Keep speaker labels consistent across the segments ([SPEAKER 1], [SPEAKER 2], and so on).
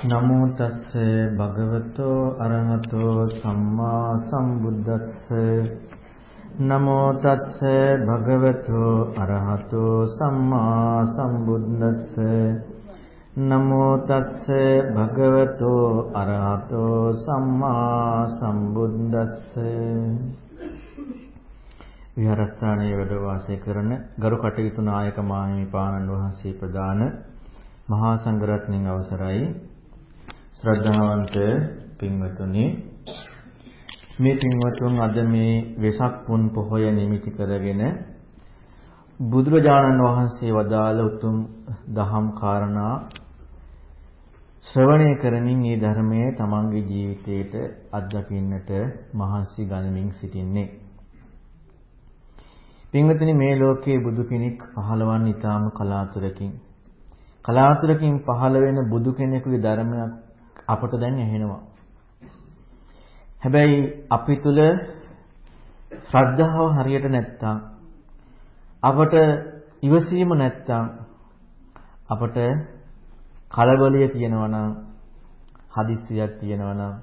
[SPEAKER 1] නමෝ තස්ස භගවතෝ අරහතෝ සම්මා සම්බුද්දස්ස. නමෝ තස්ස භගවතෝ අරහතෝ සම්මා සම්බුද්දස්ස. නමෝ තස්ස භගවතෝ අරහතෝ සම්මා සම්බුද්දස්ස. විහාරස්ථානයේ වැඩ වාසය කරන ගරු කටයුතු නායක මාහිමිපාණන් වහන්සේ ප්‍රදාන මහා සංඝරත්නයන් අවසරයි. ශ්‍රද්ධාවන්ත පින්වතුනි මේ පින්වතුන් අද මේ වෙසක් පුන් පොහොය නිමිති කරගෙන බුදුරජාණන් වහන්සේ වදාළ උතුම් දහම් කාරණා ශ්‍රවණය කරමින් මේ ධර්මයේ තමන්ගේ ජීවිතයට අත්දකින්නට මහන්සි ගනිමින් සිටින්නේ. පින්වතුනි මේ ලෝකයේ බුදු කෙනෙක් පහළවන්නේ ඊටාම කලාතුරකින්. කලාතුරකින් පහළ වෙන බුදු කෙනෙකුගේ ධර්මයක් අපට දැන් ඇහෙනවා. හැබැයි අපි තුල ශ්‍රද්ධාව හරියට නැත්තම් අපට ඉවසීම නැත්තම් අපට කලබලය තියෙනවා නම් හදිස්සියක් තියෙනවා නම්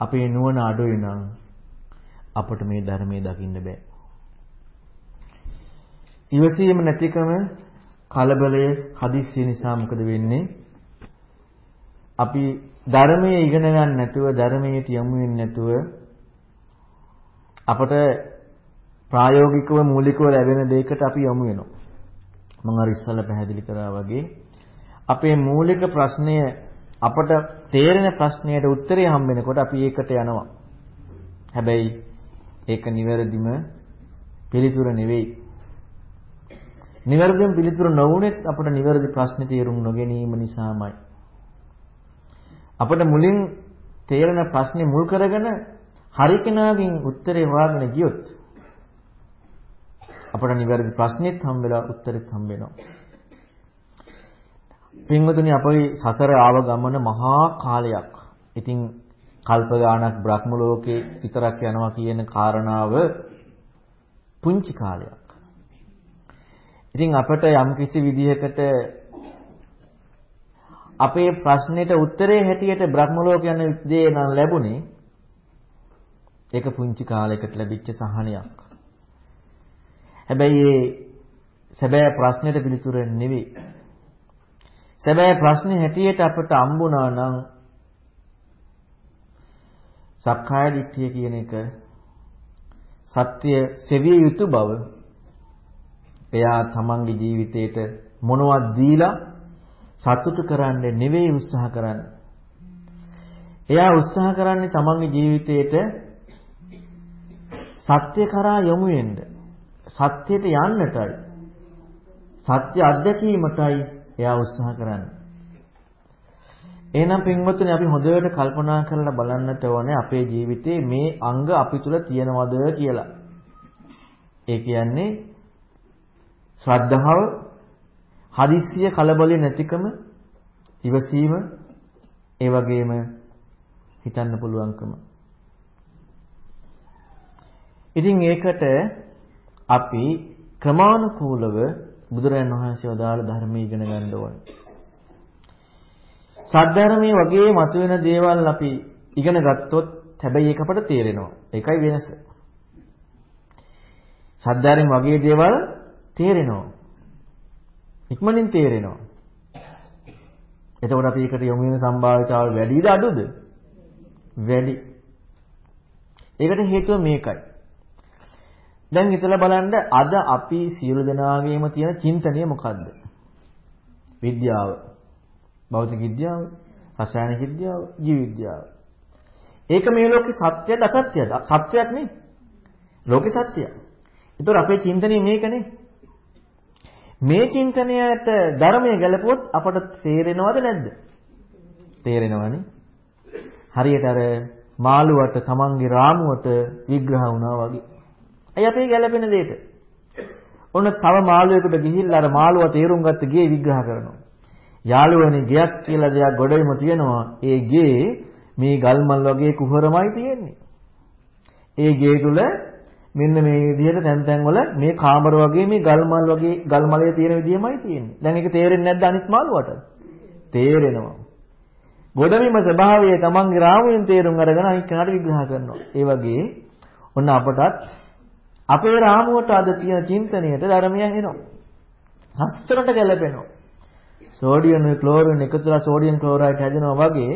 [SPEAKER 1] අපේ නුවණ අඩුයි නම් අපට මේ ධර්මයේ දකින්න බෑ. ඉවසීම නැතිකම කලබලය හදිස්සිය නිසා මොකද වෙන්නේ? අපි ධර්මයේ ඉගෙන ගන්න නැතුව ධර්මයට යමු වෙන්නේ නැතුව අපට ප්‍රායෝගිකව මූලිකව ලැබෙන දෙයකට අපි යමු වෙනවා. මම අර ඉස්සෙල්ලා පැහැදිලි කරා වගේ අපේ මූලික ප්‍රශ්නය අපට තේරෙන ප්‍රශ්නයට උත්තරය හම්බ වෙනකොට අපි ඒකට යනවා. හැබැයි ඒක නිවැරදිම පිළිතුර නෙවෙයි. නිවැරදිම පිළිතුර නොවුනේත් අපට නිවැරදි ප්‍රශ්නේ තේරුම් නොගැනීම නිසාමයි. අපිට මුලින් තේරෙන ප්‍රශ්නේ මුල් කරගෙන හරි කෙනාගෙන් උත්තරේ හොයාගෙන ගියොත් අපට නිවැරදි ප්‍රශ්නෙත් හම්බෙලා උත්තරෙත් හම්බ වෙනවා. පින්වතුනි අපේ සසර ආව ගමන මහා කාලයක්. ඉතින් කල්ප ගාණක් බ්‍රහ්ම ලෝකේ විතරක් යනවා කියන කාරණාව පුංචි කාලයක්. ඉතින් අපට යම්කිසි විදිහකට අපේ ප්‍රශ්නෙට උත්තරේ හැටියට බ්‍රහ්ම ලෝක යන දේ නම් ලැබුණේ ඒක පුංචි කාලයකට ලැබිච්ච සහනයක්. හැබැයි ඒ සැබෑ ප්‍රශ්නෙට පිළිතුර නෙවෙයි. සැබෑ ප්‍රශ්නේ හැටියට අපට හම්බුණා නම් සක්කාය දිට්ඨිය කියන එක සත්‍ය සෙවිය යුතු බව එයා තමන්ගේ ජීවිතේට මොනවද දීලා සතුටු කරන්න නෙවෙයි උත්සාහ කරන්නේ. එයා උත්සාහ කරන්නේ තමන්ගේ ජීවිතේට සත්‍ය කරා යොමු වෙන්න. සත්‍යයට යන්නටයි. සත්‍ය අත්දැකීමටයි එයා උත්සාහ කරන්නේ. එහෙනම් පින්වත්නි අපි හොඳට කල්පනා කරලා බලන්නට ඕනේ අපේ ජීවිතේ මේ අංග අපි තුල තියෙනවද කියලා. ඒ කියන්නේ ශ්‍රද්ධාව, හදිස්සිය කලබලෙ නැතිකම, ඉවසීම, ඒ වගේම හිතන්න පුළුවන්කම. ඉතින් ඒකට අපි ක්‍රමානුකූලව බුදුරජාණන් වහන්සේ වදාළ ධර්මයේ ඉගෙන ගන්න ඕනේ. සද්ධර්මයේ වගේ මතුවෙන දේවල් අපි ඉගෙන ගත්තොත් හැබැයි ඒක අපට තේරෙනවා. ඒකයි වෙනස. සද්ධර්මයේ වගේ දේවල් තේරෙනවා. ඉක්මනින් තේරෙනවා. එතකොට අපි ඒකට යොමු වෙන සම්භාවිතාවල් වැඩිද අඩුද? වැඩි. ඒකට හේතුව මේකයි. දැන් හිතලා බලන්න අද අපි සියලු දෙනාගේම තියෙන චින්තනය මොකද්ද? විද්‍යාව. භෞතික විද්‍යාව, රසායනික විද්‍යාව, ජීව විද්‍යාව. ඒක මේ ලෝකේ සත්‍යද අසත්‍යද? සත්‍යයක් නේ. ලෝකේ සත්‍යය. ඒතර අපේ චින්තනය මේකනේ. මේ චින්තනයට ධර්මය ගැලපුවොත් අපට තේරෙනවද නැද්ද? තේරෙනවනේ. හරියට අර මාළුවට තමන්ගේ රාමුවට විග්‍රහ වුණා වගේ. අය අපේ ගැළපෙන දෙයට. ඔන්න තව මාළුවෙකුට ගිහිල්ලා අර මාළුවා තේරුම් ගත්ත ගේ විග්‍රහ කරනවා. යාළුවනේ ගයක් කියලා දෙයක් ගොඩේම තියෙනවා. ඒ ගේ මේ ගල්මල් වගේ කුහරමයි තියෙන්නේ. ඒ ගේ තුල මෙන්න මේ විදිහට තැන් තැන් වල මේ කාමර වගේ මේ ගල්මල් වගේ ගල්මලේ තියෙන විදිහමයි තියෙන්නේ. දැන් ඒක තේරෙන්නේ නැද්ද අනිත් මාළුවට? තේරෙනවා. ගොඩවීම ස්වභාවය තමන්ගේ රාමුවෙන් තේරුම් අරගෙන අනිත් කෙනාට විග්‍රහ කරනවා. ඒ වගේ ඔන්න අපටත් අපේ රාමුවට අද තියෙන චින්තනයට ධර්මය එනවා. හස්සරට ගැලපෙනවා. සෝඩියම් ක්ලෝරින් එකතුලා සෝඩියම් ක්ලෝරයිඩ් හැදෙනවා වගේ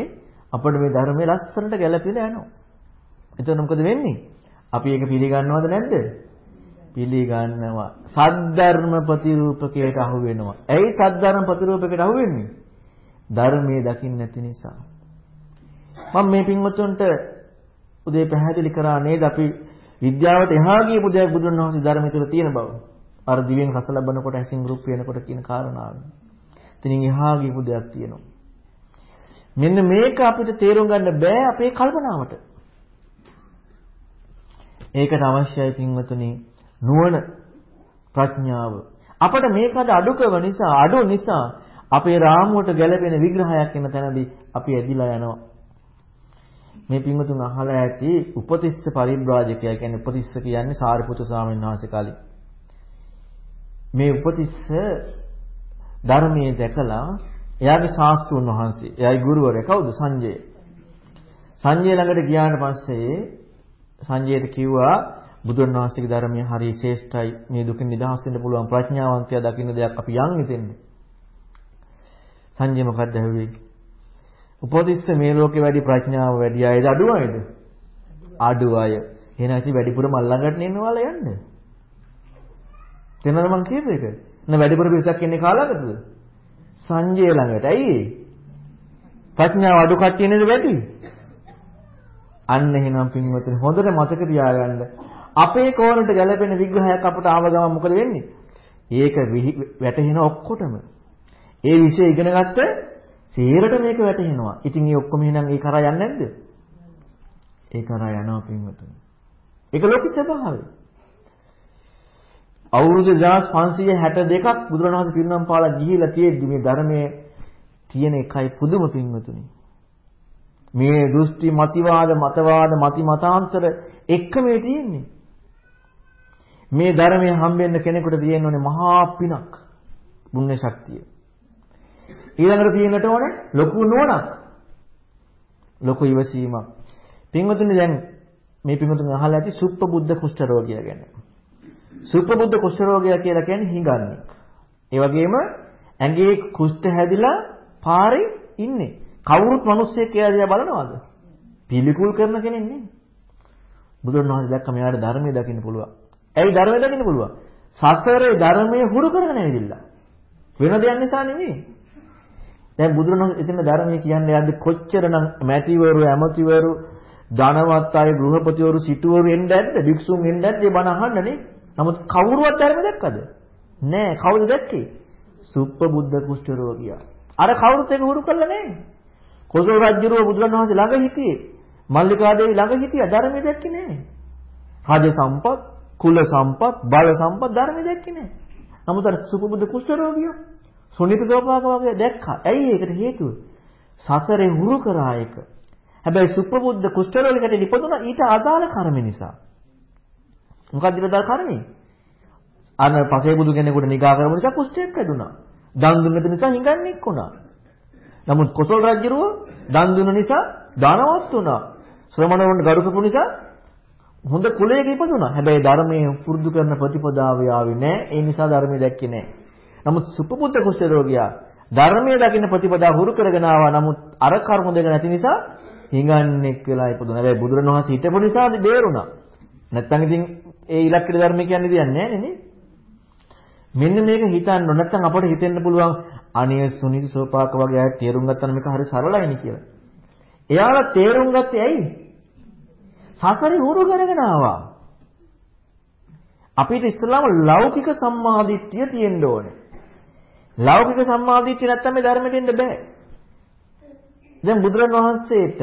[SPEAKER 1] අපිට මේ ධර්මයේ ලස්සනට ගැලපෙලා යනවා. එතකොට මොකද වෙන්නේ? අපි ඒක පිළිගන්නවද නැද්ද? පිළිගන්නවා. සද්ධර්ම ප්‍රතිරූපකයට අහු වෙනවා. ඇයි සද්ධර්ම ප්‍රතිරූපකයට අහු වෙන්නේ? ධර්මයේ දකින්න නැති නිසා. මම මේ පින්වතුන්ට උදේ පැහැදිලි කරා නේද අපි විද්‍යාවට එහා ගියපු දෙයක් බුදුන් වහන්සේ ධර්මයේ තුල තියෙන බව. අර දිවෙන් රස ලබනකොට ඇසින් රූප වෙනකොට කියන කාරණාව. ඉතින් එහා ගියපු දෙයක් තියෙනවා. මෙන්න මේක අපිට තේරුම් ගන්න බෑ අපේ කල්පනාවට. ඒකට අවශ්‍යයි පින්වතුනි නුවණ ප්‍රඥාව. අපට මේක අද අඩුකම නිසා අඩු නිසා අපේ රාමුවට ගැළපෙන විග්‍රහයක් එන තැනදී අපි ඇදිලා යනවා. මේ පින්වතුන් අහලා ඇති උපතිස්ස පරිබ්‍රාජකයා කියන්නේ උපතිස්ස කියන්නේ සාරිපුත්‍ර ස්වාමීන් වහන්සේ කාලේ. මේ උපතිස්ස ධර්මයේ දැකලා එයාගේ ශාස්ත්‍රුන් වහන්සේ එයාගේ ගුරුවරයා කවුද සංජය. සංජය ළඟට ගියාට පස්සේ සංජයට කිව්වා බුදුන් වහන්සේගේ ධර්මය හරි ශ්‍රේෂ්ඨයි මේ දුකින් නිදහස් වෙන්න පුළුවන් ප්‍රඥාවන්තයා දකින්න දෙයක් අපි යන් හිතෙන්නේ. සංජය මොකක්ද ඇහුවේ? උපතිස්ස මේ ලෝකේ වැඩි ප්‍රඥාව වැඩි අයද අඩු අයද? අඩු අය. එහෙනම් ඉතින් වැඩිපුර මල් ළඟට නෙන්නවල යන්න. තේනවද මං කියපු එක? න වැඩිපුර පිටක් ඉන්නේ කාලකටද? සංජය ළඟට. ඇයි ප්‍රඥාව අඩු කට්ටිය නේද වැඩි? අන්න එහෙනම් පින්වතුනි හොඳට මතක තියාගන්න. අපේ කෝණයට ගැලපෙන විග්‍රහයක් අපට ආව ගමන් මොකද වෙන්නේ? ඒක වැටහෙන ඔක්කොටම. ඒ විෂය ඉගෙන ගත්ත සේරට මේක වැටහෙනවා. ඉතින් මේ ඔක්කොම එහෙනම් ඒ කරා යන්නේ නැද්ද? ඒ කරා යනවා පින්වතුනි. ඒක ලෝක ස්වභාවය. අවුරුදු 1562ක් බුදුරණවහන්සේ පිරිනම් පාලා ගිහිලා තියෙද්දි මේ ධර්මයේ තියෙන එකයි පුදුම පින්වතුනි. මේ දෘෂ්ටි මතිවාද මතවාද මති මතාන්තර එක මේ තියෙන්නේ. මේ ධර්මයේ හම්බෙන්න කෙනෙකුට තියෙන්න ඕනේ මහා පිනක්. පුණ්‍ය ශක්තිය. ඊළඟට තියෙන්නට ඕනේ ලොකු නුවණක්. ලොකු ඉවසීමක්. පින්වතුනි දැන් මේ පින්වතුන් අහලා ඇති සුප්පබුද්ධ කුෂ්ඨ රෝගියා ගැන. සුප්පබුද්ධ කුෂ්ඨ රෝගියා කියලා කියන්නේ හිඟන්නේ. ඒ වගේම ඇඟේ කුෂ්ඨ හැදිලා පාරේ ඉන්නේ. කවුරුත් මිනිස්සෙක් කියලා දිහා බලනවද? පිළිකුල් කරන කෙනෙක් නෙමෙයි. බුදුන් වහන්සේ දැක්ක මෙයාට ධර්මය දකින්න පුළුවන්. ඇයි ධර්මය දකින්න පුළුවන්? සසරේ ධර්මයේ හුරු කරගෙන ඇවිදින්න. වෙන දෙයක් නිසා නෙමෙයි. දැන් බුදුරණන් එතන ධර්මයේ කියන්නේ යද්දි කොච්චරනම් මැතිවරු ඇමතිවරු ධනවත් අය ගෘහපතිවරු සිටුවරු එන්න ඇද්ද භික්ෂුන් එන්න ඇද්ද ඒ බණ අහන්නනේ නමුත් කවුරුවත් ධර්ම දැක්කද නෑ කවුද දැක්කේ සුප්පබුද්ධ කුෂ්ඨ රෝගියා අර කවුරුත් ඒක හුරු කළා නෑ කොසල් රජුරුව බුදුරණවහන්සේ ළඟ හිටියේ මල්ලිකා දේවි ළඟ හිටියා ධර්මයේ දැක්කේ නෑ රාජ සම්පත් කුල සම්පත් බල සම්පත් ධර්මයේ දැක්කේ නෑ නමුත් අර සුප්පබුද්ධ කුෂ්ඨ රෝගියා සුනිත ගෝපාක වගේ දැක්කා. ඇයි ඒකට හේතුව? සසරේ හුරු කරා එක. හැබැයි සුප්පබුද්ධ කුෂ්ඨරෝගයකට නිපදුණා ඊට අදාළ කර්ම නිසා. මොකක්ද ඊට අදාළ කර්මය? අර පසේ බුදු කෙනෙකුට නිගා කරපු නිසා කුෂ්ඨයක් හැදුනා. දන් දුන්න නිසා හිඟන්නේක් වුණා. නමුත් කොසල් රජුරුව දන් දුන්න නිසා ධනවත් වුණා. ශ්‍රමණවරුන්ට ගරු කරපු නිසා හොඳ කුලයක ඉපදුණා. හැබැයි ධර්මයේ පුරුදු කරන ප්‍රතිපදාව යාවේ නැහැ. ඒ නිසා ධර්මය දැක්කේ නැහැ. නමුත් සුපපුත්ත කුෂ්ඨ රෝගියා ධර්මයේ දකින්න ප්‍රතිපදා හුරු කරගෙන ආවා. නමුත් අර කර්ම දෙක නැති නිසා හිඟන්නේක් වෙලා ඉපදුණා. හැබැයි බුදුරණවහන්සේ හිටපු නිසා බේරුණා. නැත්තම් ඉතින් ඒ ඉලක්කඩ ධර්ම කියන්නේ දෙයක් නැහැ නේ. මෙන්න මේක හිතන්න නැත්තම් අපට හිතෙන්න පුළුවන් අනේ සුනිති සෝපාක වගේ අය තේරුම් ගත්තා නම් මේක හරි සරලයිනේ කියලා. එයාලා තේරුම් ගත්තේ ඇයි? සසරේ හුරු කරගෙන ආවා. අපිට ඉස්සෙල්ලාම ලෞකික සම්මාදිට්ඨිය තියෙන්න ඕනේ. ලෞකික සම්මාදිට්ඨිය නැත්තම් මේ ධර්මයට එන්න බෑ. දැන් බුදුරණවහන්සේට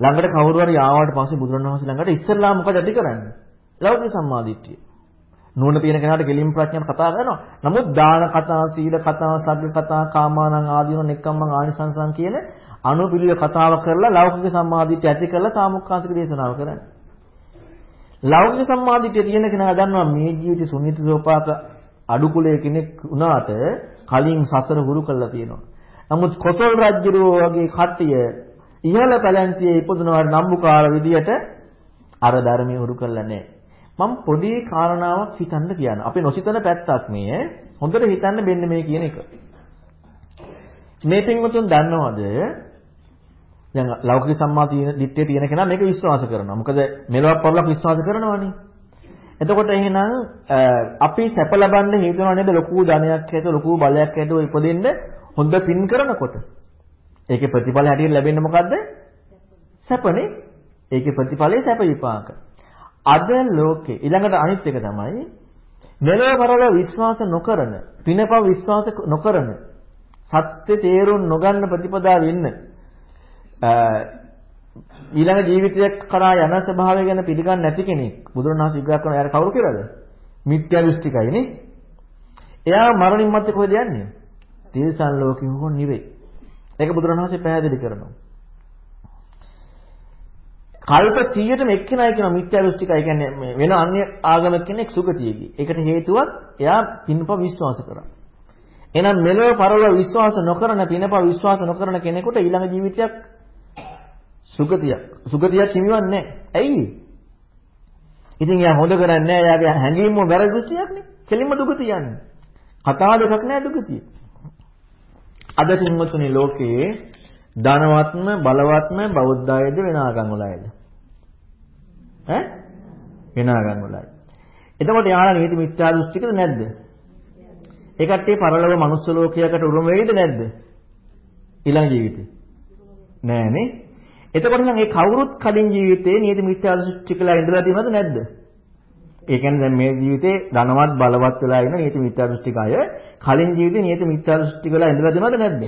[SPEAKER 1] ළඟට කවුරු හරි ආවට පස්සේ බුදුරණවහන්සේ ළඟට ඉස්සෙල්ලා මොකද ඇති කරන්නේ? ලෞකික සම්මාදිට්ඨිය. නුවණ තියෙන කෙනාට කෙලින් ප්‍රඥාව කතා කරනවා. නමුත් දාන කතා, සීල කතා, සග්ග කතා, කාමානං ආදීන නෙක්කම්මං ආනිසංසං කියන අනුපිළිවෙල කතාව කරලා ලෞකික සම්මාදිට්ඨිය ඇති කරලා සාමුක්කාංශික දේශනාව කරන්නේ. ලෞකික සම්මාදිට්ඨිය තියෙන කෙනා දන්නවා මේ ජීවිතේ සුනිත සෝපාක අඩු කුලයේ කෙනෙක් වුණාට කලින් සසර හුරු කරලා තියෙනවා. නමුත් කොසල් රජුරෝ වගේ කට්ටිය ඉහළ පැලැන්තියේ ඉපදුනවාට නම්බුකාර විදියට අර ධර්මයේ හුරු කරලා නැහැ. මම පොඩි කාරණාවක් හිතන්න කියන. අපි නොසිතන පැත්තක් මේ. හොඳට හිතන්න මෙන්න මේ කියන එක. මේ පින්වතුන් දන්නවද? දැන් ලෞකික සම්මා තියෙන දිත්තේ තියෙන කෙනා මේක විශ්වාස කරනවා. මොකද මෙලොවක් පරලොක් විශ්වාස කරනවනේ. එතකොට එහෙනම් අපි සැප ලබන්න හේතුව නේද ලොකු ධනයක් හේතු ලොකු බලයක් හේතු ඉපදෙන්න හොඳ පින් කරනකොට. ඒකේ ප්‍රතිඵල හැටියට ලැබෙන්නේ මොකද්ද? සැපනේ. ඒකේ ප්‍රතිඵලය සැප විපාක. අද ලෝකේ ඊළඟට අනිත් එක තමයි මෙලොව පරලොව විශ්වාස නොකරන, පිනපව විශ්වාස නොකරන, සත්‍ය තේරුම් නොගන්න ප්‍රතිපදාව ඉන්න ඊළඟ ජීවිතයක් කරා යන ස්වභාවය ගැන පිළිගන්නේ නැති කෙනෙක් බුදුරණවහන්සේ විග්‍රහ කරන එයාට කවුරු කියලාද? මිත්‍යා දෘෂ්ටිකයි නේ. එයා මරණින් මත්තේ කොහෙද යන්නේ? තිරිසන් ලෝකෙ හෝ නිවේ. ඒක බුදුරණවහන්සේ පැහැදිලි කරනවා. කල්ප 100ටම එක්කෙනයි කියන මිත්‍යා දෘෂ්ටිකයි කියන්නේ වෙන අන්‍ය ආගමක කෙනෙක් සුගතියේදී. ඒකට හේතුවක් එයා පින්ප විශ්වාස කරා. එහෙනම් මෙලොව පරලොව විශ්වාස නොකරන පිනප විශ්වාස නොකරන කෙනෙකුට ඊළඟ ජීවිතයක් සුගතියක්. සුගතියක් හිමිවන්නේ නැහැ. ඇයි? ඉතින් එයා හොඳ කරන්නේ නැහැ. එයාගේ හැඟීම්ම වැරදි දෘෂ්ටියක්නේ. කෙලින්ම දුගතිය යන්නේ. කතාව දෙකක් නෑ දුගතිය. අද පින්වතුනි ලෝකයේ ධනවත්ම බලවත්ම බෞද්ධ අයද වෙන ආගම් වල අයද? ඈ? වෙන ආගම් වලයි. එතකොට යාලා නීති මිත්‍යා දෘෂ්ටිකද නැද්ද? ඒ කට්ටිය පරලොව මනුස්ස ලෝකයකට උරුම වෙයිද නැද්ද? ඊළඟ ජීවිතේ. නෑනේ. එතකොට නම් ඒ කවුරුත් කලින් ජීවිතේ නියත මිත්‍යා දෘෂ්ටි කියලා ඉඳලා තියෙනවද නැද්ද? ඒ කියන්නේ දැන් මේ ජීවිතේ ධනවත් බලවත් වෙලා ඉන්න නියත මිත්‍යා දෘෂ්ටික අය කලින් ජීවිතේ නියත මිත්‍යා දෘෂ්ටි කියලා ඉඳලා තියෙනවද නැද්ද?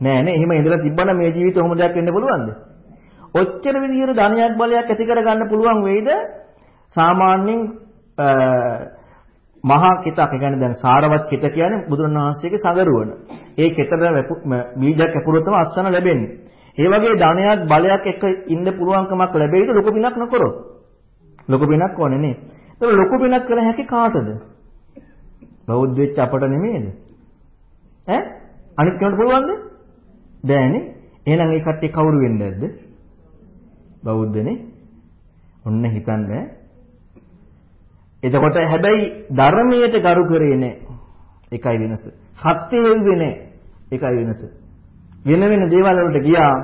[SPEAKER 1] නෑ නේ. එහෙම ඉඳලා තිබ්බනම් මේ ජීවිතේ කොහොම දෙයක් වෙන්න පුළුවන්ද? ඔච්චර විදිහට ධනයක් බලයක් ඇති කරගන්න පුළුවන් වෙයිද? සාමාන්‍යයෙන් මහා කිතක් ඒ කියන්නේ දැන් සාරවත් කිත කියන්නේ බුදුරණවහන්සේගේ සගරුවන. ඒ කෙතර බීජයක් ඇපුරොත් තමයි අස්වන ලැබෙන්නේ. ඒ වගේ ධනයක් බලයක් එක ඉන්න පුළුවන්කමක් ලැබෙයිද ලොකු පිනක් නොකරොත්? ලොකු පිනක් ඕනේ නේ. ඒක ලොකු පිනක් කළ හැකි කාටද? බෞද්ධ වෙච්ච අපට නෙමෙයිද? ඈ? අනිත් කෙනෙකුට පුළුවන්ද? බෑනේ. එහෙනම් ඒ කට්ටිය කවුරු වෙන්නේ නැද්ද? බෞද්ධනේ. ඔන්න හිතන්න. එතකොට හැබැයි ධර්මයට ගරු කරේ නැහැ. ඒකයි වෙනස. සත්‍ය වෙන්නේ නැහැ. ඒකයි වෙනස. වෙන වෙන දේවල් වලට ගියා.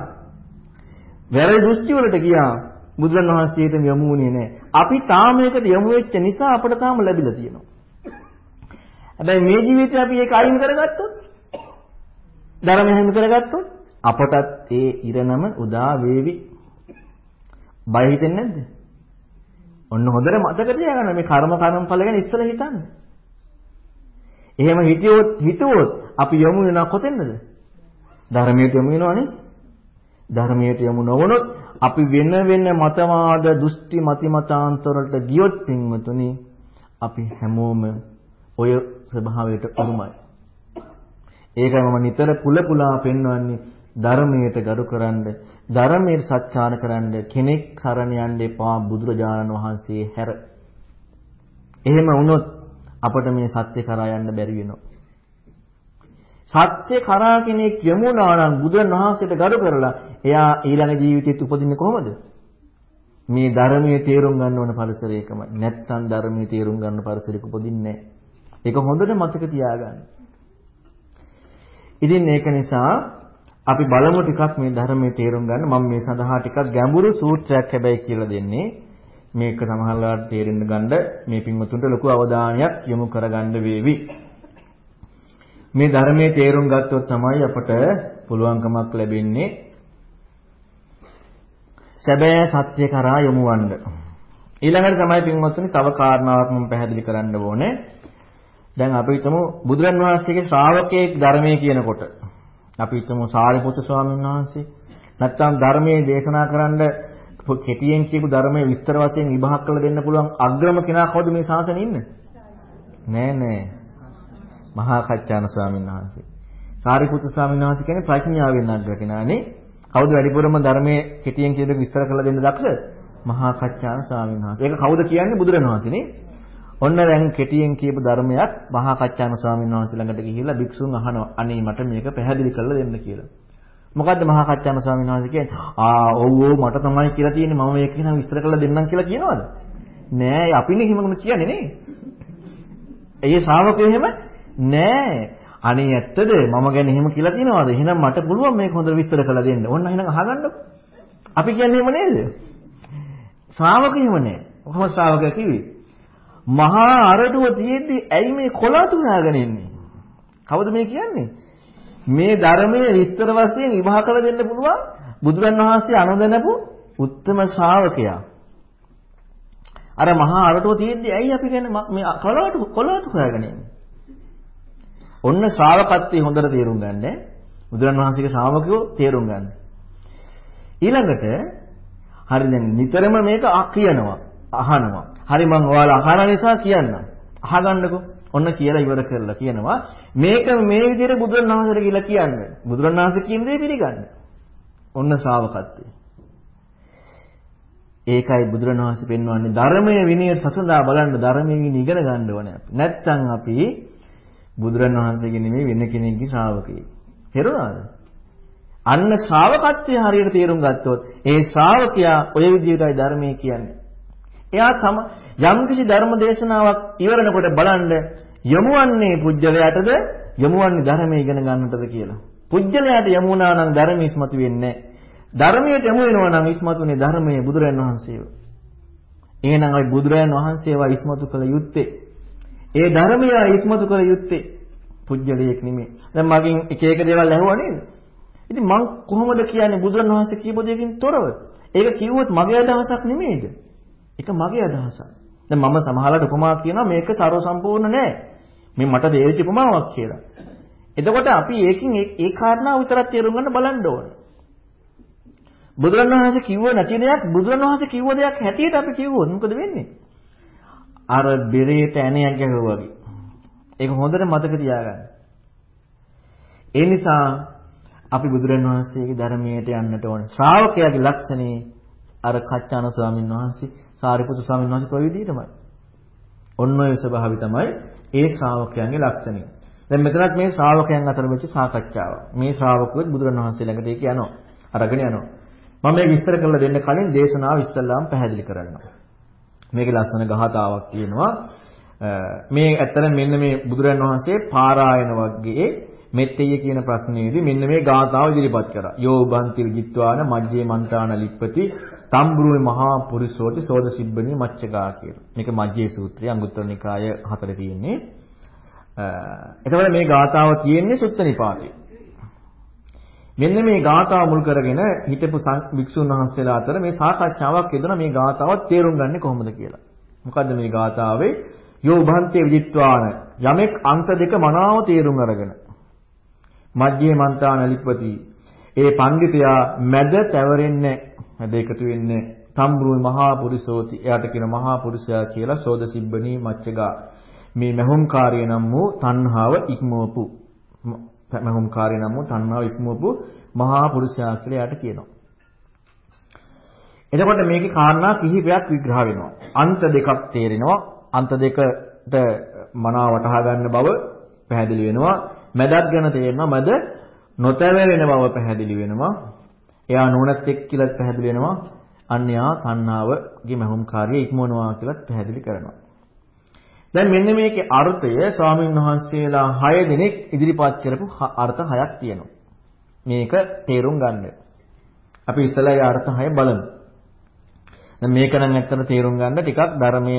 [SPEAKER 1] වැරදි දෘෂ්ටි වලට ගියා. බුදුන් වහන්සේට යමු වුණේ නැහැ. අපි තාම ඒකට යමු වෙච්ච නිසා අපිට තාම ලැබිලා තියෙනවා. හැබැයි මේ ජීවිතේ අපි ඒක අයින් කරගත්තොත් ධර්ම හැම කරගත්තොත් අපටත් ඒ ඉරණම උදා වේවි. බය හිතෙන්නේ නැද්ද? ඔන්න හොඳට මතක තියාගන්න මේ කර්ම කර්මඵල ගැන ඉස්සෙල්ලා හිතන්න. එහෙම හිතියොත් හිතුවොත් අපි යමු වෙනා කොතෙන්ද? ධර්මයට යොමු වෙනවනේ. ධර්මයට යොමු නොවනොත් අපි වෙන වෙන මතවාද දෘෂ්ටි මති මතාන්තරවලට ගියොත් පින්වතුනි අපි හැමෝම ඔය ස්වභාවයට උරුමයි. ඒකයි මම නිතර පුල පුලා පෙන්වන්නේ ධර්මයට ගරුකරනද ධර්මයට සත්‍යාන කරන්න කෙනෙක් සරණ යන්න එපා බුදුරජාණන් වහන්සේ හැර. එහෙම වුණොත් අපට මේ සත්‍ය කරා යන්න බැරි වෙනවා. සත්‍ය කරා කෙනෙක් යමුනා නම් බුදුන් වහන්සේට ගරු කරලා එයා ඊළඟ ජීවිතෙත් උපදින්නේ කොහොමද? මේ ධර්මයේ තේරුම් ගන්න ඕන පරිසරයකමයි. නැත්තම් ධර්මයේ තේරුම් ගන්න පරිසරයක උපදින්නේ නැහැ. ඒක හොඳට මතක තියාගන්න. ඉතින් ඒක නිසා අපි බලමු ටිකක් මේ ධර්මයේ තේරුම් ගන්න. මම මේ සඳහා ටිකක් ගැඹුරු සූත්‍රයක් හැබැයි කියලා දෙන්නේ. මේක සමහරවිට තේරෙන්න ගන්න මේ පින්වතුන්ට ලොකු අවධානයක් යොමු කරගන්න වේවි. මේ ධර්මයේ තේරුම් ගත්තොත් තමයි අපට පුළුවන්කමක් ලැබෙන්නේ සැබෑ සත්‍ය කරා යොමු වන්න. ඊළඟට තමයි පින්වත්නි තව කාරණාවක් මම පැහැදිලි කරන්න ඕනේ. දැන් අපි හිතමු බුදුරන් වහන්සේගේ ශ්‍රාවකයෙක් ධර්මයේ කියනකොට අපි හිතමු සාරිපුත්‍ර ස්වාමීන් වහන්සේ නැත්තම් ධර්මයේ දේශනා කරන්න කෙටියෙන් කියපු ධර්මයේ විස්තර වශයෙන් විභාග කරලා දෙන්න පුළුවන් අග්‍රම කෙනා කවුද මේ ශාසනයේ ඉන්නේ? නෑ නෑ. මහා කච්චාන ස්වාමීන් වහන්සේ. සාරිපුත්‍ර ස්වාමීන් වහන්සේ කියන්නේ ප්‍රඥාවෙන් අග්‍ර කෙනානේ. කවුද වැඩිපුරම ධර්මයේ කෙටියෙන් කියන විස්තර කරලා දෙන්න දක්ෂ? මහා කච්චාන ස්වාමීන් වහන්සේ. ඒක කවුද කියන්නේ බුදුරණවහන්සේනේ. ඔන්න දැන් කෙටියෙන් කියපු ධර්මයක් මහා කච්චාන ස්වාමීන් වහන්සේ ළඟට ගිහිල්ලා භික්ෂුන් අහනවා අනේ මට මේක පැහැදිලි කරලා දෙන්න කියලා. මොකද්ද මහා කච්චාන ස්වාමීන් වහන්සේ කියන්නේ? ආ ඔව් ඔව් මට තමයි කියලා තියෙන්නේ මම මේක නම් විස්තර කරලා දෙන්නම් කියලා කියනවද? නෑ අපිනේ හිමගම කියන්නේ නේ. ඒ ශ්‍රාවකයෝ එහෙම නෑ. අනේ ඇත්තද මම ගැන එහෙම කියලා තියෙනවද? එහෙනම් මට පුළුවන් මේක හොඳට විස්තර කරලා දෙන්න. ඔන්න එහෙනම් අහගන්නකො. අපි කියන්නේ එහෙම නේද? ශ්‍රාවකයෝ එහෙම නෑ. කොහොම ශ්‍රාවකයා කිව්වේ? මහා අරටුව තියෙද්දි ඇයි මේ කොළතු හොයාගෙන ඉන්නේ? කවුද මේ කියන්නේ? මේ ධර්මයේ විස්තර වශයෙන් විභාග කළ දෙන්න පුළුවන් බුදුරන් වහන්සේ අනුදැනපු උත්තම ශ්‍රාවකයා. අර මහා අරටුව තියෙද්දි ඇයි අපි කියන්නේ මේ කොළතු කොළතු හොයාගෙන ඉන්නේ? ඔන්න ශ්‍රාවකත්වයේ හොඳට තේරුම් ගන්න. බුදුරන් වහන්සේගේ ශ්‍රාවකයෝ තේරුම් ගන්න. ඊළඟට හරි දැන් නිතරම මේක කියනවා අහනවා හරි මම ඔයාලා අහන නිසා කියන්නම්. අහගන්නකෝ. ඔන්න කියලා ඉවර කරලා කියනවා මේක මේ විදිහට බුදුරණවහන්සේට කියලා කියන්නේ. බුදුරණවහන්සේ කියන දේ පිළිගන්න. ඔන්න ශ්‍රාවකත්වය. ඒකයි බුදුරණවහන්සේ පෙන්වන්නේ ධර්මයේ විනය සසඳා බලන්න ධර්මයෙන් ඉගෙන ගන්න ඕනේ අපි. නැත්තම් අපි බුදුරණවහන්සේගේ නෙමෙයි වෙන කෙනෙක්ගේ ශ්‍රාවකයෙක්. තේරුණාද? අන්න ශ්‍රාවකත්වයේ හරියට තේරුම් ගත්තොත් ඒ ශ්‍රාවකයා ඔය විදිහටයි ධර්මයේ කියන්නේ. එයා තම යම්කිසි ධර්ම දේශනාවක් ඉවරනකොට බලන්න යමුවන්නේ පුජ්‍යලයටද යමුවන්නේ ධර්මයේ ඉගෙන ගන්නටද කියලා. පුජ්‍යලයට යමුණා නම් ධර්මයේ ඉස්මතු වෙන්නේ ධර්මයට යමු වෙනවා නම් ඉස්මතුනේ ධර්මයේ බුදුරයන් වහන්සේව. එහෙනම් අපි බුදුරයන් වහන්සේව ඉස්මතු කළ යුත්තේ. ඒ ධර්මය ඉස්මතු කළ යුත්තේ පුජ්‍යලයක් නෙමෙයි. දැන් මගෙන් එක එක දේවල් ඇහුවා නේද? ඉතින් මං කොහොමද කියන්නේ බුදුරන් වහන්සේ කියපු දෙයකින් තොරව? ඒක කිව්වොත් මගේ අදහසක් නෙමෙයිද? ඒක මගේ අදහසක්. දැන් මම සමහරවිට උපමා කියනවා මේක ਸਰව සම්පූර්ණ නෑ. මේ මට දෙවිච්ච උපමාවක් කියලා. එතකොට අපි ඒකින් ඒ කාරණාව විතරක් තේරුම් ගන්න බලන්න ඕනේ. බුදුරණවහන්සේ කිව්ව නැති දෙයක් බුදුරණවහන්සේ කිව්ව දෙයක් හැටියට අපි කිව්වොත් මොකද වෙන්නේ? අර බෙරේට ඇණයක් ගැහුවා වගේ. ඒක හොඳට මතක තියාගන්න. ඒ නිසා අපි බුදුරණවහන්සේගේ ධර්මයට යන්නට ඕනේ. ශ්‍රාවකයාගේ ලක්ෂණේ අර කච්චාන ස්වාමීන් වහන්සේ සාරිපුත්තු ස්වාමීන් වහන්සේ කොයි විදිහටමයි. ඔන්න ඔය ස්වභාවය තමයි ඒ ශ්‍රාවකයන්ගේ ලක්ෂණය. දැන් මෙතනත් මේ ශ්‍රාවකයන් අතර වෙච්ච සාකච්ඡාව. මේ ශ්‍රාවකෙත් බුදුරණවහන්සේ ළඟට ඒක යනවා. අරගෙන යනවා. මම මේක විස්තර කරලා දෙන්න කලින් දේශනාව ඉස්සල්ලාම පැහැදිලි කරන්නම්. මේකේ ලස්සන ගහතාවක් තියෙනවා. මේ ඇත්තට මෙන්න මේ බුදුරණවහන්සේ පාරායන වර්ගයේ මෙත්තේය කියන ප්‍රශ්නේදී මෙන්න මේ ගාථාව ඉදිරිපත් කරා. යෝ බන්තිල් ජිත්වාන මජ්ජේ මන්තාන ලිප්පති තම්බුරුවේ මහා පුරිසෝති සෝද සිබ්බණී මච්චගා කියලා. මේක මජ්ජේ සූත්‍රය අංගුත්තර නිකාය හතරේ තියෙන්නේ. එතකොට මේ ගාථාව තියෙන්නේ සුත්ත නිපාතේ. මෙන්න මේ ගාථාව මුල් කරගෙන හිටපු වික්ෂුන් වහන්සේලා අතර මේ සාකච්ඡාවක් යෙදුණා මේ ගාථාව තේරුම් ගන්න කොහොමද කියලා. මොකද්ද මේ ගාථාවේ යෝ භන්තේ විදිත්වාන යමෙක් අන්ත දෙක මනාව තේරුම් අරගෙන මජ්ජේ මන්තාන ලිප්පති ඒ පඬිතයා මැද තැවරෙන්නේ මැද එකතු වෙන්නේ තම්බුරුයි මහා පුරිසෝති එයාට කියන මහා පුරුෂයා කියලා සෝද සිබ්බනී මච්චගා. මේ මහුම්කාරිය නම් වූ තණ්හාව ඉක්මවපු. මහුම්කාරිය නම් වූ තණ්හාව ඉක්මවපු මහා පුරුෂයා කියලා එයාට කියනවා. එතකොට මේකේ කාරණා කිහිපයක් විග්‍රහ වෙනවා. අන්ත දෙකක් තේරෙනවා. අන්ත දෙකට මනාව වටහා ගන්න බව පැහැදිලි වෙනවා. මැදක් ගැන තේරෙනවා. මැද නොතැවෙන බව පැහැදිලි වෙනවා. එයා නුවණත් එක් කියලා පැහැදිලි වෙනවා. අන්‍යා තණ්හාවගේ මහුම්කාරිය ඉක්මවනවා කියලා පැහැදිලි කරනවා. දැන් මෙන්න මේකේ අර්ථය ස්වාමීන් වහන්සේලා 6 දෙනෙක් ඉදිරිපත් කරපු අර්ථ 6ක් තියෙනවා. මේක තේරුම් ගන්න. අපි ඉස්සෙල්ලා ඒ අර්ථ 6 බලමු. දැන් මේක නම් ඇත්තට තේරුම් ගන්න ටිකක් ධර්මය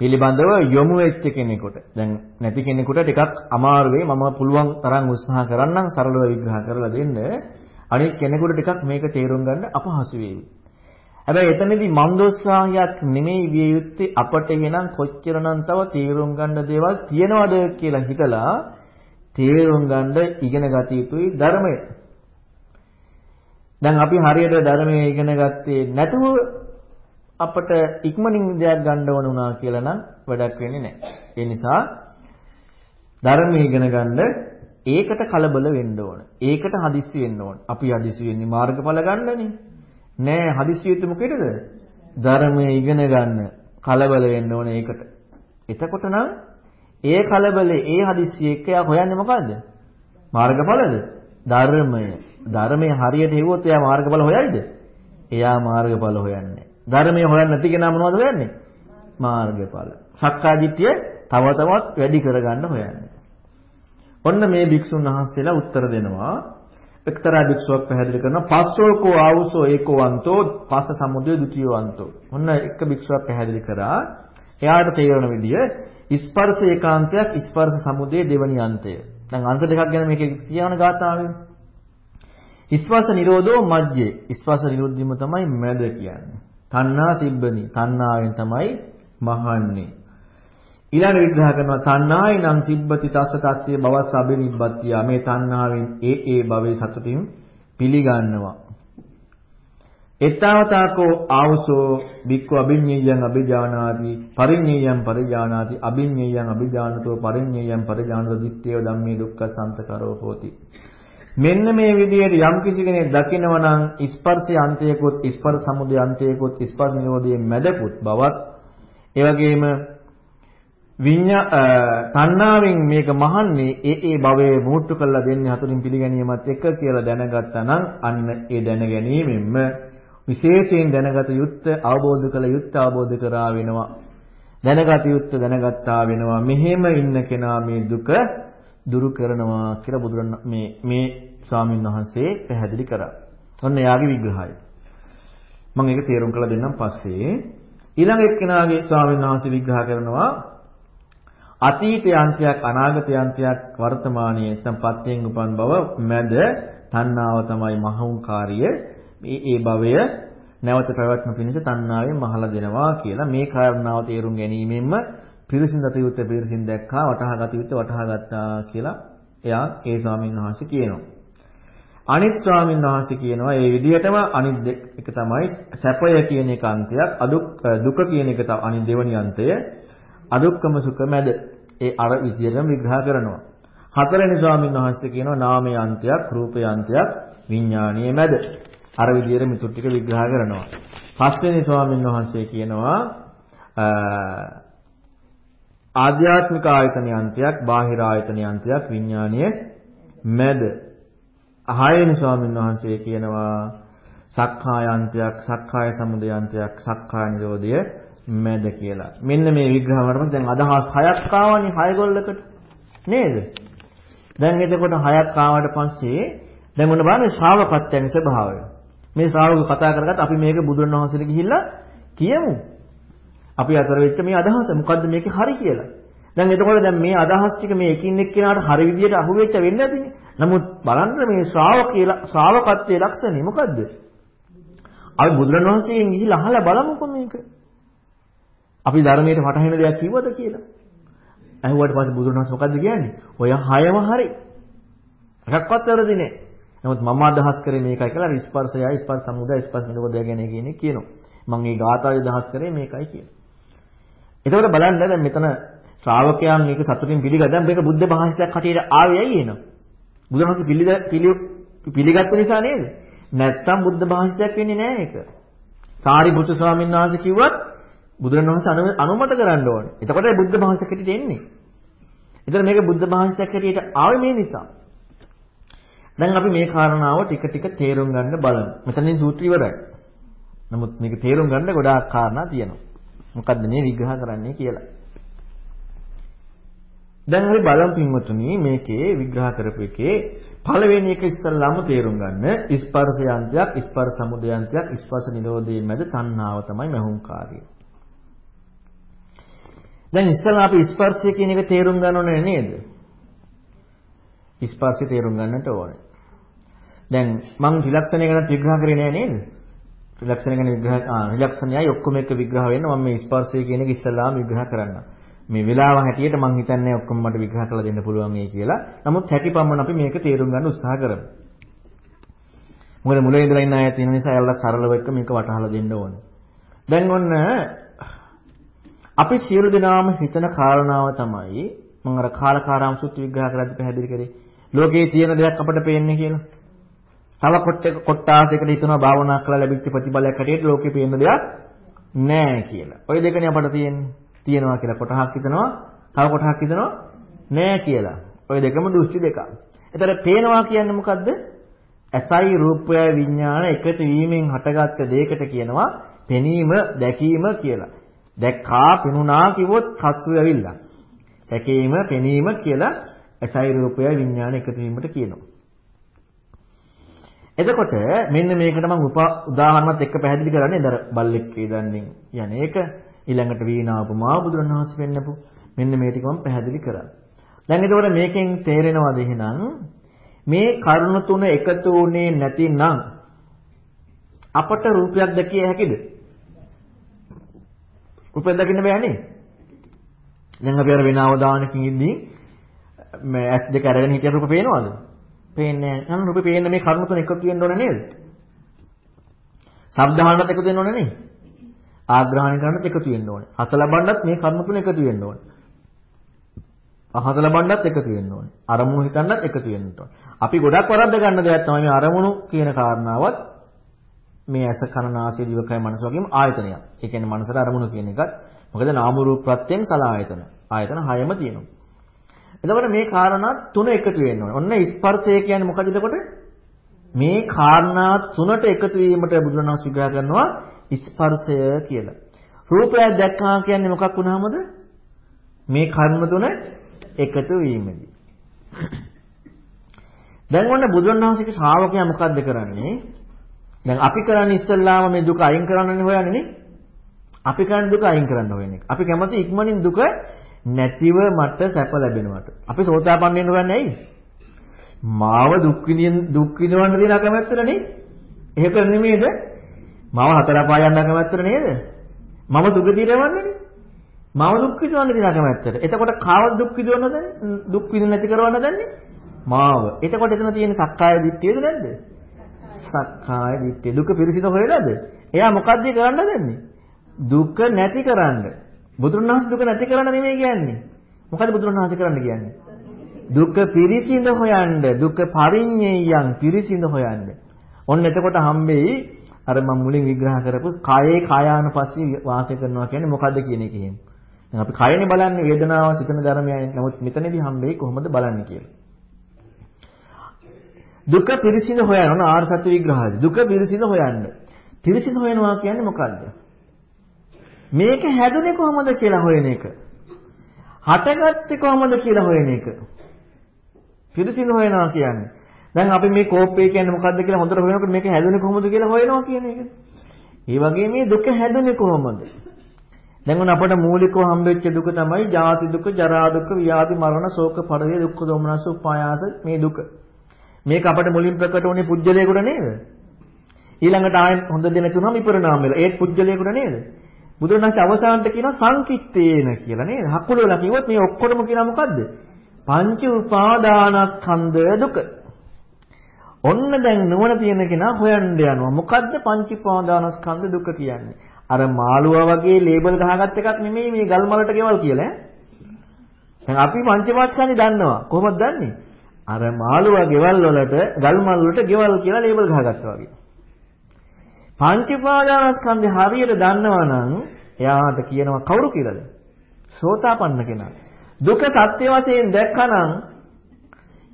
[SPEAKER 1] පිළිබඳව යොමු වෙච්ච කෙනෙකුට. දැන් නැති කෙනෙකුට ටිකක් අමාරු වෙයි. මම පුළුවන් තරම් උත්සාහ කරන්නම් සරලව විග්‍රහ කරලා දෙන්න. අනිත් කෙනෙකුට ටිකක් මේක තේරුම් ගන්න අපහසු වේවි. හැබැයි එතනදී මන්දෝත්සාහයක් නෙමෙයි විය යුත්තේ අපට එනම් කොච්චරනම් තව තේරුම් ගන්න දේවල් තියෙනවද කියලා හිතලා තේරුම් ගන්න ඉගෙන ගත යුතුයි ධර්මය. දැන් අපි හරියට ධර්මයේ ඉගෙන ගත්තේ නැතුව අපට ඉක්මනින් දෙයක් ගන්න ඕන වුණා කියලා නම් වැඩක් වෙන්නේ නැහැ. ඒ නිසා ධර්මයේ ඉගෙන ගන්න ඒකට කලබල වෙන්න ඕන. ඒකට හදිස්සි වෙන්න ඕන. අපි හදිස්සි වෙන්නේ මාර්ගඵල ගන්නනේ. නෑ හදිස්සි වෙන්නේ මොකේද? ධර්මයේ ඉගෙන ගන්න කලබල වෙන්න ඕන ඒකට. එතකොට නම් ඒ කලබලේ ඒ හදිස්සිය එක්ක යා හොයන්නේ මොකද්ද? මාර්ගඵලද? ධර්මය. ධර්මයේ හරියට හෙව්වොත් එයා මාර්ගඵල හොයයිද? එයා මාර්ගඵල හොයන්නේ. ධර්මයේ හොයන්නේ නැති කෙනා මොනවද හොයන්නේ? මාර්ගඵල. සක්කාය දිට්ඨිය තව තවත් වැඩි කරගන්න හොයන්නේ. ඔන්න මේ භික්ෂුන් වහන්සේලා උත්තර දෙනවා. එක්තරා භික්ෂුවක් පැහැදිලි කරනවා පස්සෝකෝ ආවුසෝ ඒකෝවන්තෝ පස්ස සමුදය ဒ ුතියවන්තෝ. ඔන්න එක භික්ෂුවක් පැහැදිලි කරා. එයාට තේරෙන විදිය ස්පර්ශ ඒකාන්තයක් ස්පර්ශ සමුදය දෙවනි අන්තය. දැන් අන්ත දෙකක් ගැන මේකේ කියන ගාථාවෙන්. ස්පර්ශ නිරෝධෝ මජ්ජේ. ස්පර්ශ නිරෝධීම තමයි මැද කියන්නේ. තණ්හා සිබ්බනි. තණ්හාවෙන් තමයි මහන්නේ. ඊළඟ විග්‍රහ කරනවා තණ්හායි නම් සිබ්බති තස්ස තස්සේ භවස් අබිනිබ්බත්තිය මේ තණ්හාවෙන් ඒ ඒ භවයේ සතුටින් පිළිගන්නවා. එත්තාවතාකෝ ආවසෝ බික්කු අභිඤ්ඤයයන් අභිජානාති පරිඤ්ඤයයන් පරිජානාති අභිඤ්ඤයයන් අභිජානතෝ පරිඤ්ඤයයන් පරිජානතෝ දිත්තේව ධම්මේ දුක්ඛ සම්තකරෝ හෝති. මෙන්න මේ විදිහට යම් කිසි කෙනෙක් දකිනවා නම් ස්පර්ශයේ අන්තයකොත් ස්පර්ශ සමුදය අන්තයකොත් ස්පර්ශ නිරෝධයේ මැදකුත් බවත් ඒ වගේම විඤ්ඤා තණ්හාවෙන් මේක මහන්නේ ඒ ඒ භවයේ මුහුට්ටු කරලා දෙන්නේ හතුරින් පිළිගැනීමත් එක්ක කියලා දැනගත්තා නම් අන්න ඒ දැන ගැනීමෙන්ම විශේෂයෙන් දැනගත යුත්ත අවබෝධ කළ යුත්ත අවබෝධ කරා වෙනවා දැනගත යුත්ත දැනගත්තා වෙනවා මෙහෙම ඉන්න කෙනා මේ දුක දුරු කරනවා කියලා බුදුරණ මේ මේ ස්වාමීන් වහන්සේ පැහැදිලි කරා. ඔන්න එයාගේ විග්‍රහය. මම ඒක තේරුම් කරලා දෙන්නම් පස්සේ ඊළඟ එක්කෙනාගේ ස්වාමීන් වහන්සේ විග්‍රහ කරනවා අතීත යන්ත්‍රයක් අනාගත යන්ත්‍රයක් වර්තමානයේ නැත්නම් පත්යෙන් උපන් බව මැද තණ්හාව තමයි මහුංකාරිය මේ ඒ භවය නැවත පැවැත්ම පිණිස තණ්හාවෙන් මහලා දෙනවා කියලා මේ කාරණාව තේරුම් ගැනීමෙන්ම පිරිසිඳත යුත්තේ පිරිසින් දැක්කා වටහා ගත යුත්තේ වටහා ගත්තා කියලා එයා ඒ ස්වාමීන් වහන්සේ කියනවා. අනිත් ස්වාමීන් වහන්සේ කියනවා ඒ විදිහටම අනිත් එක තමයි සැපය කියන එක අන්තයක් අදුක් දුක කියන එක තව අනිත් දෙවනි අන්තය අදුක්කම සුඛ මැද ඒ අර විදිහටම විග්‍රහ කරනවා. හතරවෙනි ස්වාමීන් වහන්සේ කියනවා නාමයේ අන්තයක්, රූපයේ අන්තයක්, විඥානීය මැද. අර විදිහට මිතුරු ටික විග්‍රහ කරනවා. පස්වෙනි ස්වාමීන් වහන්සේ කියනවා ආධ්‍යාත්මික ආයතන අන්තයක්, බාහිර ආයතන අන්තයක්, විඥානීය මැද. හයවෙනි ස්වාමීන් වහන්සේ කියනවා සක්කාය අන්තයක්, සක්කාය සමුදය අන්තයක්, සක්කාය නිරෝධය මැද කියලා. මෙන්න මේ විග්‍රහ වලට දැන් අදහස් හයක් ආවනේ හය ගොල්ලකට. නේද? දැන් එතකොට හයක් ආවට පස්සේ දැන් මොන බලන්න ශ්‍රාවකත්වයන් ස්වභාවය. මේ ශ්‍රාවක කතා කරගත්ත අපි මේක බුදුන් වහන්සේට ගිහිල්ලා කියමු. අපි අතර වෙච්ච මේ අදහස මොකද්ද මේකේ හරි කියලා. දැන් එතකොට දැන් මේ අදහස් ටික මේ එකින් එක්කෙනාට හරි විදියට අහුවෙච්ච වෙන්නේ නැතිනේ. නමුත් බලන්න මේ ශ්‍රාවකී ශ්‍රාවකත්වයේ ලක්ෂණය මොකද්ද? අපි බුදුරණවහන්සේගෙන් ගිහිල්ලා අහලා බලමුකෝ මේක. අපි ධර්මයට වටහෙන දෙයක් කිව්වද කියලා. ඇහුවට පස්සේ බුදුන් වහන්සේ මොකද්ද කියන්නේ? ඔය හයම හරි. එකක්වත් වැරදි නෑ. නමුත් මම අදහස් කරේ මේකයි කියලා ස්පර්ශයයි ස්පර්ශ සමුදය ස්පර්ශ නිරෝධය ගැන කියන්නේ කියනවා. මම මේ ගාථාවේ අදහස් කරේ මේකයි කියලා. එතකොට බලන්න දැන් මෙතන ශ්‍රාවකයන් මේක සතුටින් පිළිගත්තා. දැන් මේක බුද්ධ භාෂිතයක් කටියට ආවේ ඇයි එනවා? බුදුන් වහන්සේ පිළිගත්ත නිසා නේද? නැත්තම් බුද්ධ භාෂිතයක් වෙන්නේ නෑ ඒක. සාරිපුත්‍ර ස්වාමීන් වහන්සේ කිව්වත් බුදුරණවහන්සේ අනුමත කරන්න ඕනේ. එතකොටයි බුද්ධ භාෂිතයක් හැටියට එන්නේ. එතන මේක බුද්ධ භාෂිතයක් හැටියට ආවේ මේ නිසා. දැන් අපි මේ කාරණාව ටික ටික තේරුම් ගන්න බලමු. මෙතනින් සූත්‍රය ඉවරයි. නමුත් මේක තේරුම් ගන්න ගොඩාක් කාරණා තියෙනවා. මොකද්ද මේ විග්‍රහ කරන්නේ කියලා. දැන් අපි බලමු පින්වතුනි මේකේ විග්‍රහ කරපු එකේ පළවෙනි එක ඉස්සල්ලාම තේරුම් ගන්න ස්පර්ශයන්තයක් ස්පර්ශ සමුදයන්තයක් ස්පර්ශ නිරෝධයේ මැද තණ්හාව තමයි මහුංකාරය. දැන් ඉස්සෙල්ලා අපි ස්පර්ශය කියන එක තේරුම් ගන්න ඕනේ නේද? ස්පර්ශය තේරුම් ගන්නට ඕනේ. දැන් මම ත්‍රිලක්ෂණය ගැන විග්‍රහ කරේ නෑ නේද? ත්‍රිලක්ෂණය ගැන විග්‍රහ ආ ත්‍රිලක්ෂණයයි ඔක්කොම එක විග්‍රහ වෙන්න මම මේ ස්පර්ශය කියන එක ඉස්සෙල්ලාම විග්‍රහ කරන්න. මේ වෙලාව හැටියට මම හිතන්නේ ඔක්කොම මට විග්‍රහ කරලා දෙන්න පුළුවන් මේ කියලා. නමුත් හැකියපමණ අපි මේක තේරුම් ගන්න උත්සාහ කරමු. මොකද මුලින් ඉඳලා ඉන්න අය තියෙන නිසා එයාලා සරලව එක මේක වටහලා දෙන්න ඕනේ. දැන් ඔන්න අපි සියලු දෙනාම හිතන කාරණාව තමයි මම අර කාලකාරාම සූත්‍ර විග්‍රහ කරද්දී පැහැදිලි කරේ. ලෝකේ තියෙන දෙයක් අපට පේන්නේ කියලා. තව කොට්ට කොට්ටාසයකට හිතනවා භාවනා කරලා ලැබිච්ච ප්‍රතිඵලයක් හැටියට ලෝකේ පේන දෙයක් නැහැ කියලා. ওই දෙකනේ අපට තියෙන්නේ. තියෙනවා කියලා කොටහක් හිතනවා, තව කොටහක් හිතනවා නෑ කියලා. ওই දෙකම දෘෂ්ටි දෙකක්. එතන පේනවා කියන්නේ මොකද්ද? ඇසයි රූපය විඥාන එකතු වීමෙන් හටගත්ත දෙයකට කියනවා පෙනීම දැකීම කියලා. දැක්කා පෙනුණා කිව්වොත් කත්තු ඇවිල්ලා. දැකීම පෙනීම කියලා ඇසයි රූපය විඥාන එකතු වීමට කියනවා. එතකොට මෙන්න මේකට මම උදාහරණත් එක්ක පැහැදිලි කරන්නේ දර බල්ලෙක් වේදන්නේ යන්නේ ඒක ඊළඟට වීණා උපමා බුදුරණවහන්සේ පෙන්නපු මෙන්න මේ ටික මම පැහැදිලි කරා. දැන් එතකොට මේකෙන් තේරෙනවද එහෙනම් මේ කරුණ තුන එකතු වුණේ නැතිනම් අපට රූපයක් දැකිය හැකිද? රූපයක් දකින්න බෑනේ. දැන් අපි අර වෙන අවදානකින් ඉඳී මේ ඇස් දෙක අරගෙන හිටිය රූප පේනවද? පේන්නේ නැහැ. නම් රූපේ පේන්න මේ කරුණ තුන එකතු වෙන්න ඕනේ නේද? ශබ්ද අහන්නත් එකතු වෙන්න ඕනේ නේද? ආග්‍රහණය කරන්නත් එකතු වෙන්න ඕනේ. රස ලබන්නත් මේ කරුණ තුන එකතු වෙන්න ඕනේ. අහස ලබන්නත් එකතු වෙන්න ඕනේ. අරමුණු හිතන්නත් එකතු වෙන්න ඕනේ. අපි ගොඩක් වරද්ද ගන්න දෙයක් තමයි මේ අරමුණු කියන කාරණාවත් මේ ඇස කන නාසය දිවකය මනස වගේම ආයතනයක්. ඒ කියන්නේ මනසට අරමුණු කියන එකත් මොකද නාම රූප ප්‍රත්‍යයෙන් සලආයතන. ආයතන හයම තියෙනවා. එතකොට මේ කාරණා තුන එකතු වෙන්න ඕනේ. ඔන්න ස්පර්ශය කියන්නේ මොකද එතකොට? මේ කාරණා තුනට එකතු වීමට බුදුරණවහන්සේ විග්‍රහ කරනවා ස්පර්ශය කියලා. රූපය දැක්කා කියන්නේ මොකක් වුණාමද? මේ කර්ම තුන එකතු වීමදී. දැන් ඔන්න බුදුරණවහන්සේගේ ශ්‍රාවකයා මොකද්ද කරන්නේ? දැන් අපි කරන්නේ ඉස්සල්ලාම මේ දුක අයින් කරන්නනේ හොයන්නේ නේ? අපි කරන්නේ දුක අයින් කරන්න හොයන එක. අපි කැමති ඉක්මනින් දුක නැතිව මට සැප ලැබෙනවට. අපි සෝතාපන්න වෙන්න හොයන්නේ ඇයි? මාව දුක් විඳින දුක් විඳවන්න දෙන අකමැත්තට නේ? ඒක නෙමෙයිද? මාව හතර පහ යන්න අකමැත්තට නේද? මම දුගතියට යවන්නේනේ. මාව දුක් විඳවන්න දෙන අකමැත්තට. එතකොට කාව දුක් විඳවන්න දන්නේ? දුක් විඳින්න නැති කරවන්න දන්නේ? මාව. එතකොට එතන තියෙන සක්කාය දිට්ඨියද නැද්ද? සක්කාය දිට්ඨිය. දුක පිරිසිදු හොයලාද? එයා මොකද්ද කරන්න දන්නේ? දුක නැති කරන්න. බුදුන් වහන්සේ දුක නැති කරන්න නෙමෙයි කියන්නේ. මොකද බුදුන් වහන්සේ කරන්න කියන්නේ? දුක පිරිසිඳ හොයන්න, දුක පරිඤ්ඤයයන් පිරිසිඳ හොයන්න. ඔන්න එතකොට හම්බෙයි අර මම මුලින් විග්‍රහ කරපු කායේ කායානුපස්සී වාසය කරනවා කියන්නේ මොකද්ද කියන එක එහෙම. දැන් අපි කයනේ බලන්නේ වේදනාව සිතන ධර්මයයි. නමුත් මෙතනදී හම්බෙයි කොහොමද බලන්නේ කියලා. දුක පිරිසිඳ හොයන ඕන ආර්ය සත්‍ය විග්‍රහයද. දුක පිරිසිඳ හොයන්න. පිරිසිඳ හොයනවා කියන්නේ මොකද්ද? මේක හැදුනේ කොහොමද කියලා හොයන එක. හටගත්තේ කොහොමද කියලා හොයන එක. පිළිසින හොයනවා කියන්නේ. දැන් අපි මේ කෝපය කියන්නේ මොකද්ද කියලා හොඳට හොයනකොට මේක හැදුනේ කොහොමද කියලා හොයනවා කියන එක. ඒ වගේ මේ දුක හැදුනේ කොහොමද? දැන් උන අපට මූලිකව හම්බෙච්ච දුක තමයි ජාති දුක, ජරා දුක, ව්‍යාධි මරණ, ශෝක, පරිදේ, දුක්ඛ, දෝමනස, උපායාස මේ දුක. මේක අපට මුලින් ප්‍රකට වුණේ පුජ්‍යලයකට නේද? ඊළඟට ආයෙ හොඳ දෙ නැතුනම විපරණාම වෙලා ඒත් පුජ්‍යලයකට නේද? බුදුරණාහි අවසානට කියනවා සංකිට්ඨේන කියලා නේද? හකුල වල කිව්වොත් මේ ඔක්කොම කියනවා මොකද්ද? පංච උපාදානස්කන්ධ දුක. ඔන්න දැන් නුවණ තියෙන කෙනා හොයන්න යනවා. මොකද්ද පංච උපාදානස්කන්ධ දුක කියන්නේ? අර මාළුවා වගේ ලේබල් ගහගත් එකක් නෙමෙයි මේ ගල් මලට ගෙවල් කියලා ඈ. දැන් අපි පංචමාස්කන්ධය දන්නවා. කොහොමද දන්නේ? අර මාළුවා ගෙවල් වලට ගල් මල් වලට ගෙවල් කියලා ලේබල් ගහගත්තා වගේ. පංච උපාදානස්කන්ධය හරියට දන්නවනම් එයාට කියනවා කවුරු කියලාද? සෝතාපන්න කෙනා. දුක සත්‍ය වශයෙන් දැක්කනම්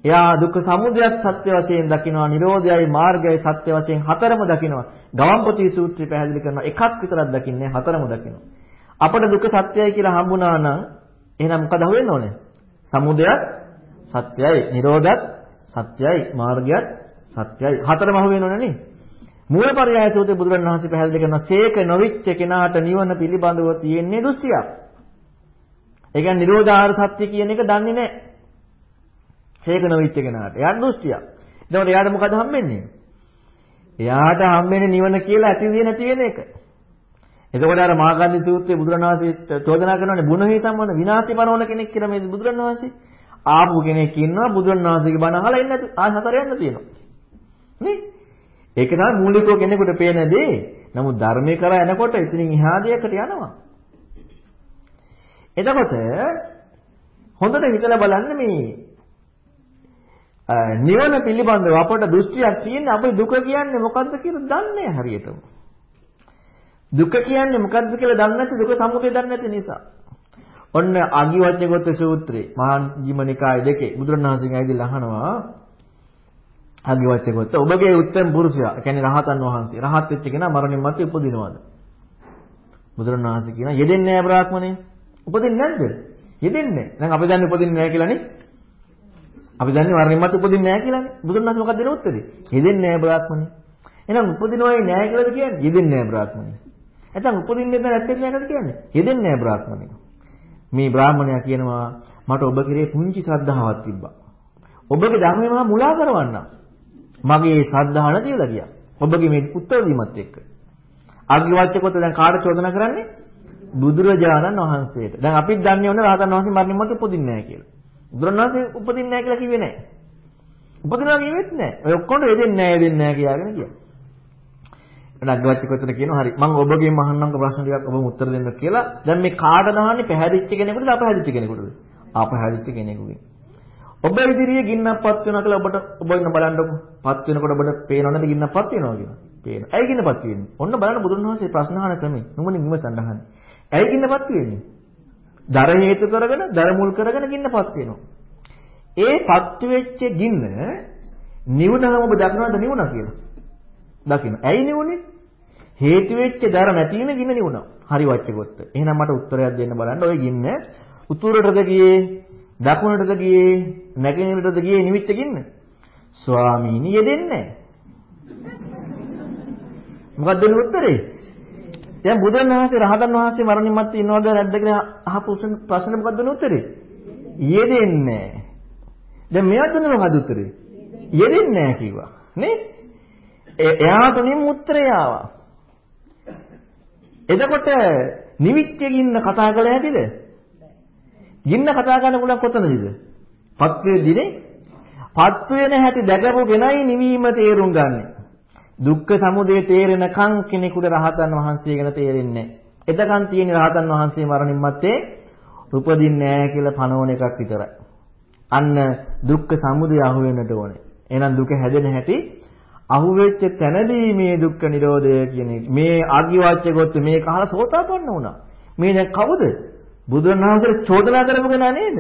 [SPEAKER 1] එයා දුක් සමුදයත් සත්‍ය වශයෙන් දකිනවා නිරෝධයයි මාර්ගයයි සත්‍ය වශයෙන් හතරම දකිනවා ගවම්පති සූත්‍රය පැහැදිලි කරනවා එකක් විතරක් දකින්නේ හතරම දකිනවා අපට දුක සත්‍යයි කියලා හම්බුණා නම් එහෙනම් මොකද හවෙන්න ඕනේ සමුදයත් සත්‍යයි නිරෝධත් සත්‍යයි මාර්ගයත් සත්‍යයි හතරම හවෙන්න ඕනේ නේ මූලපරයය සූත්‍රයේ බුදුරණවහන්සේ පැහැදිලි කරනවා සේක නොවිච්ච කෙනාට නිවන පිළිබඳව තියෙන්නේ දෘෂ්ටියක්. ඒ කියන්නේ නිරෝධාර සත්‍ය කියන එක දන්නේ නැහැ. සේක නොවිච්ච කෙනාට. එයාට දෘෂ්ටියක්. එතකොට එයාට මොකද හම්බෙන්නේ? එයාට හම්බෙන්නේ නිවන කියලා ඇති වෙ නැති වෙන එක. එතකොට අර මාගන්ධි සූත්‍රයේ බුදුරණවහන්සේ චෝදනා කරනවානේ බුණහි සම්බන්ධ විනාශي පනවන කෙනෙක් කියලා මේ බුදුරණවහන්සේ ආපු කෙනෙක් ඉන්නවා බුදුරණවහන්සේගේ බණ අහලා ඉන්න ආ හතර යන්න තියෙනවා. නේ? ඒක තමයි මූලිකව කෙනෙකුට පේන දේ. නමුත් ධර්මයේ කරා යනකොට ඉතින් එහා දෙයකට යනවා. එතකොට හොඳට හිතලා බලන්න මේ නිවන පිළිබඳව අපට දෘෂ්ටියක් තියෙන්නේ අපි දුක කියන්නේ මොකද්ද කියලා දන්නේ හරියටම. දුක කියන්නේ මොකද්ද කියලා දන්නේ නැති දුක සමුදය දන්නේ නැති නිසා. ඔන්න අගිවච්ඡගත සූත්‍රයේ මහා ජීමනිකාය දෙකේ බුදුරණවහන්සේගෙන් ඇවිදලා අහනවා. අගිවච්ඡගත ඔබගේ උත්තම පුරුෂයා කියන්නේ රහතන් වහන්සේ. රහත් වෙච්ච කෙනා මරණින් මත්තේ උපදිනවද? බුදුරණවහන්සේ කියනවා යෙදෙන්නේ නැහැ බ්‍රාහ්මණය උපදින්නේ නැද්ද? යෙදෙන්නේ දැන් අපි දන්නේ උපදින්නේ නැහැ කියලානේ. අපි දන්නේ මරණින් මත්තේ උපදින්නේ නැහැ කියලානේ. බුදුරණවහන්සේ මොකක්ද දෙන උත්තරේ? යෙදෙන්නේ නැහැ බ්‍රාහ්මණය එහෙනම් උපදිනවයි නැහැ කියලාද කියන්නේ? යෙදෙන්නේ නැහැ බ්‍රාහ්මණය නැත්නම් උපදින්නේ නැත්නම් නැත්නම් කියන්නේ? යෙදෙන්නේ නැහැ බ්‍රාහ්මණය මේ බ්‍රාහ්මණයා කියනවා මට ඔබ කෙරේ පුංචි ශ්‍රද්ධාවක් තිබ්බා. ඔබගේ ධර්මය මම මුලා කරවන්නම්. මගේ ශ්‍රද්ධාව නැතිලා ගියා. ඔබගේ මේ උත්තර දීමත් එක්ක. අග්ගිවච්ඡකොත දැන් කාට චෝදනා කරන්නේ? බුදුරජාණන් වහන්සේට. දැන් අපිත් දන්නේ ඔන්න රහතන් වහන්සේ මරණින් මතු උපදින්නේ නැහැ කියලා. බුදුරණවහන්සේ උපදින්නේ නැහැ කියලා කිව්වේ නැහැ. උපදිනවා කිව්වෙත් නැහැ. ඔය ඔක්කොම වෙදෙන්නේ නැහැ, වෙදෙන්නේ නැහැ කියාගෙන කියනවා. නග්ගවච්ච කියන හරි. මම ඔබගෙන් අහන්නම්ක ප්‍රශ්න ටිකක් ඔබම උත්තර දෙන්න කියලා. දැන් මේ කාටද අහන්නේ පැහැදිච්ච කෙනෙකුටද අපහැදිච්ච කෙනෙකුටද අපහැදිච්ච කෙනෙකුගෙන් ඔබ ඉදිරියේ ගින්නක් පත් වෙනවා කියලා ඔබට ඔබ ඉන්න බලන්නකො. පත් වෙනකොට ඔබට පේනව නැද්ද ගින්නක් පත් වෙනවා කියලා? පේන ඇයි ගින්න පත් වෙන්නේ? ඔන්න බලන්න බුදුන් වහන්සේ ප්‍රශ්න අහන ක්‍රමේ නුඹනේ විමසන්න අහන්නේ. ඇයි ගින්න පත් වෙන්නේ? දර හේතු කරගෙන දර මුල් කරගෙන ගින්න පත් වෙනවා. ඒ පත් වෙච්ච ගින්න නිවනම ඔබ දක්නවද නිවුණා කියලා? දකින්න. ඇයි නිවුනේ? හේතු වෙච්ච දර නැති වෙන ගින්න නිවුණා. හරි වච්චකොත්ත. එහෙනම් මට උත්තරයක් දෙන්න බලන්න. ওই ගින්න උතුරටද ගියේ, දකුණටද ගියේ, නැගෙනහිරටද ගියේ නිවිච්ච ගින්න? ස්වාමීනි යෙදෙන්නේ මොකක්ද දෙන උත්තරේ? දැන් බුදුන් වහන්සේ රහතන් වහන්සේ මරණින් මත්තේ ඉන්නවද නැද්ද කියලා අහපු ප්‍රශ්නේ මොකක්ද දෙන උත්තරේ? යෙදෙන්නේ දැන් මෙයා දුන්නේ මොකද උත්තරේ? යෙදෙන්නේ නැහැ කිව්වා. නේ? එයා තුලින් උත්තරය ආවා. එතකොට නිවිච්ච ගින්න කතා කළ හැටිද? ගින්න කතා කරන්න පුළුවන් කොතනදද? පත් වේදිනේ. පත් වෙන හැටි දැකපු කෙනයි නිවීම තේරුම් ගන්නෙ. දුක්ඛ සමුදය තේරෙනකන් කෙනෙකුට රහතන් වහන්සේ ගැන තේරෙන්නේ නැහැ. එතකන් තියෙන රහතන් වහන්සේ මරණින් මත්තේ උපදින්නේ නැහැ කියලා පනවන එකක් විතරයි. අන්න දුක්ඛ සමුදය අහු වෙන්නට ඕනේ. එහෙනම් දුක හැදෙන හැටි අහුවෙච්ච තැනදී මේ දුක්ඛ නිරෝධය කියන මේ ආගිවාච්‍ය ගොත් මේක අහලා සෝතාපන්න වුණා. මේ දැන් කවුද? බුදුන් වහන්සේ චෝදනා කරපු කෙනා නේද?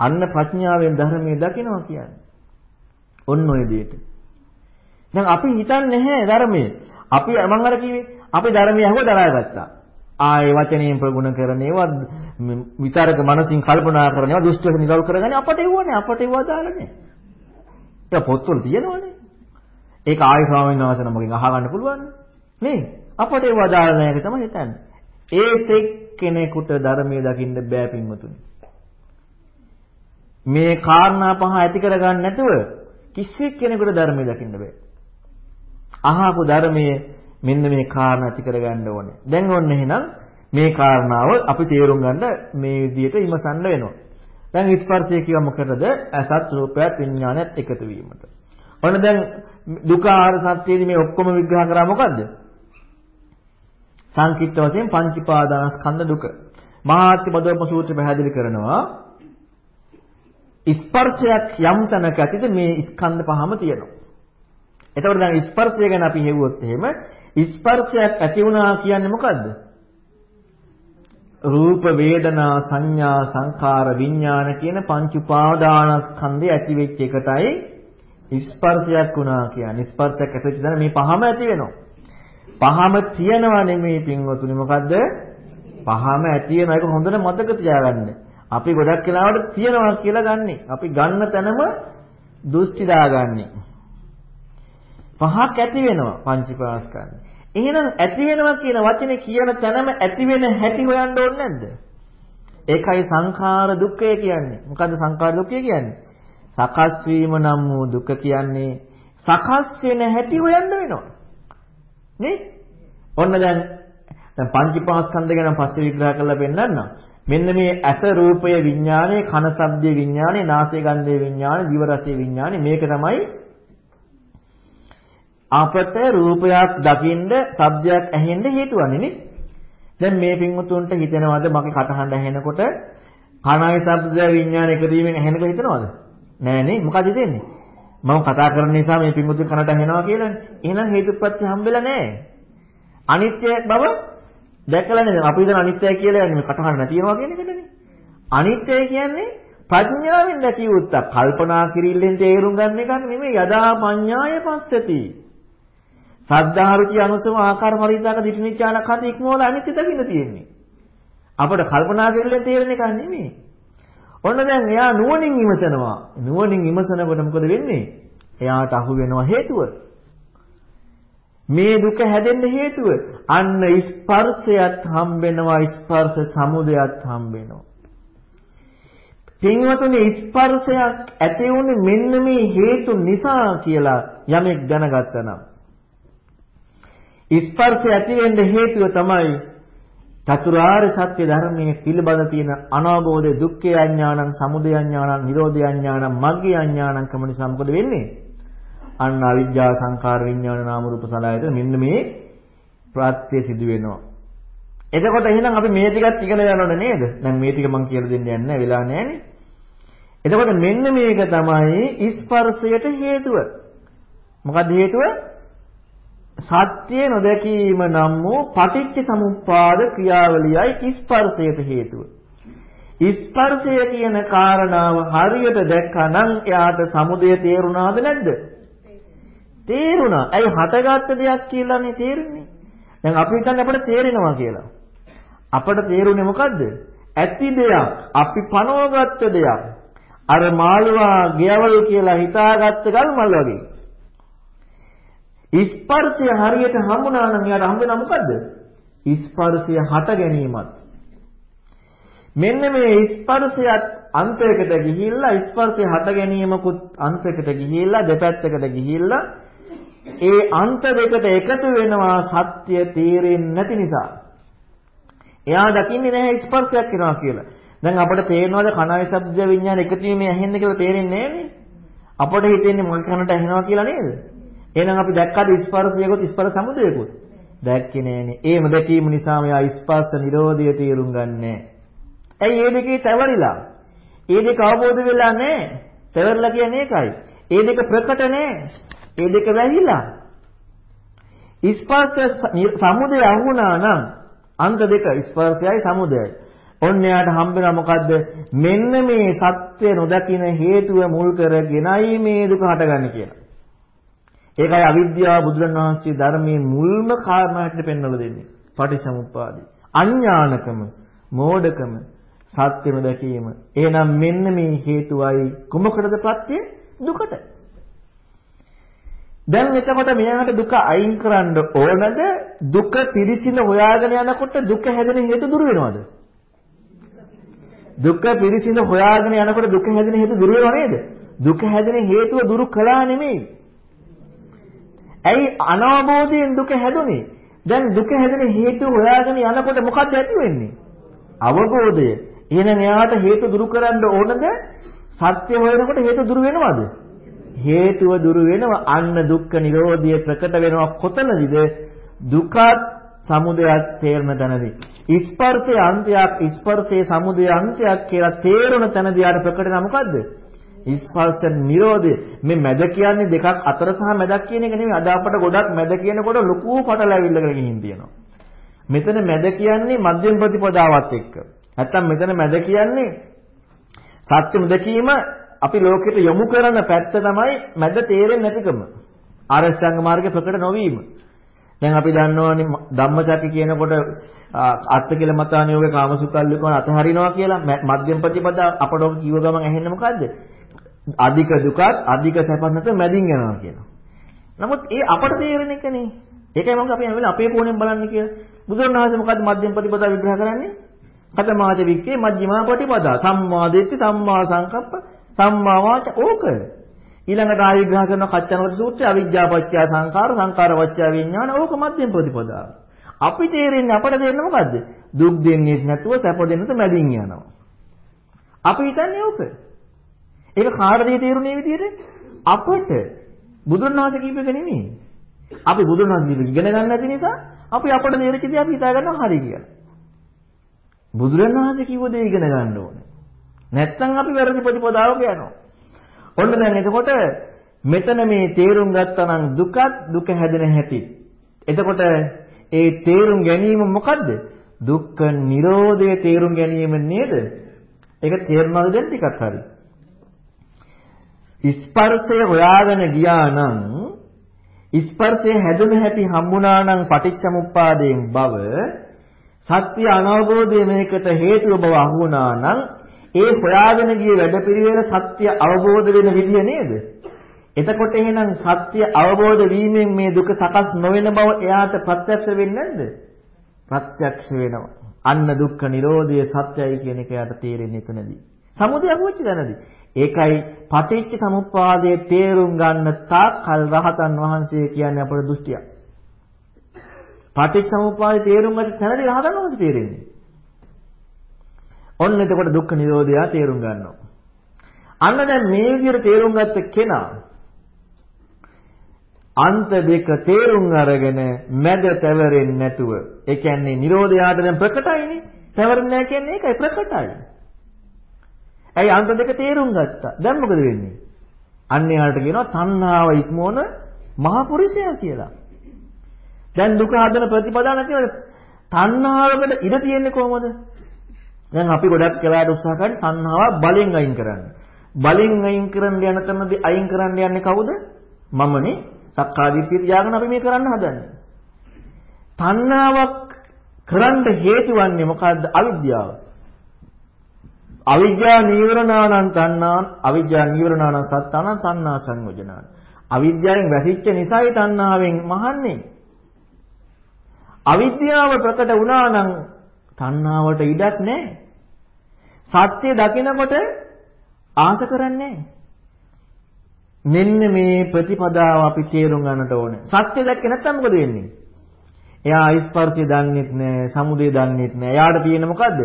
[SPEAKER 1] අන්න ප්‍රඥාවෙන් ධර්මයේ දකිනවා කියන්නේ. ඔන්න ඔය දෙයට. දැන් අපි හිතන්නේ නැහැ ධර්මයේ. අපි මම අර කිව්වේ අපි ධර්මයේ අහුව දරාගත්තා. ආයේ වචනයෙන් ප්‍රගුණ කරන ඒවා විතරක මනසින් කල්පනා කරන ඒවා දුෂ්ටව නිරවුල් කරගන්නේ අපට එවුවනේ අපට එවුවා දාලා නැහැ. ඒක පොත්වල තියෙනවනේ. ඒක ආයි ස්වාමීන් වහන්සේ නමකින් අහගන්න පුළුවන් නේ? අපට ඒව අදාළ නැහැ තමයි හිතන්නේ. ඒත් කෙනෙකුට ධර්මයේ දකින්න බෑ පින්වතුනි. මේ කාරණා පහ ඇති කරගන්න නැතුව කිසිවෙක් කෙනෙකුට ධර්මයේ දකින්න බෑ. අහපු ධර්මයේ මෙන්න මේ කාරණා ඇති කරගන්න ඕනේ. දැන් ඔන්න එහෙනම් මේ කාරණාව අපි තේරුම් ගන්න මේ විදිහට ඉමසන්න වෙනවා. දැන් ස්පර්ශය කියව මොකටද? අසත් රූපයත් විඥානයත් එකතු වීමට. ඔන්න දැන් දුක ආහාර සත්‍යයේදී මේ ඔක්කොම විග්‍රහ කරා මොකද්ද? සංකිට්ඨ වශයෙන් පංචීපාදානස්කන්ධ දුක. මහාත්‍ය බදවප සූත්‍රය පැහැදිලි කරනවා ස්පර්ශයක් යම් තැනක ඇතිද මේ ස්කන්ධ පහම තියෙනවා. එතකොට දැන් ස්පර්ශය ගැන අපි හෙව්වොත් එහෙම ස්පර්ශයක් ඇති වුණා කියන්නේ මොකද්ද? රූප වේදනා සංඥා සංකාර විඥාන කියන පංච උපාදානස්කන්ධය ඇති වෙච්ච එකටයි ස්පර්ශයක් වුණා කියන්නේ ස්පර්ශයක් ඇතිවෙච්ච දැන මේ පහම ඇති වෙනවා. පහම තියනවා නෙමෙයි පින්වතුනි මොකද්ද? පහම ඇති වෙන එක හොඳට මතක තියාගන්න. අපි ගොඩක් වෙලාවට තියනවා කියලා ගන්නෙ. අපි ගන්න තැනම දෘෂ්ටි දාගන්නේ. පහක් ඇති වෙනවා පංචීපාස්කන්ධ. එහෙනම් ඇති වෙනවා කියන වචනේ කියන තැනම ඇති වෙන හැටි හොයන්න ඕනේ නැද්ද? ඒකයි සංඛාර දුක්ඛය කියන්නේ. මොකද්ද සංඛාර දුක්ඛය කියන්නේ? සකස් වීම නම් වූ දුක කියන්නේ සකස් වෙන හැටි හොයන්න වෙනවා. නේ? ඔන්න දැන් දැන් පංචීපාස්කන්ධ ගැන පස්සේ විග්‍රහ කරලා පෙන්නන්නම්. මෙන්න මේ ඇස රූපය විඥානය, කන ශබ්දයේ විඥානය, නාසය ගන්ධයේ විඥානය, දිව රසයේ විඥානය මේක තමයි අපට රූපයක් දකින්න, ශබ්දයක් ඇහෙන්න හේතු වන්නේ නේ. දැන් මේ පින්වතුන්ට හිතෙනවද මගේ කටහඬ ඇහෙනකොට කනයි ශබ්ද විඥාන එකතු වීමෙන් ඇහෙනකොට හිතනවද? නෑනේ මොකද හිතෙන්නේ? මම කතා කරන නිසා මේ පිංගුතුන් කනට ඇහෙනවා කියලානේ. එහෙනම් හේතුප්‍රත්‍ය හම්බෙලා නෑ. අනිත්‍ය බව දැකලා නේද? අපි හිතන අනිත්‍යයි කියලා යන්නේ මේ කටහඬ නැතිනවා කියන එකනේ. අනිත්‍ය කියන්නේ ප්‍රඥාවෙන් දැකිය යුත්තක්. කල්පනා කිරිල්ලෙන් තේරුම් ගන්න එකක් නෙමෙයි. යදා පඤ්ඤාය පස්සති. සද්ධාරුචි අනුසම ආකාර පරිදාක දිටිනිච්ඡාන කත ඉක්මවල අනිත්‍ය දකින්න තියෙන්නේ. අපිට කල්පනා කිරිල්ලෙන් තේරෙන එකක් නෙමෙයි. ඔන්න දැන් එයා නුවණින් විමසනවා. නුවණින් විමසනකොට මොකද වෙන්නේ? එයාට අහු වෙනවා හේතුව. මේ දුක හැදෙන්න හේතුව අන්න ස්පර්ශයත් හම්බෙනවා ස්පර්ශ සමුදයත් හම්බෙනවා. පින්වතුනි ස්පර්ශයක් ඇති වුනේ මෙන්න මේ හේතු නිසා කියලා යමෙක් දැනගත්තා නම් ස්පර්ශය ඇති වෙන්න හේතුව තමයි චතුරාර්ය සත්‍ය ධර්මයේ පිළිබඳ තියෙන අනවබෝධය දුක්ඛය අඥානං සමුදය අඥානං නිරෝධය අඥානං මග්ගය අඥානං කම නිසා මොකද වෙන්නේ? අන්න අවිජ්ජා සංකාර විඥාන නාම රූප සලආයතන මෙන්න මේ ප්‍රත්‍ය සිදු වෙනවා. එතකොට එහෙනම් අපි මේ ටිකත් ඉගෙන ගන්න ඕනේ නේද? දැන් මේ ටික මම කියලා දෙන්න යන්නේ නැහැ වෙලා නැහැනේ එතකොට මෙන්න මේක තමයි ස්පර්ශයට හේතුව. මොකක්ද හේතුව? සත්‍ය නොදැකීම නම් වූ පටිච්ච සමුප්පාද ක්‍රියාවලියයි ස්පර්ශයට හේතුව. ස්පර්ශය කියන කාරණාව හරියට දැක්කනම් එයාට සමුදය තේරුණාද නැද්ද? තේරුණා. ඇයි හටගත්ත දෙයක් කියලානේ තේරෙන්නේ? දැන් අපි හිතන්නේ අපිට තේරෙනවා කියලා. අපට තේරුනේ මොකද්ද? ඇති දෙයක්, අපි පනවගත්ත දෙයක්. අර මාළුවා ගෙවල් කියලා හිතාගත්ත ගල් මල් වගේ. ස්පර්ශය හරියට හම්බුනා නම් එයාට හම්බ වෙනා මොකද්ද? ස්පර්ශය හට ගැනීමත්. මෙන්න මේ ස්පර්ශයත් අන්තයකට ගිහිල්ලා ස්පර්ශය හට ගැනීමකුත් අන්තයකට ගිහිල්ලා දෙපැත්තකට ගිහිල්ලා ඒ අන්ත දෙකට එකතු වෙනවා සත්‍ය තේරෙන්නේ නැති නිසා. එයා දකින්නේ නැහැ ස්පර්ශයක් වෙනවා කියලා. දැන් අපිට තේරෙනවද කණයි ශබ්ද විඤ්ඤාණ එකතු වීමේ ඇහෙන්නේ කියලා තේරෙන්නේ නැහනේ. අපිට හිතෙන්නේ මොකක් කනට ඇහෙනවා කියලා නේද? එහෙනම් අපි දැක්කද ස්පර්ශයකොත් ස්පර්ශ සමුදයකොත්? දැක්කේ නෑනේ. ඒම දැකීම නිසා මෙයා ස්පර්ශ නිරෝධය තේරුම් ගන්නෑ. ඇයි මේ දෙකේ තැවරිලා? මේ දෙක අවබෝධ වෙලා නෑ. තැවරලා කියන්නේ ඒකයි. මේ දෙක ප්‍රකට නෑ. මේ දෙක වැහිලා. ස්පර්ශ සමුදය අහුණා නම් අන්ත දෙක ස්පර්ශයයි සමුදයයි. ඔන්න යාට හම්බෙනා මොකද්ද? මෙන්න මේ සත්‍ය නොදකින හේතුව මුල් කරගෙනයි මේ දුක හටගන්නේ කියලා. ඒකයි අවිද්‍යාව බුදුරණවහන්සේ ධර්මයේ මුල්ම කාරණාවට පෙන්වලා දෙන්නේ. පටිච්චසමුප්පාදේ. අඥානකම, මෝඩකම, සත්‍යම දැකීම. එහෙනම් මෙන්න මේ හේතුවයි කුමකටද ප්‍රත්‍ය? දුකට. දැන් එතකොට මෙයාට දුක අයින් කරන්න ඕනද? දුක පිරිසින හොයාගෙන යනකොට දුක හැදෙන හේතු දුර වෙනවද? දුක පිරිසින හොයාගෙන යනකොට දුක හැදෙන හේතු දුර වෙනව නේද? දුක හැදෙන හේතුව දුරු කළා නෙමෙයි. ඇයි අනවබෝධයෙන් දුක හැදුනේ? දැන් දුක හැදෙන හේතු හොයාගෙන යනකොට මොකක්ද ඇති වෙන්නේ? අවබෝධය. එහෙනම් එයාට හේතු දුරු කරන්න ඕනද? සත්‍ය හොයනකොට හේතු දුරු වෙනවද? හේතුව දුරු වෙනවා. අන්න දුක්ඛ නිරෝධය ප්‍රකට වෙනවා කොතනදද? දුකත් සමුදයත් තේරෙන තැනදී. ස්පර්ශයේ අන්තයක් ස්පර්ශයේ සමුදය අන්තයක් කියලා තේරෙන තැනදී ආර ප්‍රකට වෙනා මොකද්ද? ස්පර්ශ නිරෝධය. මේ මැද කියන්නේ දෙකක් අතර සහ මැදක් කියන එක නෙමෙයි. අද අපට ගොඩක් මැද කියනකොට ලොකු පටලැවිල්ලකට ගිහින් තියෙනවා. මෙතන මැද කියන්නේ මධ්‍යම ප්‍රතිපදාවත් එක්ක. නැත්තම් මෙතන මැද කියන්නේ සත්‍ය මුදකීම අපි ලෝකෙට යොමු කරන පැත්ත තමයි මැද තේරෙන්නේ නැතිකම. ආරෂ්ඨාංග මාර්ගේ ප්‍රකට නොවීම. දැන් අපි දන්නවනේ ධම්මචක්ක කියනකොට අත්ති කියලා මතානියෝගේ කාමසුකල්ලිකෝන අතහරිනවා කියලා. මධ්‍යම ප්‍රතිපදා අපට කිව්ව ගමන් ඇහෙන්නේ මොකද්ද? අධික දුකත් අධික සැපත් නැත්නම් මැදින් යනවා කියනවා. නමුත් ඒ අපට තේරෙන එකනේ. ඒකයි මම අපි හැමවෙලාව අපේ කෝණයෙන් බලන්නේ කියලා. බුදුරණවහන්සේ මොකද්ද මධ්‍යම ප්‍රතිපදා විග්‍රහ කරන්නේ? කතමාච වික්කේ මජ්ක්‍ධිමා ප්‍රතිපදා. සම්මා දිට්ඨි, සම්මා සංකප්ප, සම්මා වාච ඕක. ඊළඟට ආය විග්‍රහ කරන කච්චනවද සූත්‍රය අවිජ්ජා පත්‍ය සංඛාර, සංඛාර පත්‍ය විඥාන ඕක මධ්‍යම ප්‍රතිපදා. අපි තේරෙන්නේ අපට තේරෙන්නේ මොකද්ද? දුක් දෙන්නේ නැතුව සැප දෙන්නත් මැදින් යනවා. අපි හිතන්නේ ඕක. ඒක කාටද තේරුනේ විදියට? අපට බුදුන් වහන්සේ කියප එක නෙමෙයි. අපි බුදුන් වහන්සේ ඉගෙන ගන්න නැති නිසා අපි අපට තේරිච්ච දේ අපි හිතා ගන්නවා හරි කියලා. බුදුරන් වහන්සේ කිව්ව දේ ඉගෙන ගන්න ඕනේ. නැත්තම් අපි වැරදි ප්‍රතිපදාවක යනවා. ඔන්න දැන් එතකොට මෙතන මේ තේරුම් ගත්තා නම් දුකත් දුක හැදෙන හැටි. එතකොට ඒ තේරුම් ගැනීම මොකද්ද? දුක්ඛ නිරෝධයේ තේරුම් ගැනීම නේද? ඒක තේරුණාද දැන් ටිකක් හරි. ස්පර්ශය හොයාගෙන ගියා නම් ස්පර්ශය හැදුන හැටි හම්බුණා නම් පටිච්චසමුප්පාදයෙන් බව සත්‍ය අනවබෝධය මේකට හේතුව බව අහුණා නම් ඒ හොයාගෙන ගිය වැඩපිළිවෙල සත්‍ය අවබෝධ වෙන විදිය නේද? එතකොට එහෙනම් සත්‍ය අවබෝධ වීමෙන් මේ දුක සකස් නොවන බව එයාට ප්‍රත්‍යක්ෂ වෙන්නේ නැද්ද? ප්‍රත්‍යක්ෂ වෙනවා. අන්න දුක්ඛ නිරෝධය සත්‍යයි කියන එක එයාට තේරෙන්නේ එතනදී. සමුදය අහුවෙච්ච දැනදී. ඒකයි පටිච්ච සමුප්පාදයේ තේරුම් ගන්න තාක් කල් රහතන් වහන්සේ කියන්නේ අපේ දෘෂ්ටියක්. පටිච්ච සමුප්පාදයේ තේරුම් ගන්න තැනදී රහතන් වහන්සේ තේරෙන්නේ. ඔන්න එතකොට දුක්ඛ නිරෝධය තේරුම් ගන්නවා. අන්න දැන් මේ විදිහට තේරුම් ගත්ත කෙනා අන්ත දෙක තේරුම් අරගෙන මැද තැවරෙන්නේ නැතුව ඒ කියන්නේ නිරෝධයාට දැන් ප්‍රකටයිනේ. තැවරෙන්නේ නැහැ කියන්නේ ඒකයි ප්‍රකටයි. ඇයි අන්ත දෙක තේරුම් ගත්තා. දැන් මොකද වෙන්නේ? අන්න යාට කියනවා තණ්හාව ඉක්මවන මහා පුරුෂයා කියලා. දැන් දුක හදන ප්‍රතිපදා නැතිවද තණ්හාවකට ඉඩ තියෙන්නේ කොහොමද? දැන් අපි ගොඩක් වෙලාවට උත්සාහ කරන්නේ තණ්හාව බලෙන් අයින් කරන්න. බලෙන් අයින් කරන්න යන තැනදී අයින් කරන්න යන්නේ කවුද? මමනේ. සක්කාදිට්ඨිය තියාගෙන අපි මේ කරන්න හදන්නේ. තණ්හාවක් කරන්න හේතු වන්නේ මොකද්ද? අවිද්‍යාව. අවිද්‍යා නීවරණානං තණ්හාන් අවිද්‍යා නීවරණානං සත්තානං තණ්හා සංයෝජනාන. අවිද්‍යාවෙන් වැසිච්ච නිසායි තණ්හාවෙන් මහන්නේ. අවිද්‍යාව ප්‍රකට වුණා නම් තණ්හාවට ඉඩක් නැහැ. සත්‍ය දකිනකොට ආස කරන්නේ මෙන්න මේ ප්‍රතිපදාව අපි තේරුම් ගන්නට ඕනේ. සත්‍ය දැක්කේ නැත්නම් මොකද වෙන්නේ? එයා ස්පර්ශය දන්නේත් නැහැ, සමුදය දන්නේත් නැහැ. එයාට තියෙන මොකද්ද?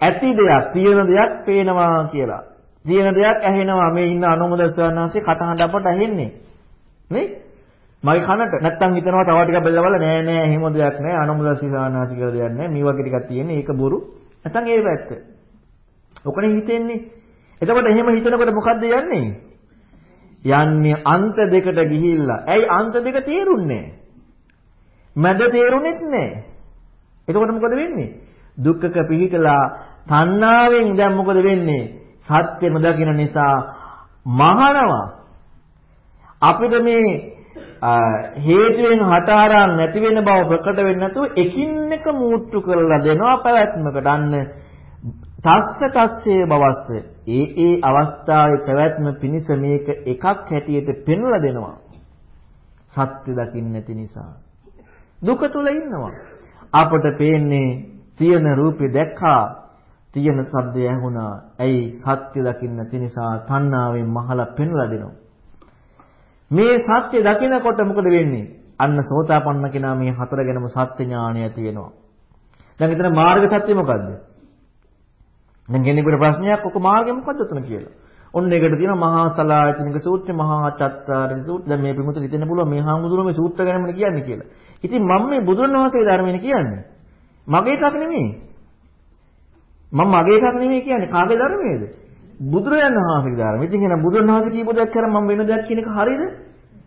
[SPEAKER 1] ඇති දෙයක්, තියෙන දෙයක් පේනවා කියලා. තියෙන දෙයක් ඇහෙනවා. මේ ඉන්න අනුමද ස්වාමීන් කටහඬ අපට ඇහෙන්නේ. නේ? මගේ කනට නැත්තම් හිතනවා තව ටිකක් බැලලා බලලා නෑ නෑ එහෙම දෙයක් නෑ අනුමද ස්වාමීන් කියලා දෙයක් නෑ. මේ වගේ ටිකක් තියෙන්නේ. ඒක බොරු. නැත්තම් ඒ වැත්ත. ඔකනේ හිතෙන්නේ. එතකොට එහෙම හිතනකොට මොකද්ද යන්නේ? යන්නේ අන්ත දෙකට ගිහිල්ලා. ඇයි අන්ත දෙක තේරුන්නේ මැද තේරුනේත් නැහැ. එතකොට මොකද වෙන්නේ? දුක්ඛක පිහිටලා තණ්හාවෙන් දැන් මොකද වෙන්නේ? සත්‍ය නොදකින නිසා මහනවා. අපිට මේ හේතුවෙන් හටාරා නැති වෙන බව ප්‍රකට වෙන්නේ නැතුව එකින් එක මූට්ටු කරලා දෙනවා පැවැත්මකට. අන්න තස්ස තස්සේ බවස්ස ඒ ඒ අවස්ථාවේ පැවැත්ම පිණිස මේක එකක් හැටියට පෙන්ලා දෙනවා සත්‍ය දකින්න නැති නිසා දුක තුල ඉන්නවා අපට පේන්නේ තියෙන රූපේ දැක්කා තියෙන ශබ්දය ඇහුණා ඇයි සත්‍ය දකින්න නැති නිසා තණ්හාවෙන් මහලා පෙන්ලා දෙනවා මේ සත්‍ය දකිනකොට මොකද වෙන්නේ අන්න සෝතාපන්න කෙනා මේ හතර ගැනම සත්‍ය ඥාණය ඇති වෙනවා දැන් එතන මාර්ග සත්‍ය මොකද්ද දැන් කෙනෙකුට ප්‍රශ්නයක් ඔක මාර්ගය මොකද්ද උතන කියලා. ඔන්න ඒකට තියෙනවා මහා සලායතනික සූත්‍රය, මහා චත්තාරික සූත්‍රය. දැන් මේ පිමුතුන් හිතෙන්න පුළුවන් මේ හාමුදුරුවෝ මේ සූත්‍ර ගැනම කියන්නේ කියලා. ඉතින් මම මේ බුදුන් වහන්සේගේ ධර්මයෙන් කියන්නේ. මගේ එකක් නෙමෙයි. මම මගේ එකක් නෙමෙයි කියන්නේ කාගේ ධර්මයේද? බුදුරජාණන් වහන්සේගේ ධර්මය. ඉතින් එහෙනම් බුදුන් වහන්සේ කියපු දෙයක් කරා මම වෙන දෙයක් කියන එක හරියද?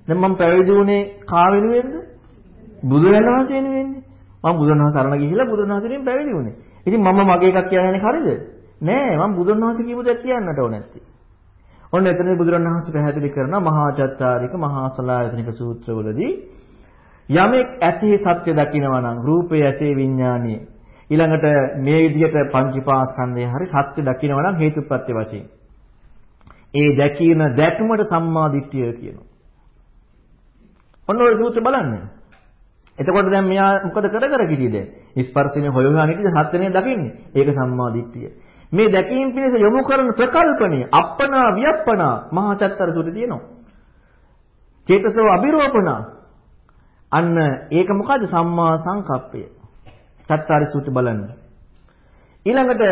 [SPEAKER 1] දැන් මම පැවිදි වුණේ කා වෙනුවෙන්ද? බුදුරජාණන් වහන්සේ වෙනුවෙන්නේ. මම බුදුන් වහන්සේ අරණ ගිහිල්ලා බුදුන් වහන්සේගෙන් පැවිදි වුණේ. ඉතින් මම මගේ එකක් කියන්නේ හරියද? නෑ මම බුදුන් වහන්සේ කියපු දේ කියන්නට ඕන නැත්තේ. ඔන්න එතනදී බුදුරන් වහන්සේ පැහැදිලි කරනවා මහා චත්තාරික මහා සලායතනික සූත්‍රවලදී යමෙක් ඇතේ සත්‍ය දකිනවා නම් රූපේ ඇතේ විඥානීය ඊළඟට මේ විදිහට පංචීපාස්කන්ධය හරි සත්‍ය දකිනවා නම් හේතුප්‍රත්‍ය වශයෙන් ඒ දැකීම දැක්මට සම්මා දිට්ඨිය කියනවා. ඔන්න ඔය සූත්‍රය බලන්න. එතකොට දැන් මෙයා මොකද කර කර කිරියද? ස්පර්ශනේ හොයවහන ඉතින් සත්‍යනේ දකින්නේ. ඒක සම්මා දිට්ඨිය. මේ දැකීම පිණිස යොමු කරන ප්‍රකල්පණිය අප්පනා වියප්පනා මහා චත්තර සූත්‍රය තියෙනවා. චේතසෝ අබිරෝපණා අන්න ඒක මොකද සම්මා සංකප්පය. චත්තාරි සූත්‍රය බලන්න. ඊළඟට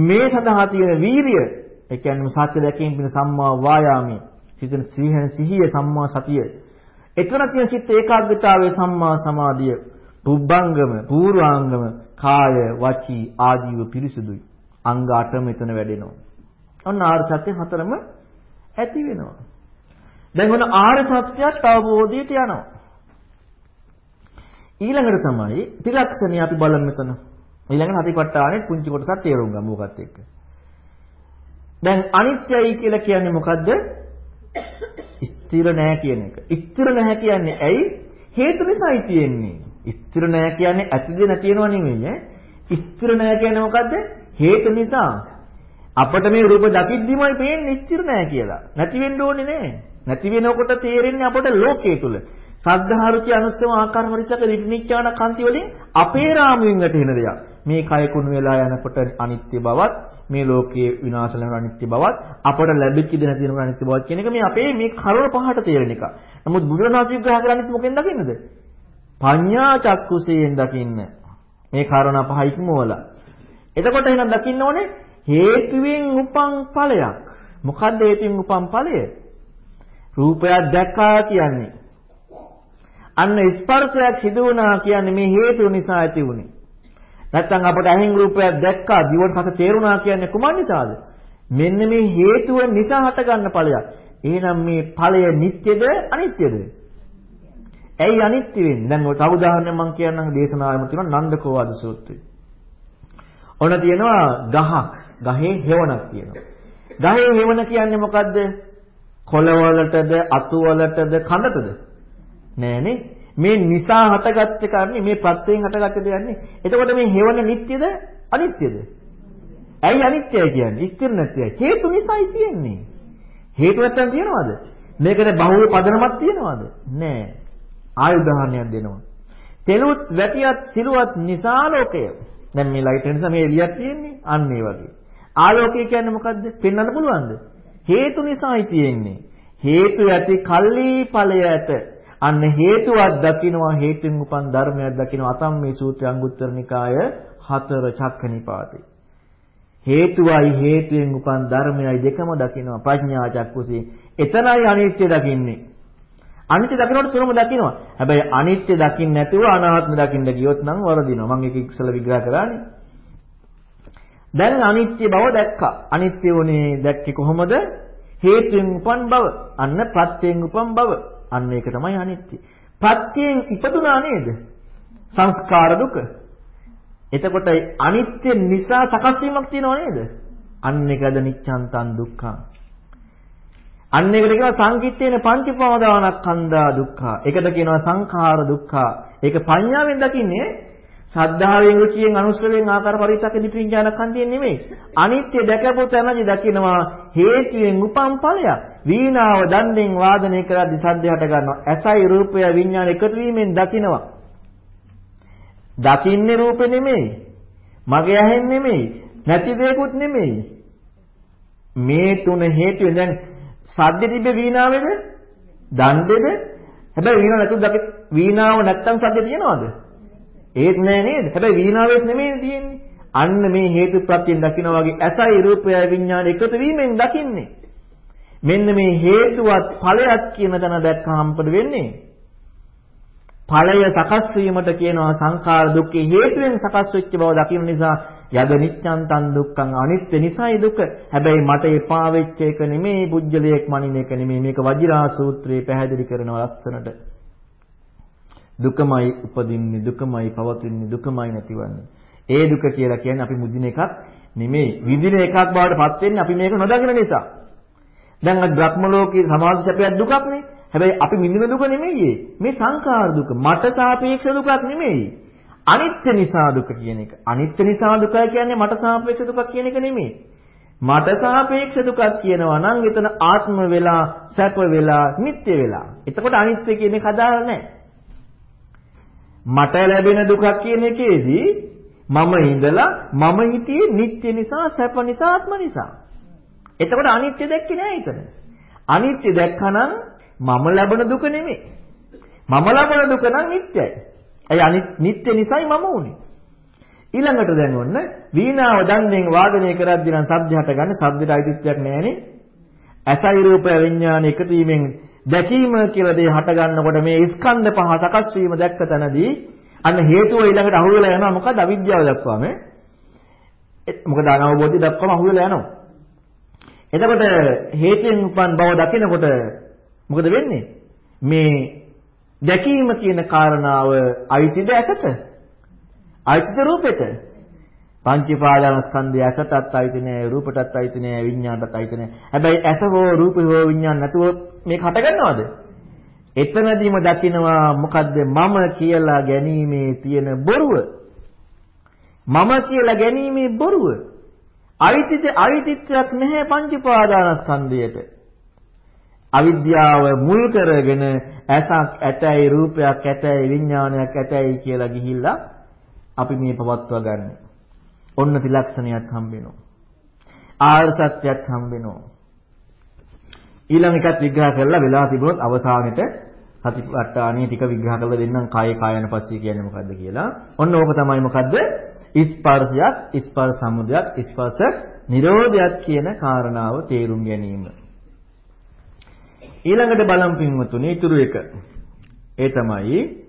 [SPEAKER 1] මේ සඳහා තියෙන වීරිය ඒ කියන්නේ සත්‍ය දැකීම පිණිස සම්මා වායාමී සිතන සිහින සිහිය සම්මා සතිය. එතන තියෙන චිත්ත ඒකාග්‍රතාවයේ සම්මා සමාධිය පුබ්බංගම පූර්වාංගම කාය වචී ආජීව පිරිසුදුයි. අංග 8 මෙතන වැඩෙනවා. ඔන්න ආර්ය සත්‍ය හතරම ඇති වෙනවා. දැන් ඔන්න ආර්ය සත්‍යයත් අවබෝධයට යනවා. ඊළඟට තමයි ත්‍රිලක්ෂණي අපි බලමු මෙතන. ඊළඟට හතිපට්ඨානෙත් පුංචි කොටසක් තේරුම් ගමු මොකක්ද එක්ක. දැන් අනිත්‍යයි කියලා කියන්නේ මොකද්ද? ස්ථිර නෑ කියන එක. ස්ථිර නැහැ කියන්නේ ඇයි? හේතු නිසායි තියෙන්නේ. ස්ථිර නෑ කියන්නේ ඇතිද නැතිනව නෙමෙයි ඈ. ස්ථිර නෑ කියන්නේ මොකද්ද? හේතු නිසා. අපිට මේ රූප දකිද්දිමයි පේන්නේ ස්ථිර නෑ කියලා. නැති වෙන්න ඕනේ නෑ. නැති වෙනකොට තේරෙන්නේ අපට ලෝකයේ තුල. සද්ධාරුචි අනුස්සම ආකාර පරිච්ඡක දිට්ඨිඥාන කාන්ති වලින් අපේ රාමුවෙන් වැටෙන දෙයක්. මේ කය කුණු වෙලා යනකොට අනිත්‍ය බවත් මේ ලෝකයේ විනාශ වෙන අනිත්‍ය බවත් අපට ලැබෙච්ච දේ නැති වෙන අනිත්‍ය බවත් කියන එක මේ අපේ මේ කරුණ පහට තේරෙන එක. නමුත් බුදුරණාහි විග්‍රහ කරන්නේ මොකෙන් දකින්නද? පඤ්ඤා චක්කුසයෙන් දකින්න. මේ කාරණා පහ ඉක්මවලා. එතකොට එහෙනම් දකින්න ඕනේ හේතුවෙන් උපන් ඵලයක්. මොකද්ද හේතුවෙන් උපන් ඵලය? රූපයක් දැක්කා කියන්නේ. අන්න ස්පර්ශයක් සිදු වුණා කියන්නේ මේ හේතුව නිසා ඇති වුනේ. නැත්තම් අපට ඇහෙන් රූපයක් දැක්කා දිවට පස්සේ තේරුණා කියන්නේ කුමන් නිසාද? මෙන්න මේ හේතුව නිසා හටගන්න ඵලයක්. එහෙනම් මේ ඵලය නිට්ටයද අනිත්‍යද? ඇයි අනිත්‍ය වෙන්නේ? දැන් ඔය තව උදාහරණයක් මම කියන්නම් දේශනාවෙම තියෙනවා නන්දකෝවාද සූත්‍රය. ඔන්න තියෙනවා ගහක්. ගහේ හේවණක් තියෙනවා. ගහේ හේවණ කියන්නේ මොකද්ද? කොළවලටද, අතු වලටද, කඳටද? නෑනේ. මේ නිසා හටගත්ත කන්නේ මේ ප්‍රත්‍යයෙන් හටගත්ත දෙයක්නේ. එතකොට මේ හේවණ නිට්ටයද අනිත්‍යද? ඇයි අනිත්‍යයි කියන්නේ? ස්ථිර නැතියි. හේතු නිසායි තියෙන්නේ. හේතු නැත්තම් තියනවද? මේකට බහුව පදනමක් තියනවද? නෑ. ආය උදාහරණයක් දෙනවා. තෙලුත් වැටියත් සිලුවත් නිසාලෝකය. දැන් මේ ලයිට් නිසා මේ එළියක් තියෙන්නේ. අන්න ඒ වගේ. ආලෝකය කියන්නේ මොකද්ද? පෙන්වන්න පුළුවන්ද? හේතු නිසායි තියෙන්නේ. හේතු ඇති කල්ලි ඵලය ඇත. අන්න හේතුවක් දකින්නවා හේතුන් උපන් ධර්මයක් දකින්නවා අතම් මේ සූත්‍රය අංගුත්තර නිකාය හතර චක්කනිපාතේ. හේතුවයි හේතුයෙන් උපන් ධර්මයයි දෙකම දකින්නවා ප්‍රඥා චක්කුසේ. එතනයි අනිත්‍ය දකින්නේ. අනිත්‍ය දකින්නකොට තුනම දකින්නවා. හැබැයි අනිත්‍ය දකින්න නැතුව අනාත්ම දකින්න ගියොත් නම් වරදිනවා. මම ඒක ඉක්සල විග්‍රහ කරානේ. දැන් අනිත්‍ය බව දැක්කා. අනිත්‍ය වුණේ දැක්කේ කොහොමද? හේතුයෙන් උපන් බව. අන්න ප්‍රත්‍යයෙන් උපන් බව. අන්න ඒක තමයි අනිත්‍ය. ප්‍රත්‍යයෙන් ඉපදුනා නේද? සංස්කාර දුක. එතකොට අනිත්‍ය නිසා සකස් වීමක් තියෙනව නේද? අන්න ඒකද නිච්ඡන්තං දුක්ඛං. අන්න ඒකට කියනවා සංකිට්ඨේන පංචපාදානස්කන්ධා දුක්ඛ. ඒකට කියනවා සංඛාර දුක්ඛ. ඒක පඤ්ඤාවෙන් දකින්නේ සද්ධාවෙන් රුචියෙන් අනුස්සවෙන් ආකාර පරිත්තක දිපිඥාන කන්දියෙන් නෙමෙයි. අනිත්‍ය දැකපු තැනදි දකිනවා හේතුයෙන් උපන් ඵලයක්. වීණාව දණ්ඩෙන් වාදනය කරද්දි සද්ද හට ගන්නවා. ඇසයි රූපය විඥාන එකතු වීමෙන් දකිනවා. දකින්නේ රූපෙ නෙමෙයි. මගේ ඇහෙන් නෙමෙයි. නැති දෙයක්ුත් නෙමෙයි. මේ තුන හේතුවෙන් දැන් සද්ද තිබ්බේ වීණාවේද? දණ්ඩේද? හැබැයි වීණාව නැතුව දකි වීණාව නැත්තම් සද්ද තියනවද? ඒත් නෑ නේද? හැබැයි වීණාවෙත් නෙමෙයි තියෙන්නේ. අන්න මේ හේතුප්‍රත්‍යයෙන් දකිනා වගේ ඇසයි රූපයයි විඥාන එකතු වීමෙන් දකින්නේ. මෙන්න මේ හේතුවත් ඵලයක් කියන දන දැක්කම මොකද වෙන්නේ? ඵලය සකස් වීමට කියනවා සංඛාර දුක්ඛේ හේතුවෙන් සකස් වෙච්ච බව දකින්න නිසා යද නිච්ඡන්තං දුක්ඛං අනිත්‍ය නිසායි දුක. හැබැයි මට එපා වෙච්ච එක නෙමෙයි පුජ්‍යලයක් මනින එක නෙමෙයි මේක වජිරා සූත්‍රයේ පැහැදිලි කරනවා ලස්සනට. දුකමයි උපදින්නේ දුකමයි පවතින්නේ දුකමයි නැතිවන්නේ. ඒ දුක කියලා කියන්නේ අපි මුදින එකක් නෙමෙයි. විඳින එකක් බවට පත් වෙන්නේ අපි මේක නොදකින නිසා. දැන් අද බ්‍රහ්ම ලෝකයේ සමාධි සැපයක් දුකක්නේ. හැබැයි අපි විඳින දුක නෙමෙයි මේ සංඛාර දුක. මට සාපේක්ෂ දුකක් නෙමෙයි. අනිත්‍ය නිසා දුක කියන එක. අනිත්‍ය නිසා දුක කියන්නේ මට සාපේක්ෂ දුකක් කියන එක නෙමෙයි. මට සාපේක්ෂ දුකක් කියනවා නම් එතන ආත්ම වෙලා, සැප වෙලා, නිට්ටය වෙලා. එතකොට අනිත්‍ය කියන එක අදාළ නැහැ. මට ලැබෙන දුකක් කියන එකේදී මම ඉඳලා මම හිතියේ නිට්ටය නිසා සැප නිසා ආත්ම නිසා. එතකොට අනිත්‍ය දැක්කේ නෑ එතන. අනිත්‍ය දැක්කනම් මම ලැබෙන දුක නෙමෙයි. මම ලැබෙන දුක නම් නිට්ටයයි. ඒ අනිත් නිට්ටය නිසායි මම උනේ. ඊළඟට දැන් ඔන්න වීණාව දණ්ඩෙන් වාදනය කරද්දී නම් සබ්ද හට ගන්න සබ්දයට අයිතිත්වයක් නැහැනේ. ඇසයි රූප විඥාන එකතු වීමෙන් දැකීම කියලා දේ හට ගන්නකොට මේ ස්කන්ධ පහ සකස් වීම දැක්ක තැනදී අන්න හේතුව ඊළඟට අහු වෙලා යනවා. මොකද අවිද්‍යාව දක්වාම. මොකද අනවබෝධය දක්වාම අහු වෙලා යනවා. එතකොට හේතුන් උපන් බව දකිනකොට මොකද වෙන්නේ? මේ දැකීම කියන කාරණාව අයිතිද ඇසට අයිතිද රූපෙට පංච පාදානස්කන්ධය ඇසටත් අයිති නෑ, රූපටත් අයිති නෑ, විඤ්ඤාණයටත් අයිති නෑ. හැබැයි ඇස හෝ රූප හෝ විඤ්ඤාණ නැතුව මේක හටගන්නවද? එතනදීම දකිනවා මොකද්ද මම කියලා ගැනීමේ තියෙන බොරුව. මම කියලා ගැනීමේ බොරුව. අයිතිද අයිතිත්වයක් නැහැ පංච පාදානස්කන්ධයට. අවිද්‍යාව මුල් කරගෙන ඇසක් ඇතයි රූපයක් ඇතයි විඥානයක් ඇතයි කියලා ගිහිල්ලා අපි මේ පවත්වා ගන්න. ඔන්න තිලක්ෂණයක් හම්බ වෙනවා. ආර්ය සත්‍යයක් හම්බ වෙනවා. ඊළඟ එකත් විග්‍රහ කරලා වෙලා තිබුණොත් අවසානෙට සතිපට්ඨානිය ටික විග්‍රහ කරලා දෙන්නම් කාය කායන පස්සේ කියන්නේ මොකද්ද කියලා. ඔන්න ඕක තමයි මොකද්ද? ස්පර්ශයක්, ස්පර්ශ සමුදයක්, ස්පර්ශ නිරෝධයක් කියන කාරණාව තේරුම් ගැනීම. ඊළඟට බලම් පින්වතුනි ඊතුරු එක. ඒ තමයි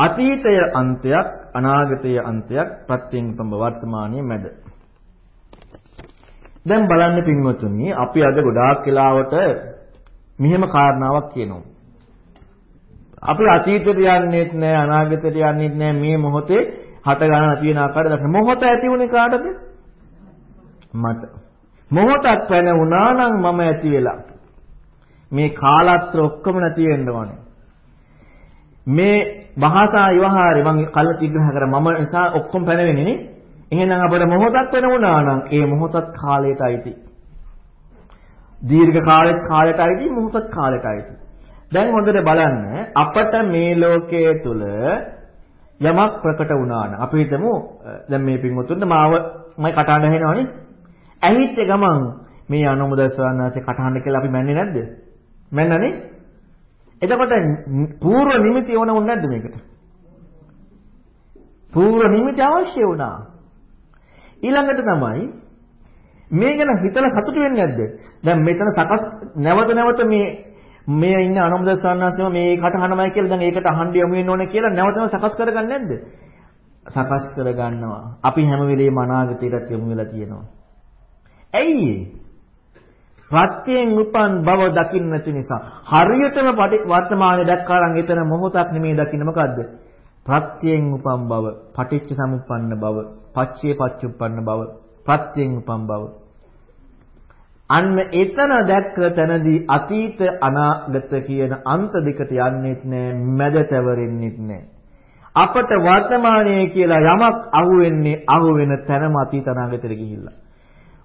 [SPEAKER 1] අතීතය අන්තයක් අනාගතය අන්තයක් ප්‍රත්‍යයෙන් උපම වර්තමානයේ මැද. දැන් බලන්න පින්වතුනි අපි අද ගොඩාක් වෙලාවට මෙහෙම කාරණාවක් කියනවා. අපි අතීතයට යන්නේත් නැහැ අනාගතයට යන්නේත් නැහැ මේ මොහොතේ හට ගන්න නැති වෙන ආකාරය දක්න මොහොත ඇති වුණේ කාටද? මට. මොහොතක් පැන වුණා නම් මම ඇති වෙලා. මේ කාලත්‍ර ඔක්කොම නැති වෙන්න ඕනේ. මේ භාෂා විවහාරේ මම කල්ප විග්‍රහ කරා මම නිසා ඔක්කොම පැනවෙන්නේ නේ. එහෙනම් අපිට මොහොතක් වෙන වුණා නම් ඒ මොහොතත් කාලයට අයිති. දීර්ඝ කාලෙත් කාලයට අයිති මොහොතත් කාලයට අයිති. දැන් හොඳට බලන්න අපට මේ ලෝකයේ තුල යමක් ප්‍රකට වුණා නම් අපි හිතමු දැන් මේ පින්වතුන්ට මාව මයි කටහඬ ඇහෙනවනේ. ඇහිච්ච ගමන් මේ අනුමුදස්වන්නාසේ කටහඬ කියලා අපි මැන්නේ නැද්ද? මැන්නනේ? එතකොට පූර්ව නිමිති ඕන වුණ නැද්ද මේකට? පූර්ව නිමිති අවශ්‍ය වුණා. ඊළඟට තමයි මේ ගැන හිතලා සතුටු වෙන්නේ නැද්ද? දැන් මෙතන සකස් නැවත නැවත මේ මේ ඉන්න අනුමුද සන්නාසම මේ කටහනමයි කියලා දැන් ඒකට අහන්න යමු වෙන්න ඕනේ කියලා නැවතම සකස් කරගන්නේ නැද්ද? සකස් කරගන්නවා. අපි හැම වෙලේම අනාගතයට යමු වෙලා තියෙනවා. ඇයි ප්‍රත්‍යයෙන් උපන් බව දකින්න නැති නිසා හරියටම වර්තමානයේ දැක්කානම් එතන මොහොතක් නෙමෙයි දකින්න මොකද්ද? ප්‍රත්‍යයෙන් උපන් බව, පටිච්ච සමුප්පන්න බව, පච්චේ පච්චුප්පන්න බව, ප්‍රත්‍යයෙන් උපන් බව. අන්න එතන දැක්ක තැනදී අතීත අනාගත කියන අන්ත දෙකට යන්නේත් නෑ, මැද තැවරෙන්නෙත් නෑ. අපට වර්තමානයේ කියලා යමක් අහුවෙන්නේ අහුවෙන තැනම අතීත අනාගතෙට ගිහිල්ලා.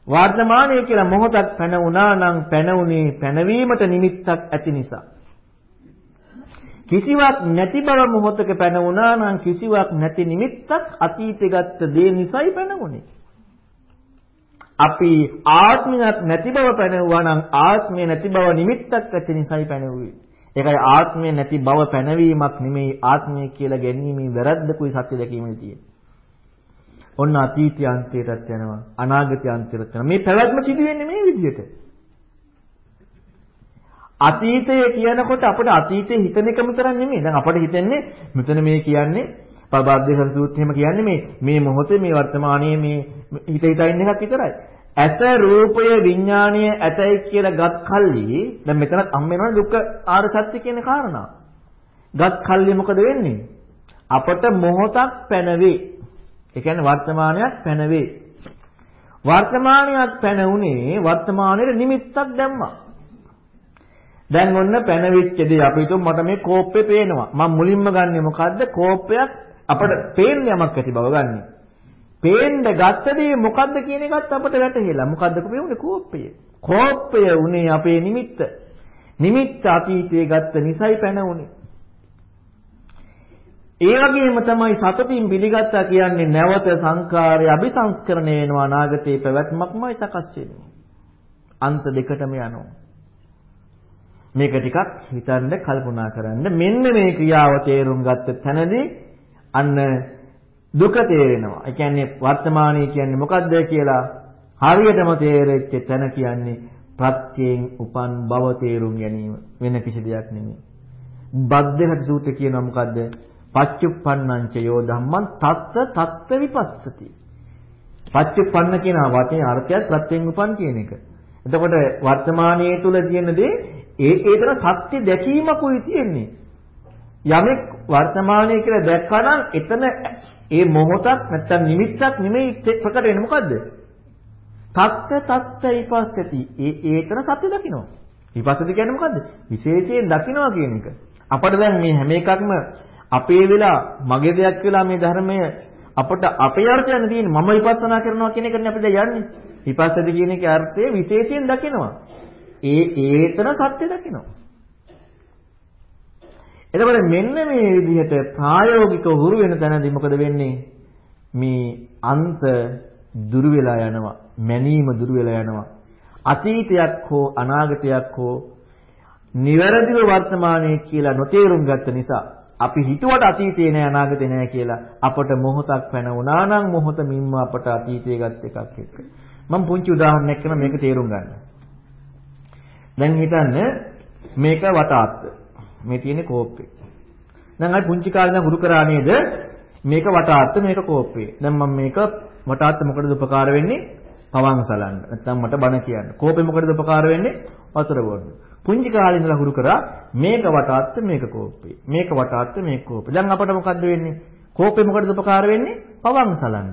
[SPEAKER 1] වර්තමානයේ කියලා මොහොතක් පැන වුණා නම් පැනුනේ පැනවීමට නිමිත්තක් ඇති නිසා. කිසිවක් නැති බව මොහොතක පැන වුණා නම් කිසිවක් නැති නිමිත්තක් අතීතේ ගත්ත දේ නිසායි පැනුනේ. අපි ආත්මයක් නැති බව පැනුවා නම් ආත්මය නැති බව නිමිත්තක් ඇති නිසායි පැනුවේ. ඒකයි ආත්මය නැති බව පැනවීමක් නෙමෙයි ආත්මය කියලා ගැනීමේ වැරද්දකුයි සත්‍ය දැකීමේ තියෙන්නේ. ඔන්න අතීතය අන්තයටත් යනවා අනාගතය අන්තයටත් යනවා. මේ පැවැත්ම සිදු වෙන්නේ මේ විදිහට. අතීතය කියනකොට අපිට අතීතේ හිතන එකම තරම් නෙමෙයි. දැන් අපිට හිතෙන්නේ මෙතන මේ කියන්නේ පබාද්දේශන සූත්‍රයේම කියන්නේ මේ මේ මොහොතේ මේ වර්තමානයේ මේ හිත හිතා ඉන්න එකක් විතරයි. ඇස රූපය විඥාණය ඇතයි කියලා ගත් කල්ලි දැන් මෙතනත් හම් වෙනවනේ දුක්ඛ ආර සත්‍ය කියන කාරණා. ගත් කල්ලි මොකද වෙන්නේ? අපට මොහොතක් පැනවේ. ඒ කියන්නේ වර්තමානයක් පැනවේ. වර්තමානයක් පැන උනේ වර්තමානයේ නිමිත්තක් දැම්මා. දැන් ඔන්න පැනවිච්ච දේ අපි හිතමු මට මේ කෝප්පේ පේනවා. මම මුලින්ම ගන්නෙ මොකද්ද? කෝප්පයක් අපිට පේන්න යමක් ඇති බව ගන්නෙ. පේන්න ගත්ත දේ මොකද්ද කියන එකත් අපිට වැටහෙලා. මොකද්ද පේන්නේ කෝප්පය. කෝප්පය උනේ අපේ නිමිත්ත. නිමිත්ත අතීතයේ ගත්ත නිසයි පැන උනේ. ඒ වගේම තමයි සතතින් පිළිගත්තා කියන්නේ නැවත සංකාරය අபிසංස්කරණය වෙනවා අනාගතේ පැවැත්මක්මයි සකස් වෙන්නේ. අන්ත දෙකටම යනවා. මේක ටිකක් හිතන්න කල්පනා කරන්න මෙන්න මේ ක්‍රියාව තේරුම් ගත්ත තැනදී අන්න දුක තේරෙනවා. ඒ කියන්නේ වර්තමානයේ කියන්නේ මොකද්ද කියලා හරියටම තේරෙච්ච තැන කියන්නේ ප්‍රත්‍යයෙන් උපන් බව තේරුම් ගැනීම වෙන කිසි දෙයක් නෙමෙයි. බද්දහට සූත්‍රය කියනවා මොකද්ද? පච්චුප්පන්නංච යෝ ධම්මං තත්ත තත්ත විපස්සති. පච්චුප්පන්න කියන වචනේ අර්ථයත් ප්‍රත්‍යයෙන් උපන් කියන එක. එතකොට වර්තමානයේ තුල තියෙන දේ ඒ ඒතර සත්‍ය දැකීමකුයි තියෙන්නේ. යමෙක් වර්තමානයේ කියලා දැක්කා නම් එතන ඒ මොහොතක් නැත්තම් නිමිත්තක් නෙමෙයි ප්‍රකට වෙන්නේ මොකද්ද? තත්ත තත්ත ඊපස්සති. ඒ ඒතන සත්‍ය දකින්නවා. ඊපස්සති කියන්නේ මොකද්ද? විශේෂයෙන් දකින්නවා කියන එක. අපිට දැන් මේ හැම එකක්ම අපේ වෙලා මගේ දෙයක් වෙලා මේ ධර්මය අපට අපේ අර්ථයන් තියෙන්නේ මම විපස්සනා කරනවා කියන එකනේ අපි දැන් යන්නේ. විපස්සති කියන එකේ අර්ථය විශේෂයෙන් දකිනවා. ඒ ඒතන සත්‍ය දකිනවා. එතකොට මෙන්න මේ විදිහට ප්‍රායෝගිකව හුරු වෙන තැනදී මොකද වෙන්නේ? මේ අන්ත දුරු වෙලා යනවා. මැනීම දුරු වෙලා යනවා. අතීතයක් හෝ අනාගතයක් හෝ නිවැරදිව වර්තමානයේ කියලා නොතේරුම් ගත්ත නිසා අපි හිතුවට අතීතේ නෑ අනාගතේ නෑ කියලා අපට මොහොතක් පැන වුණා නම් මොහොත මින්ම අපට අතීතයේ ගත් එකක් එක්ක. මම පුංචි උදාහරණයක් කරන මේක තේරුම් ගන්න. දැන් හිතන්න මේක වටාත්ත. මේ තියෙන්නේ කෝප්පේ. දැන් අර පුංචි කාලේ ඉඳන් හුරු කරා නේද? මේක වටාත්ත මේක කෝප්පේ. දැන් මම මේක වටාත්ත මොකටද උපකාර වෙන්නේ? පවන් සලන්න. නැත්නම් මට බණ කියන්න. කෝපේ මොකටද උපකාර වෙන්නේ? වතුර බොන්න. පුංචි කාලේ ඉඳලා හුරු කරා මේක වටාත්ත මේක කෝපේ. මේක වටාත්ත මේක කෝපේ. දැන් අපට මොකද්ද වෙන්නේ? කෝපේ මොකටද උපකාර වෙන්නේ? පවන් සලන්න.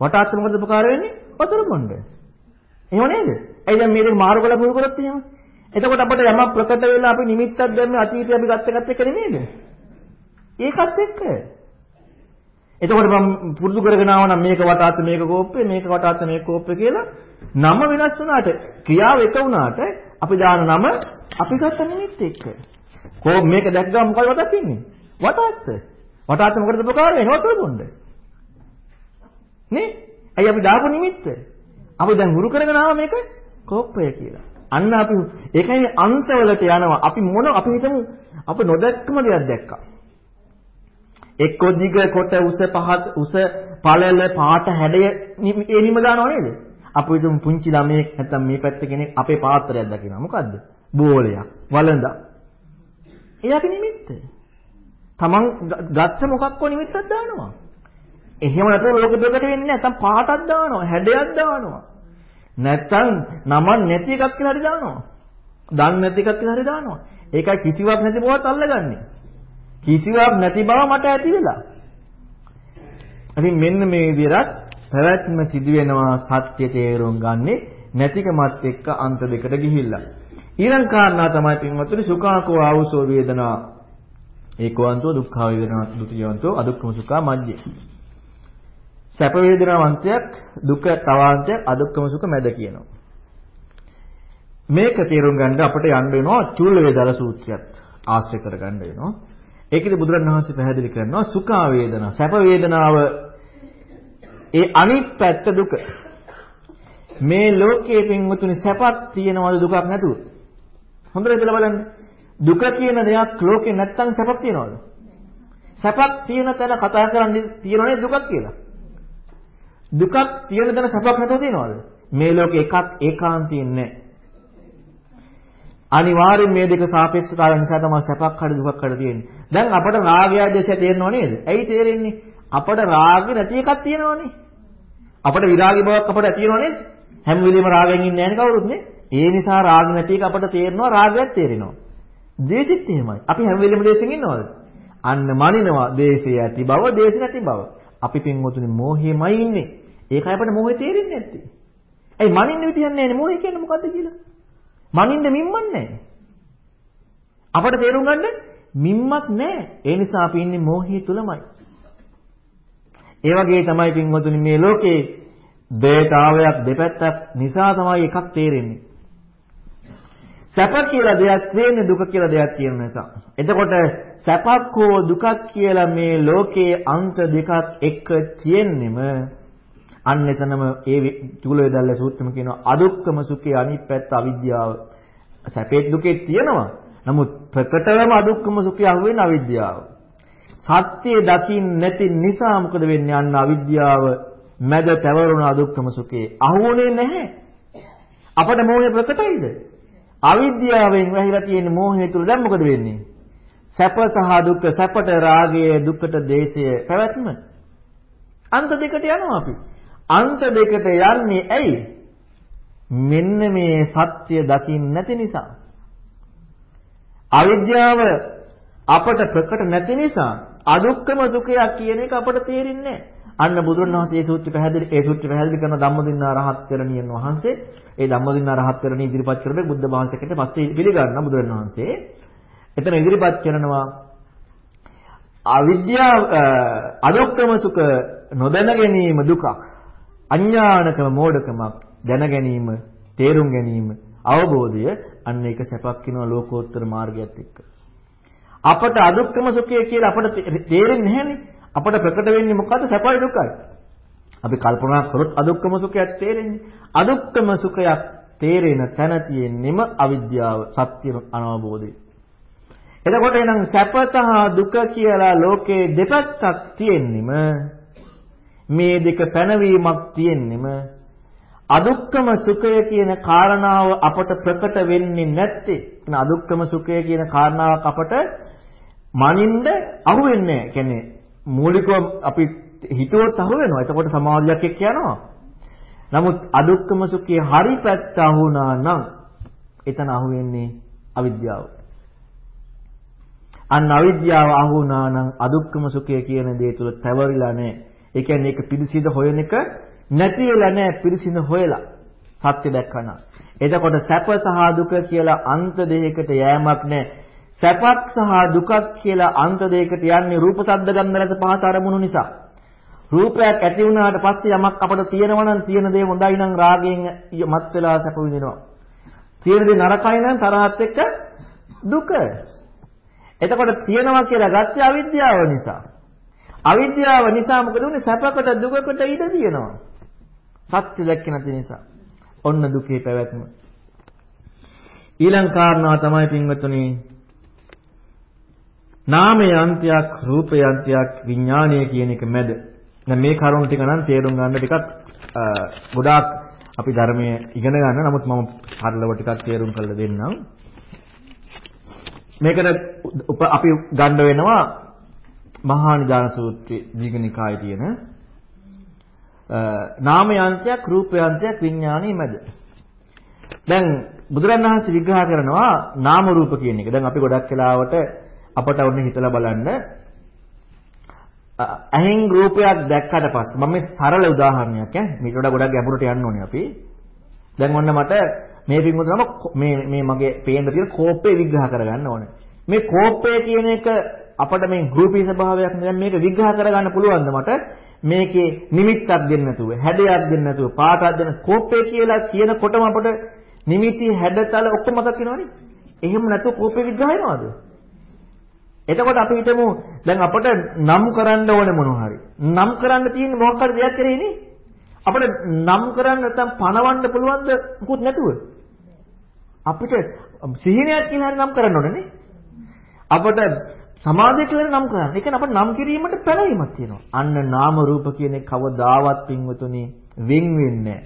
[SPEAKER 1] වටාත්ත මොකටද උපකාර වෙන්නේ? වතුර බොන්න. එහෙම නේද? ඇයි දැන් මේ දෙක මාරු කරලා පුරු කරත් එහෙම? එතකොට අපිට යමක් ප්‍රකට වෙලා අපි නිමිත්තක් දැම්මේ අතීතය අපි ගත්ත එකත් එක්ක නෙමෙයිද? ඒකත් එක්ක. එතකොට මම පුරුදු කරගෙන ආව නම් මේක වටාත් මේක කෝප්පේ මේක වටාත් මේක කෝප්පේ කියලා නම වෙනස් වුණාට ක්‍රියාව එක වුණාට අපි දාන නම අපි ගත්ත නිමිත්ත එක්ක. කෝ මේක දැක් ගමු මොකද වටාත් ඉන්නේ? වටාත්. වටාත් මොකටද ප්‍රකාර වෙන්නේ? වතුර බොන්න. නේ? ඇයි අපි දාපු නිමිත්ත? අපි දැන් හුරු කරගෙන ආව මේක කෝප්පය කියලා. අන්න අපි ඒකයි අන්තවලට යනවා. අපි මොන අපි හිතමු අප නොදැක්කම දෙයක් දැක්කා. එක්ක දිග කොට උස පහත් උස පළල පාට හැඩය එනිම දානව නේද? අපි හිතමු පුංචි ළමයෙක් නැත්නම් මේ පැත්ත කෙනෙක් අපේ පාත්‍රයක් දකිනවා. මොකද්ද? බෝලයක්, වළඳක්. ඒ අපි නිමිත්ත. Taman ගත්ත මොකක්කෝ නිමිත්තක් දානවා. එහෙම නැත්නම් ලෝක දෙකට වෙන්නේ නැත්නම් පාටක් දානවා, හැඩයක් දානවා. නැත්නම් නමන් නැති එකක් කියලා හරි දානවා. දන් නැති එකක් කියලා හරි දානවා. ඒකයි කිසිවක් නැති බවත් අල්ලගන්නේ. කිසිවක් නැති බව මට ඇති වෙලා. ඉතින් මෙන්න මේ විදිහට පැවැත්ම සිදු වෙනවා සත්‍ය තේරුම් ගන්නේ නැතිකමත් එක්ක අන්ත දෙකට ගිහිල්ලා. ඊළඟ කාරණා තමයි පින්වත්නි සුඛාකෝ ආවුසෝ වේදනා ඒකවන්තෝ දුක්ඛ වේදනා දුතියවන්තෝ අදුක්ඛම සුඛා මජ්ජේ. සැප වේදනාවන්තයක් දුක තවාන්තයක් අදුක්ඛම සුඛ මැද කියනවා. මේක තේරුම් ගන්න අපිට යන්න වෙනවා චූල වේදාල සූත්‍රයත් ආශ්‍රය කරගන්න වෙනවා. ඒකෙදි බුදුරණවහන්සේ පැහැදිලි කරනවා සුඛා වේදනා සැප වේදනාව ඒ අනිත් පැත්ත දුක. මේ ලෝකයේ පින්වතුනි සැපක් තියනවද දුකක් නැතුව? හොඳට හිතලා බලන්න. දුක කියන දෙයක් ලෝකේ නැත්තම් සැපක් තියනවද? සැපක් තියෙන තැන කතා කරන්නේ තියනවනේ දුකක් කියලා. දුකක් තියෙන තැන සැපක් නැතුව තියනවද? මේ ලෝකේ එකක් ඒකාන්තයෙන් නැහැ. අනිවාර්යෙන් මේ දෙක සාපේක්ෂතාවය නිසා තමයි සැපක් හරි දුකක් හරි තියෙන්නේ. දැන් අපට රාගය දේශය තේරෙනව නේද? ඇයි තේරෙන්නේ? අපට රාගෙ නැති එකක් තියෙනවනේ. අපට විරාගී බවක් අපට ඇති වෙනව නේද? හැම වෙලෙම රාගෙන් ඉන්නේ නැහැ කවුරුත් නේ. ඒ නිසා රාග නැති එක අපට තේරෙනවා රාගයක් තේරෙනවා. දේශෙත් එහෙමයි. අපි හැම වෙලෙම දේශෙන් ඉන්නවද? අන්න මනිනවා දේශය ඇති බව, දේශ නැති බව. අපි පින්වතුනි මෝහෙමයි ඉන්නේ. ඒකයි අපට මෝහේ තේරෙන්නේ නැත්තේ. ඇයි මනින්න විදියක් නැහැ නේ මෝහය කියන්නේ මොකද්ද කියලා? මනින්න මිම්මක් නැහැ. අපට තේරුම් ගන්න මිම්මක් නැහැ. ඒ නිසා අපි ඉන්නේ මෝහය තුලමයි. ඒ වගේ තමයි පින්වතුනි මේ ලෝකේ දේතාවයක් දෙපැත්තක් නිසා තමයි එකක් තේරෙන්නේ. සැප කියලා දෙයක් තියෙන්නේ දුක කියලා දෙයක් තියෙන නිසා. එතකොට සැපක් හෝ දුකක් කියලා මේ ලෝකයේ අන්ත දෙකක් එක්ක තියෙන්නෙම අන්න එතනම ඒ චූල වේදල්ල සූත්‍රෙම කියනවා අදුක්කම සුඛේ අනිත් පැත්ත අවිද්‍යාව. සැපේ දුකේ තියෙනවා. නමුත් ප්‍රකටවම අදුක්කම සුඛය අහුවෙන අවිද්‍යාව. සත්‍ය දකින් නැති නිසා මොකද වෙන්නේ? අන්න අවිද්‍යාව මැද තවරුණ අදුක්කම සුඛේ අහුවුනේ නැහැ. අපට මෝහය ප්‍රකටයිද? අවිද්‍යාවෙන් වැහිලා තියෙන මෝහය තුල දැන් මොකද වෙන්නේ? සැප සහ දුක සැපට රාගය දුකට දේශය පැවැත්ම අන්ත දෙකට යනවා අපි. අන්ත දෙකට යන්නේ ඇයි? මෙන්න මේ සත්‍ය දකින්න නැති නිසා. අවිද්‍යාව අපට ප්‍රකට නැති නිසා අදුක්කම සුඛයක් කියන එක අපට තේරෙන්නේ නැහැ. අන්න බුදුරණවහන්සේ මේ සූත්‍රය පැහැදිලි ඒ සූත්‍රය පැහැදිලි කරන ධම්මදින්නා රහත් කරණියන් වහන්සේ ඒ ධම්මදින්නා රහත් කරණිය ඉදිරිපත් කරපේ බුද්ධ භාෂිතකට පස්සේ පිළිගන්න බුදුරණවහන්සේ එතන ඉදිරිපත් කරනවා අවිද්‍යාව අදුක්කම සුඛ නොදැන ගැනීම දුකක් අඥානකම මෝඩකමක් දැන ගැනීම තේරුම් ගැනීම අවබෝධය අන්න ඒක සැපක් වෙනවා ලෝකෝත්තර මාර්ගයත් එක්ක අපට අදුක්කම සුඛය කියලා අපට තේරෙන්නේ නැහැනේ. අපට ප්‍රකට වෙන්නේ මොකද්ද? සැපයි දුකයි. අපි කල්පනා කරොත් අදුක්කම සුඛයක් තේරෙන්නේ. අදුක්කම සුඛයක් තේරෙන තැන තියෙන්නෙම අවිද්‍යාව සත්‍ය අනවබෝධය. එතකොට එනම් සැපත හා දුක කියලා ලෝකේ දෙපැත්තක් තියෙන්නෙම මේ දෙක පැනවීමක් තියෙන්නෙම අදුක්කම සුඛය කියන කාරණාව අපට ප්‍රකට වෙන්නේ නැත්තේ අදුක්කම සුඛය කියන කාරණාවක් අපට මනින්ද අහු වෙන්නේ නැහැ. කියන්නේ මූලිකව අපි හිතුවොත් අහු වෙනවා. එතකොට සමාධියක් එක්ක යනවා. නමුත් අදුක්කම සුඛයේ හරි පැත්ත අහුණා නම් එතන අහු වෙන්නේ අවිද්‍යාව. අන්න අවිද්‍යාව අහුණා නම් අදුක්කම සුඛය කියන දේ තුල තැවරිලා නැහැ. ඒ කියන්නේ ඒක පිළිසිඳ හොයන එක නැති වෙලා නැහැ පිළිසිඳ හොයලා. සත්‍ය දැක්කනා. එතකොට සැප සහ දුක කියලා අන්ත දෙකකට යෑමක් නැහැ. සැපක් සහ දුකක් කියලා අන්ත දෙකකට යන්නේ රූප ශබ්ද ගන්ධ රස පහස අරමුණු නිසා. රූපයක් ඇති වුණාට පස්සේ යමක් අපට තියෙනවා නම් තියෙන දේ හොඳයි නම් රාගයෙන් මත් වෙලා සැප විඳිනවා. තියෙන දේ නරකයි නම් තරහත් එක්ක දුක. එතකොට තියනවා කියලා ගත්තේ අවිද්‍යාව නිසා. අවිද්‍යාව නිසා මොකද උනේ සැපකට දුකකට ඉඩ දිනවා. සත්‍ය දැක්කේ නැති නිසා. ඔන්න දුකේ පැවැත්ම. ඊළඟ කාරණාව තමයි පින්වතුනි නාමයේ අන්තයක් රූපයේ අන්තයක් විඥානය කියන එක මැද. දැන් මේ කරුණු ටික නම් තේරුම් ගන්න ටිකක් ගොඩාක් අපි ධර්මයේ ඉගෙන ගන්න. නමුත් මම පරිලව ටිකක් තේරුම් කරලා දෙන්නම්. මේකට අපි ගන්න වෙනවා මහා නිදාන සූත්‍රයේ දීඝනිකායේ තියෙන නාමයන්තයක් රූපයන්තයක් විඥානීය මැද. දැන් බුදුරණවහන්සේ විග්‍රහ කරනවා නාම රූප කියන එක. දැන් අපි ගොඩක් වෙලාවට අපට වුණ හිතලා බලන්න ඇහෙන් රූපයක් දැක්කට පස්සේ මම මේ සරල උදාහරණයක් ඈ මේකට වඩා ගොඩක් ගැඹුරට යන්න ඕනේ අපි. දැන් ඔන්න මට මේ පින්වතුනම මේ මේ මගේ පේන්න තියෙන කෝපය විග්‍රහ කරගන්න ඕනේ. මේ කෝපය කියන එක අපිට මේ ගෲපී ස්වභාවයක් නෙවෙයි මේක විග්‍රහ කරගන්න පුළුවන්ද මට? මේකේ නිමිත්තක් දෙන්න නැතුව, හැඩයක් දෙන්න නැතුව, පාටක් දෙන්න කෝපය කියලා කියනකොටම අපිට නිමිති හැඩතල ඔක්කොම මතක් වෙනවනේ. එහෙම නැතුව කෝපය විග්‍රහ වෙනවද? එතකොට අපි හිතමු දැන් අපිට නම් කරන්න ඕනේ මොනවා හරි. නම් කරන්න තියෙන්නේ මොකක් හරි දෙයක් කරේනේ. අපිට නම් කරන්න නැත්නම් පණවන්න පුළුවන්ද මුකුත් නැතුව? අපිට සිහිනයක් කියලා නම් කරන්න ඕනේ නේ. අපිට සමාධිය කියලා නම් කරන්න. ඒ කියන්නේ අපිට නම් කිරීමට පැනවීමක් තියෙනවා. අන්න නාම රූප කියන කවදාවත් පින්වතුනි වෙන් වෙන්නේ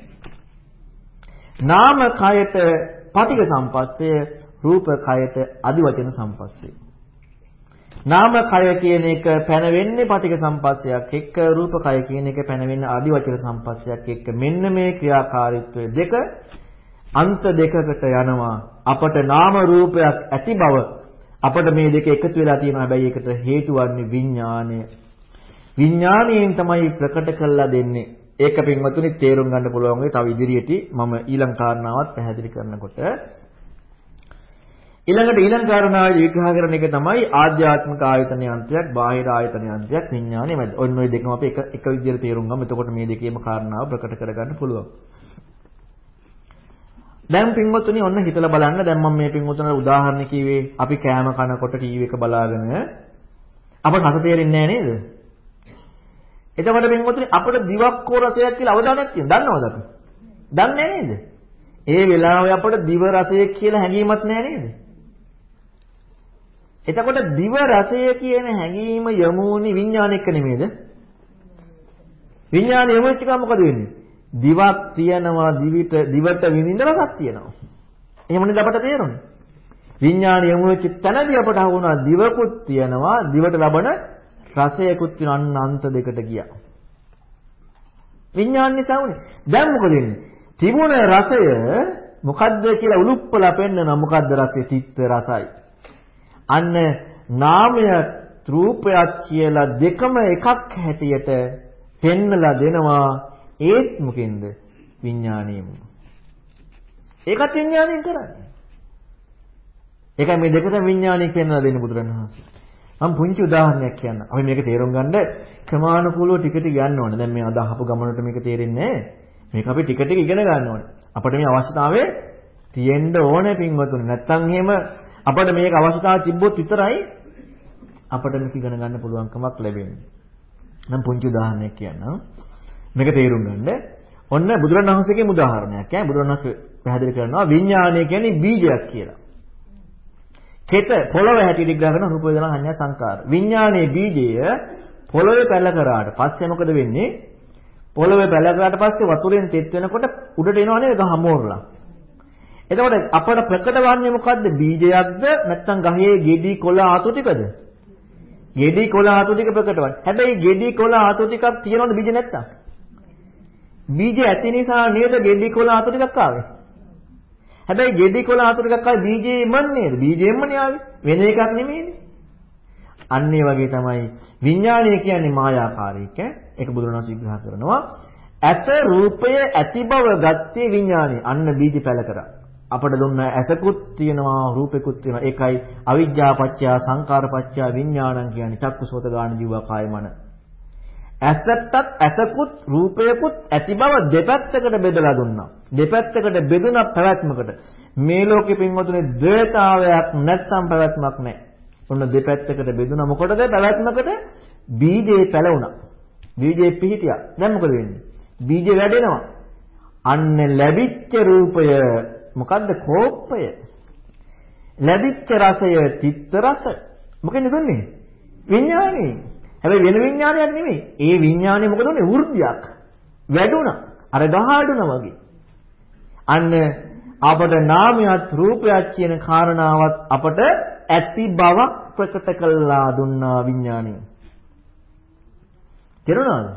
[SPEAKER 1] නාම කයට පටික සම්පස්සය රූප කයට අදිවචන සම්පස්සය. නාම කය කියන එක පැන වෙන්නේ පටික සම්පස්සයක් එක්ක රූප කය කියන එක පැන වෙන්නේ අදිවචන සම්පස්සයක් එක්ක මෙන්න මේ ක්‍රියාකාරීත්වය දෙක අන්ත දෙකකට යනවා අපට නාම රූපයක් ඇති බව අපට මේ දෙක එකතු වෙලා තියෙනවා හැබැයි ඒකට හේතු වන්නේ විඥාණය විඥාණයෙන් තමයි ප්‍රකට කරලා දෙන්නේ ඒක පින්වතුනි තේරුම් ගන්න පුළුවන් වෙයි තව ඉදිරියට මම ඊළඟ කාරණාවත් පැහැදිලි කරනකොට ඊළඟට ඊළඟ කාරණාව විග්‍රහ කරන එක තමයි ආධ්‍යාත්මික ආයතනයන්තයක් බාහිර ආයතනයන්තයක් විඥානය මැද. ඔන්න ඔය දෙකම අපි එක එක විදිහට තේරුම් ගමු. එතකොට මේ දෙකේම කාරණාව ප්‍රකට කරගන්න පුළුවන්. දැන් පින්වතුනි ඔන්න හිතලා බලන්න දැන් මම මේ පින්වතුන්ට උදාහරණ කිව්වේ අපි කෑම කනකොට ටීවී එක බලාගෙන අපට රස තේරෙන්නේ නැහැ නේද? එතකොට පින්වතුනි අපිට දිවක් හෝ රසයක් කියලා අවධානයක් තියෙනවා. දන්නවද අපි? දන්නේ නේද? ඒ වෙලාවේ අපිට දිව රසය කියලා හැඟීමක් නැහැ නේද? එතකොට දිව රසය කියන හැඟීම යමුනි විඥාන එක්ක නෙමෙයිද? විඥාන යමු වෙච්ච එක මොකද වෙන්නේ? දිවක් තියනවා දිවිත දිවට විඳින්න රසක් තියනවා. එහෙම නේද අපට තේරෙන්නේ? විඥාන යමු වෙච්ච තැනදී අපට අහුණා දිවකුත් තියනවා දිවට ලබන රසයකුත් තියෙන අන්න අන්ත දෙකට ගියා. විඥාන නිසා උනේ. දැන් මොකද වෙන්නේ? තිබුණ රසය මොකද්ද කියලා උලුප්පලා පෙන්නන මොකද්ද රසය? තිත්ත රසයි. අන්න නාමයක් රූපයක් කියලා දෙකම එකක් හැටියට පෙන්නලා දෙනවා ඒත් මොකෙන්ද විඥාණයෙන්ම ඒකත් විඥාණයෙන් කරන්නේ ඒකයි මේ දෙකට විඥාණයක් පෙන්වලා දෙන්නේ බුදුරණවහන්සේ මම පුංචි උදාහරණයක් කියන්න. අපි මේක තේරුම් ගන්න ක්‍රමානුකූලව ටික ටික යන්න ඕනේ. දැන් මේ අද අහපු ගමනට මේක තේරෙන්නේ නැහැ. මේක අපි ටික ටික ඉගෙන ගන්න ඕනේ. අපිට මේ අවශ්‍යතාවය තියෙන්න ඕනේ පින්වතුනි. නැත්තම් එහෙම අපිට මේක අවශ්‍යතාව තිබ්බොත් විතරයි අපිට මේක ඉගෙන ගන්න පුළුවන්කමක් ලැබෙන්නේ. නම් පුංචි උදාහරණයක් කියන්නම්. මේක තේරුම් ගන්න. ඔන්න බුදුරණවහන්සේගේ උදාහරණයක්. ඈ බුදුරණවහන්සේ පැහැදිලි කරනවා විඥානය කියන්නේ බීජයක් කියලා. කෙත පොළව හැටියට විග්‍රහ කරන රූප වේදනා සංඥා සංකාර. විඥානයේ බීජය පොළවේ පැල කරාට පස්සේ මොකද වෙන්නේ? පොළවේ පැල කරාට පස්සේ වතුරෙන් තෙත් වෙනකොට උඩට එනවා නේද ගහ මෝරලා. එතකොට අපට ප්‍රකට වන්නේ මොකද්ද? බීජයක්ද නැත්නම් ගහේ ගෙඩි කොළ ආතු ටිකද? ගෙඩි කොළ ආතු ටික ප්‍රකට වන්නේ. හැබැයි ගෙඩි කොළ ආතු ටිකක් තියනවද බීජ නැත්තම්? බීජ ඇති නිසා නේද ගෙඩි කොළ ආතු ටිකක් ආවේ? හැබැයි ගෙඩි කොළ ආතු ටිකක් ආවේ බීජේමන් නේද? බීජයෙන්මනේ ආවේ. වෙන එකක් නෙමෙයිනේ. අන්න ඒ වගේ තමයි විඥානය කියන්නේ මායාකාරීක. ඒක බුදුරණස් විග්‍රහ කරනවා. ඇස රූපය ඇති බව ගත්තේ විඥානය. අන්න බීජ පැල කරා. අපට දුන්න ඇසකුත් තියෙනවා රූපෙකුත් තියෙනවා. ඒකයි අවිජ්ජා පත්‍ය සංකාර පත්‍ය විඥානං කියන්නේ චක්කුසෝත ගාන ජීවා කාය මන. ඇසටත් ඇසකුත් රූපයකුත් ඇති බව දෙපැත්තකට බෙදලා දුන්නා. දෙපැත්තකට බෙදුන පැවැත්මකට මේ ලෝකෙ පින්වතුනේ ද්වේතාවයක් නැත්නම් පැවැත්මක් නැහැ. ඔන්න දෙපැත්තකට බෙදුනා මොකටද පැවැත්මකට බීජේ පැලුණා. බීජේ පිහිටියා. දැන් මොකද වෙන්නේ? බීජේ වැඩෙනවා. අන්න ලැබිච්ච රූපය මොකද්ද කෝප්පය? ලැබිච්ච රසය තිත්ත රස. මොකෙන්ද දුන්නේ? විඥානේ. හැබැයි වෙන විඥානයක් නෙමෙයි. ඒ විඥානේ මොකද උනේ? වෘද්ධියක්. වැඩුණා. අර ගහාඩුණා වගේ. අන්න අපට නාමයක් රූපයක් කියන කාරණාවත් අපට ඇති බවක් ප්‍රකට කළා දුන්නා විඥානය. තේරුණාද?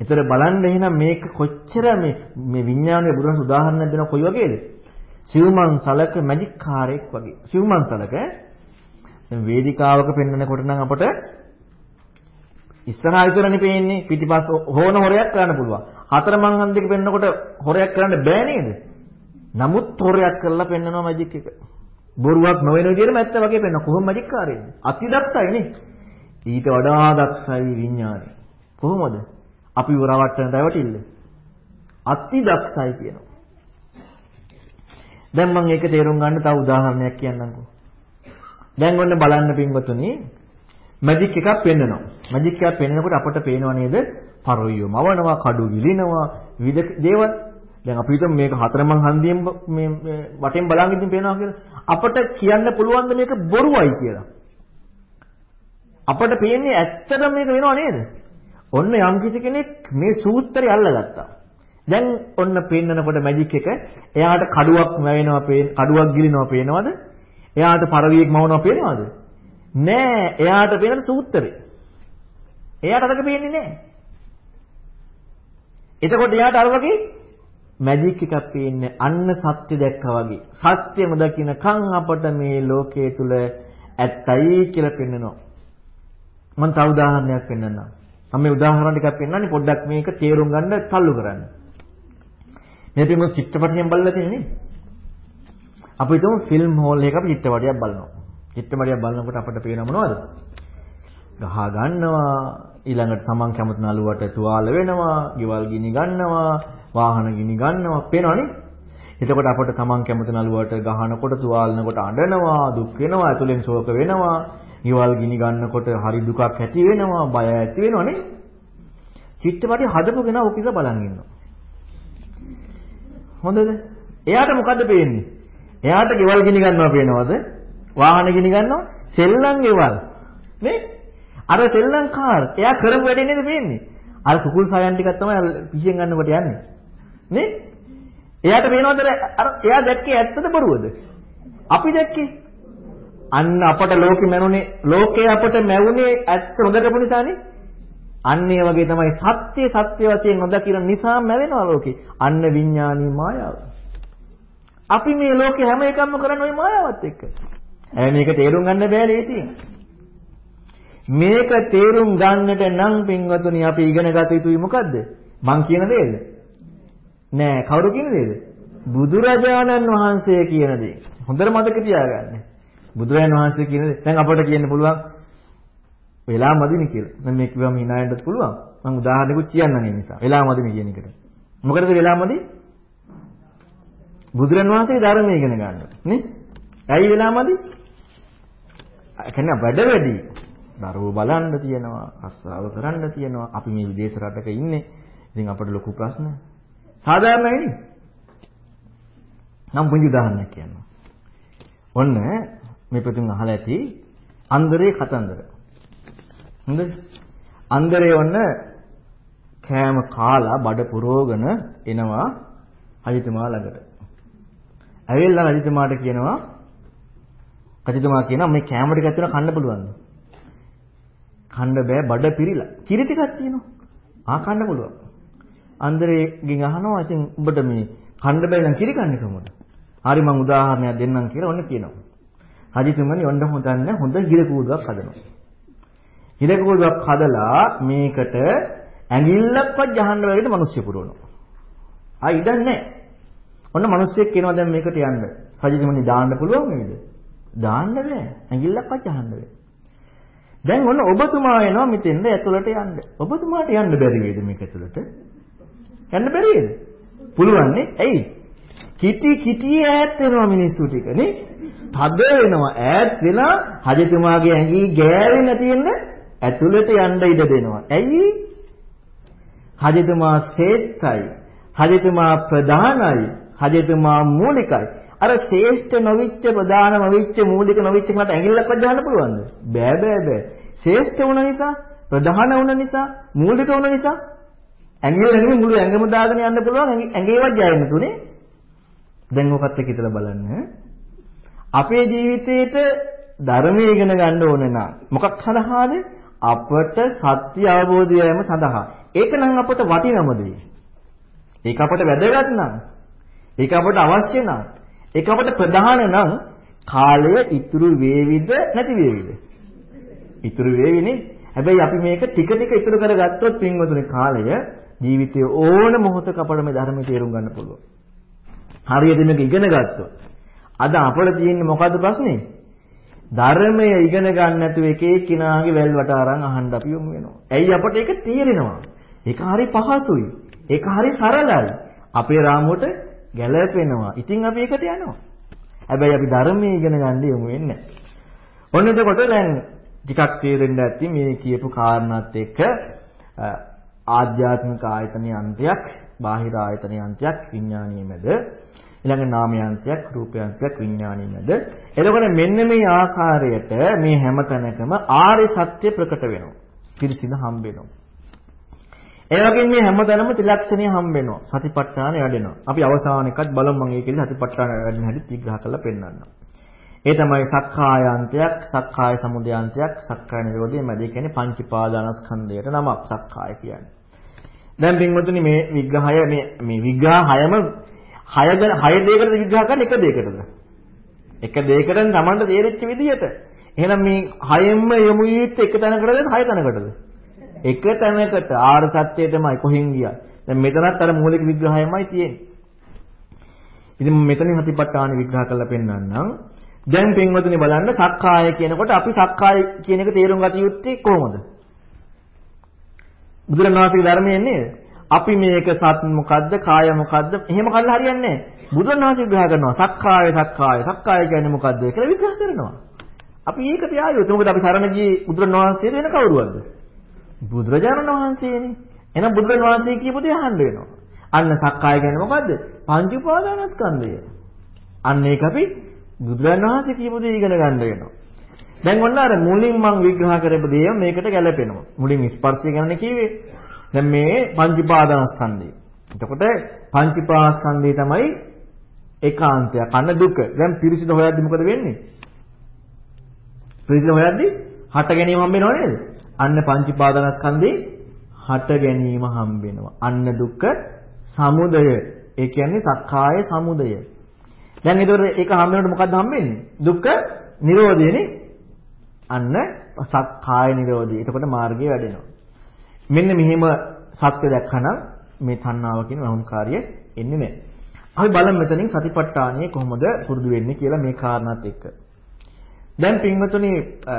[SPEAKER 1] ඒතර බලන්න එහෙනම් මේක කොච්චර මේ මේ විඥානයේ බුදුරජාණන් උදාහරණයක් දෙනවා කොයි වගේද? සිව්මන් සලක මැජික් කාරයෙක් වගේ. සිව්මන් සලක දැන් වේදිකාවක පෙන්වනකොට නම් අපට ඉස්සරහා විතරනේ පේන්නේ පිටිපස්ස හොන හොරයක් කරන්න පුළුවන්. හතරමං හන්දික පෙන්නකොට හොරයක් කරන්න බෑ නේද? නමුත් හොරයක් කරලා පෙන්නනවා මැජික් එක. බොරුවක් නොවන විදිහට මැත්ත වගේ පෙන්න කොහොම මැජික් කාර්යයද? අති දක්ෂයි නේ. ඊට වඩා දක්ෂයි විඥානය. කොහොමද? අපි වරවට්ටන රැවටිල්ල. අති දක්ෂයි කියනවා. දැන් මම ඒක තේරුම් ගන්න තව උදාහරණයක් කියන්නම්කෝ. දැන් ඔන්න බලන්න පින්වතුනි මැජික් එකක් පෙන්නනවා. මැජික් එකක් පෙන්නනකොට අපට පේනව නේද? පරොයියෝ මවනවා, කඩු විලිනවා, විවිධ දේවල්. දැන් අපි හිතමු මේක හතරමං හන්දියෙන් මේ වටෙන් බලන් ඉඳන් පේනවා කියලා. අපට කියන්න පුළුවන් මේක බොරුවයි කියලා. අපට පේන්නේ ඇත්තටම මේක වෙනව නේද? ඔන්න යම් කිසි කෙනෙක් මේ සූත්‍රය අල්ලගත්තා. දැන් ඔන්න පෙන්නනකොට මැජික් එක එයාට කඩුවක් වැවෙනවා පේන කඩුවක් ගිලිනවා පේනවද? එයාට පරවියෙක් මවනවා පේනවද? නෑ එයාට පේන සූත්‍රේ. එයාට අදක පේන්නේ නෑ. එතකොට එයාට අර වගේ මැජික් එකක් පේන්නේ අන්න සත්‍ය දැක්කා වගේ. සත්‍යම දකින්නකන් අපට මේ ලෝකයේ තුල ඇත්තයි කියලා පෙන්වනවා. මම තව උදාහරණයක් පෙන්නන්නම්. මම මේ උදාහරණ ටිකක් පෙන්නන්නේ පොඩ්ඩක් මේක තේරුම් ගන්න තල්ලු කරන්න. මේ පිටු චිත්‍රපටයෙන් බලලා තියෙන්නේ. අපි හිතමු ෆිල්ම් හෝල් එකක චිත්‍රපටයක් බලනවා. චිත්‍රපටයක් බලනකොට අපට පේන මොනවද? ගහ ගන්නවා, ඊළඟට තමන් කැමති නළුවට තුවාල වෙනවා, ගෙවල් ගිනි ගන්නවා, වාහන ගිනි ගන්නවා, පේනවනේ? එතකොට අපට තමන් කැමති නළුවට ගහනකොට තුවාලනකොට අඬනවා, දුක් වෙනවා, ඇතුලෙන් ශෝක වෙනවා, ගෙවල් ගිනි ගන්නකොට හරි දුකක් ඇති වෙනවා, බය ඇති වෙනවනේ? චිත්‍රපටය හදපු කෙනා ඔක ඉඳලා බලන් ඉන්නවා. හොඳද? එයාට මොකද්ද පේන්නේ? එයාට ගෙවල් ගිනි ගන්නවා පේනවද? වාහන ගිනි ගන්නවා සෙල්ලම් ගෙවල් නේ? අර සෙල්ලම් කාර්. එයා කරපු වැඩේ නේද පේන්නේ අර කුකුල් සයන් ටිකක් තමයි පිහින් ගන්නකොට යන්නේ. නේ? එයාට පේනවද අර එයා දැක්කේ ඇත්තද බොරුවද? අපි දැක්කේ. අන්න අපට ලෝකෙ මැනුනේ ලෝකේ අපට මැවුනේ ඇත්ත නොදකපු නිසානේ. අන්න ඒ වගේ තමයි සත්‍ය සත්‍ය වශයෙන් නොදකින නිසා මැවෙනවා ලෝකේ. අන්න විඥානීය මායාව. අපි මේ ලෝකේ හැම එකක්ම කරන්නේ ওই මායාවත් එක්ක. හැබැයි මේක තේරුම් ගන්න බෑ ලේසියෙන්. මේක තේරුම් ගන්නට නම් පින්වතුනි අපි ඉගෙන ගත යුතුයි මොකද්ද? මං කියන දේද? නෑ කවුරු කියන දේද? බුදුරජාණන් වහන්සේ කියන දේ. හොඳට මතක තියාගන්න. බුදුරජාණන් වහන්සේ කියන දේ. දැන් අපට කියන්න පුළුවන් වෙලා මදිනේ කියලා. මම මේ කිව්වම hina වෙන්නත් පුළුවන්. මම උදාහරණයක් කියන්නම් ඒ නිසා. වෙලා මදිනේ කියන එකට. මොකටද වෙලා මදි? බුදුරන් වහන්සේ ධර්මය ඉගෙන ගන්න. නේ? ඇයි වෙලා මදි? ඒ කියන්නේ වැඩ වැඩි. දරුවෝ බලන්න තියෙනවා, අස්සාව කරන්න තියෙනවා. අපි මේ විදේශ රටක ඉන්නේ. ඉතින් අපට ලොකු ප්‍රශ්න. සාධාරණයි නේ? නම් පුංචි උදාහරණයක් කියන්නම්. ඔන්න මේ පිටුන් අහලා ඇති අන්දරේ කතන්දර. හොඳයි. අන්දරේ ඔන්න කෑම කාලා බඩ පුරවගෙන එනවා රජතුමා ළඟට. ඇවිල්ලා රජතුමාට කියනවා රජතුමා කියනවා මේ කෑම ටිකක් තියෙනවා කන්න පුළුවන්ද? කන්න බෑ බඩ පිරිලා. කිරි ටිකක් තියෙනවා. ආ කන්න පුළුවන්. අන්දරේගෙන් අහනවා ඉතින් ඔබට මේ කන්න බෑ නම් කිරි කන්නේ කොහොමද? හරි මම උදාහරණයක් දෙන්නම් කියලා ඔන්න කියනවා. රජතුමනි ඔන්න හොදන්න හොඳ හිර කූඩුවක් හදනවා. හිර කූඩුවක් හදලා මේකට ඇඟිල්ලක්වත් ජහන්න බැරිද මිනිස්සු පුරවනවා. ආ ඉඩක් නැහැ. ඔන්න මිනිස්සෙක් කියනවා දැන් මේකට යන්න. රජතුමනි දාන්න පුළුවන් නේද? දාන්න බෑ. ඇඟිල්ලක්වත් ජහන්න බෑ. දැන් ඔන්න ඔබතුමා එනවා මෙතෙන්ද ඇතුළට යන්න. ඔබතුමාට යන්න බැරි වේද මේක ඇතුළට? යන්න බැරි වේද? පුළුවන් නේ. ඇයි? කිටි කිටි ඈත් වෙනවා මිනිස්සු ටික නේ. තද වෙනවා ඈත් වෙලා රජතුමාගේ ඇඟි ගෑවෙන්න තියෙන ඇතුළට යන්න ඉඩ දෙනවා. ඇයි? රජතුමා ශ්‍රේෂ්ඨයි. රජතුමා ප්‍රධානයි. රජතුමා මූලිකයි. අර ශ්‍රේෂ්ඨ නොවිච්ච ප්‍රධාන නොවිච්ච මූලික නොවිච්ච කෙනාට ඇඟිල්ලක්වත් දාන්න පුළුවන්ද? බෑ බෑ බෑ. ශ්‍රේෂ්ඨ වුණ නිසා, ප්‍රධාන වුණ නිසා, මූලික වුණ නිසා ඇඟිල්ල නෙමෙයි මුළු ඇඟම දාගෙන යන්න පුළුවන් ඇඟේවත් ජයන්න තුනේ. දැන් ඔකත් එක්ක හිතලා බලන්න. අපේ ජීවිතේට ධර්මයේ ඉගෙන ගන්න ඕන නම් මොකක් සඳහාද? අපට සත්‍ය අවබෝධය යෑම සඳහා. ඒක නම් අපට වටිනම දෙය. ඒක අපට වැදගත් නම් ඒක අපට අවශ්‍ය නම් ඒක අපට ප්‍රධාන නම් කාලය ඉතුරු වේවිද නැති වේවිද? ඉතුරු වේවිනේ. හැබැයි අපි මේක ටික ටික ඉතුරු කරගත්තොත් පින්වතුනි කාලය ජීවිතයේ ඕන මොහොතක අපට මේ ධර්මය තේරුම් ගන්න පුළුවන්. හරියට මේක ඉගෙන ගත්තොත් අද අපිට තියෙන්නේ මොකද්ද ප්‍රශ්නේ? ධර්මය ඉගෙන ගන්න නැතුව එක එක්කිනාගේ වැල් වට අරන් අහන්න අපි යමු වෙනවා. ඇයි අපට ඒක තේරෙනවා? ඒක හරි පහසුයි. ඒක හරි සරලයි. අපේ රාමුවට ගැළපෙනවා. ඉතින් අපි ඒකට යනවා. හැබැයි අපි ධර්මයේ ඉගෙන ගන්න යමු වෙන්නේ ඔන්න එතකොට දැන් ටිකක් තේරෙන්න ඇති මේ කියපු කාරණාත් එක්ක ආධ්‍යාත්මික ආයතනයේ අන්තයක්, බාහිර ආයතනයේ අන්තයක් විඥානීය මැද. ඊළඟ නාමයන්තයක් රූපයන්තයක් විඥානීයද එතකොට මෙන්න මේ ආකාරයට මේ හැම තැනකම ආර්ය සත්‍ය ප්‍රකට වෙනවා. පිරිසිදු හම්බ වෙනවා. ඒ වගේම මේ හැම තැනම ත්‍රිලක්ෂණිය හම්බ වෙනවා සතිපට්ඨාන වැඩෙනවා අපි අවසාන එකත් බලමු මම ඒකෙදි සතිපට්ඨාන වැඩෙන හැටි විග්‍රහ කරලා පෙන්නන්නම් ඒ තමයි සක්කායන්තයක් සක්කාය සමුදයන්තයක් සක්කාය නිරෝධය මැද කියන්නේ පංචපාදානස්කන්ධයට නමක් සක්කාය කියන්නේ දැන් පින්වතුනි මේ විග්‍රහය මේ මේ විග්‍රහ හයම හය ගැන හය දෙයකට විග්‍රහ කරන්න එක දෙයකටද? එක දෙයකට තමන්ට තේරෙච්ච විදිහට. එහෙනම් මේ හයෙන්ම යමු යුත්තේ එක තැනකටද හය තැනකටද? එක තැනකට ආර සත්‍යයටමයි කොහෙන් ගියා. දැන් මෙතනත් අර මූලික විග්‍රහයමයි තියෙන්නේ. ඉතින් මෙතනින් හතිපට්ඨාන විග්‍රහ කරලා පෙන්නන්නම්. දැන් පින්වතුනි බලන්න සක්කාය කියනකොට අපි සක්කාය කියන එක තේරුම් ගත යුත්තේ කොහොමද? බුදුරණවහන්සේගේ ධර්මයේ නේද? අපි මේක සත් මොකද්ද කාය මොකද්ද එහෙම කල්ලා හරියන්නේ නැහැ. බුදුන් වහන්සේ විග්‍රහ කරනවා සක්කාය සක්කාය සක්කාය කියන්නේ මොකද්ද කියලා විග්‍රහ කරනවා. අපි ඒක තියාගියොත් මොකද අපි සරණ ගියේ බුදුන් වහන්සේ වෙන කවුරුවක්ද? බුදුරජාණන් වහන්සේනේ. එහෙනම් බුදුන් වහන්සේ කියපු දේ අහන්න වෙනවා. අන්න සක්කාය කියන්නේ මොකද්ද? පංච උපාදානස්කන්ධය. අන්න ඒක අපි බුදුරජාණන් වහන්සේ කියපු දේ ඉගෙන ගන්න වෙනවා. දැන් ඔන්න අර මුලින් මම විග්‍රහ කරපු දේ මේකට ගැලපෙනවා. මුලින් ස්පර්ශය ගැන කිව්වේ. දැන් මේ පංචපාදානස්කන්ධය. එතකොට පංචපාස්කන්ධය තමයි ඒකාන්තය. කන දුක. දැන් පිරිසිදු හොයද්දි මොකද වෙන්නේ? පිරිසිදු හොයද්දි හට ගැනීම හම්බ වෙනව නේද? අන්න පංචපාදානස්කන්ධේ හට ගැනීම හම්බ වෙනවා. අන්න දුක්ඛ සමුදය. ඒ කියන්නේ සක්කාය සමුදය. දැන් ඒතකොට ඒක හම්බ වෙනකොට මොකද්ද හම්බෙන්නේ? දුක්ඛ නිරෝධයනේ අන්න සක්කාය නිරෝධය. එතකොට මාර්ගය වැඩෙනවා. මෙන්න මෙහෙම සත්‍ය දැක්කනම් මේ තණ්හාව කියන වහුම්කාරිය එන්නේ නැහැ. අපි බලමු මෙතනින් සතිපට්ඨානය කොහොමද පුරුදු වෙන්නේ කියලා මේ කාරණාත් එක්ක. දැන් පින්වතුනි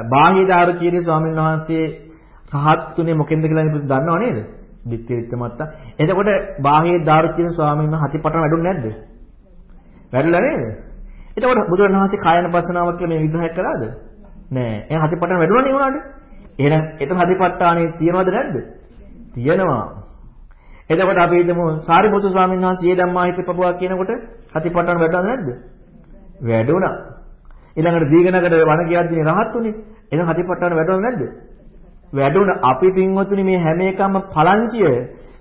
[SPEAKER 1] බාහ්‍ය ධාරකීරේ ස්වාමීන් වහන්සේ රහත් තුනේ මොකෙන්ද කියලා නේද දන්නව නේද? දික්කෙරිත්ත මත්තා. එතකොට බාහ්‍ය ධාරකීරේ ස්වාමීන් වහන්සේ හතිපට්ඨාන වැඩුන්නේ නැද්ද? වැඩිලා නේද? එතකොට බුදුරණවහන්සේ කායන පස්සනාවක් කියලා මේ විග්‍රහය කළාද? නෑ. එහෙනම් හතිපට්ඨාන වැඩුණානේ උනාට. එහෙනම් එතන හතිපට්ඨානේ තියනවද නැද්ද? තියෙනවා. එතකොට අපි හිතමු සාරිපුත්තු ස්වාමීන් වහන්සේ ඊය ධම්මා හිත පපුවා කියනකොට හතිපට්ඨාන වැඩුණාද නැද්ද? වැඩුණා. ඊළඟට දීඝනගර වණ කියද්දී රහත් උනේ. එහෙනම් හතිපට්ඨාන වැඩුණාද නැද්ද? වැඩුණ අපි පින්වතුනි මේ හැම එකම පලංචිය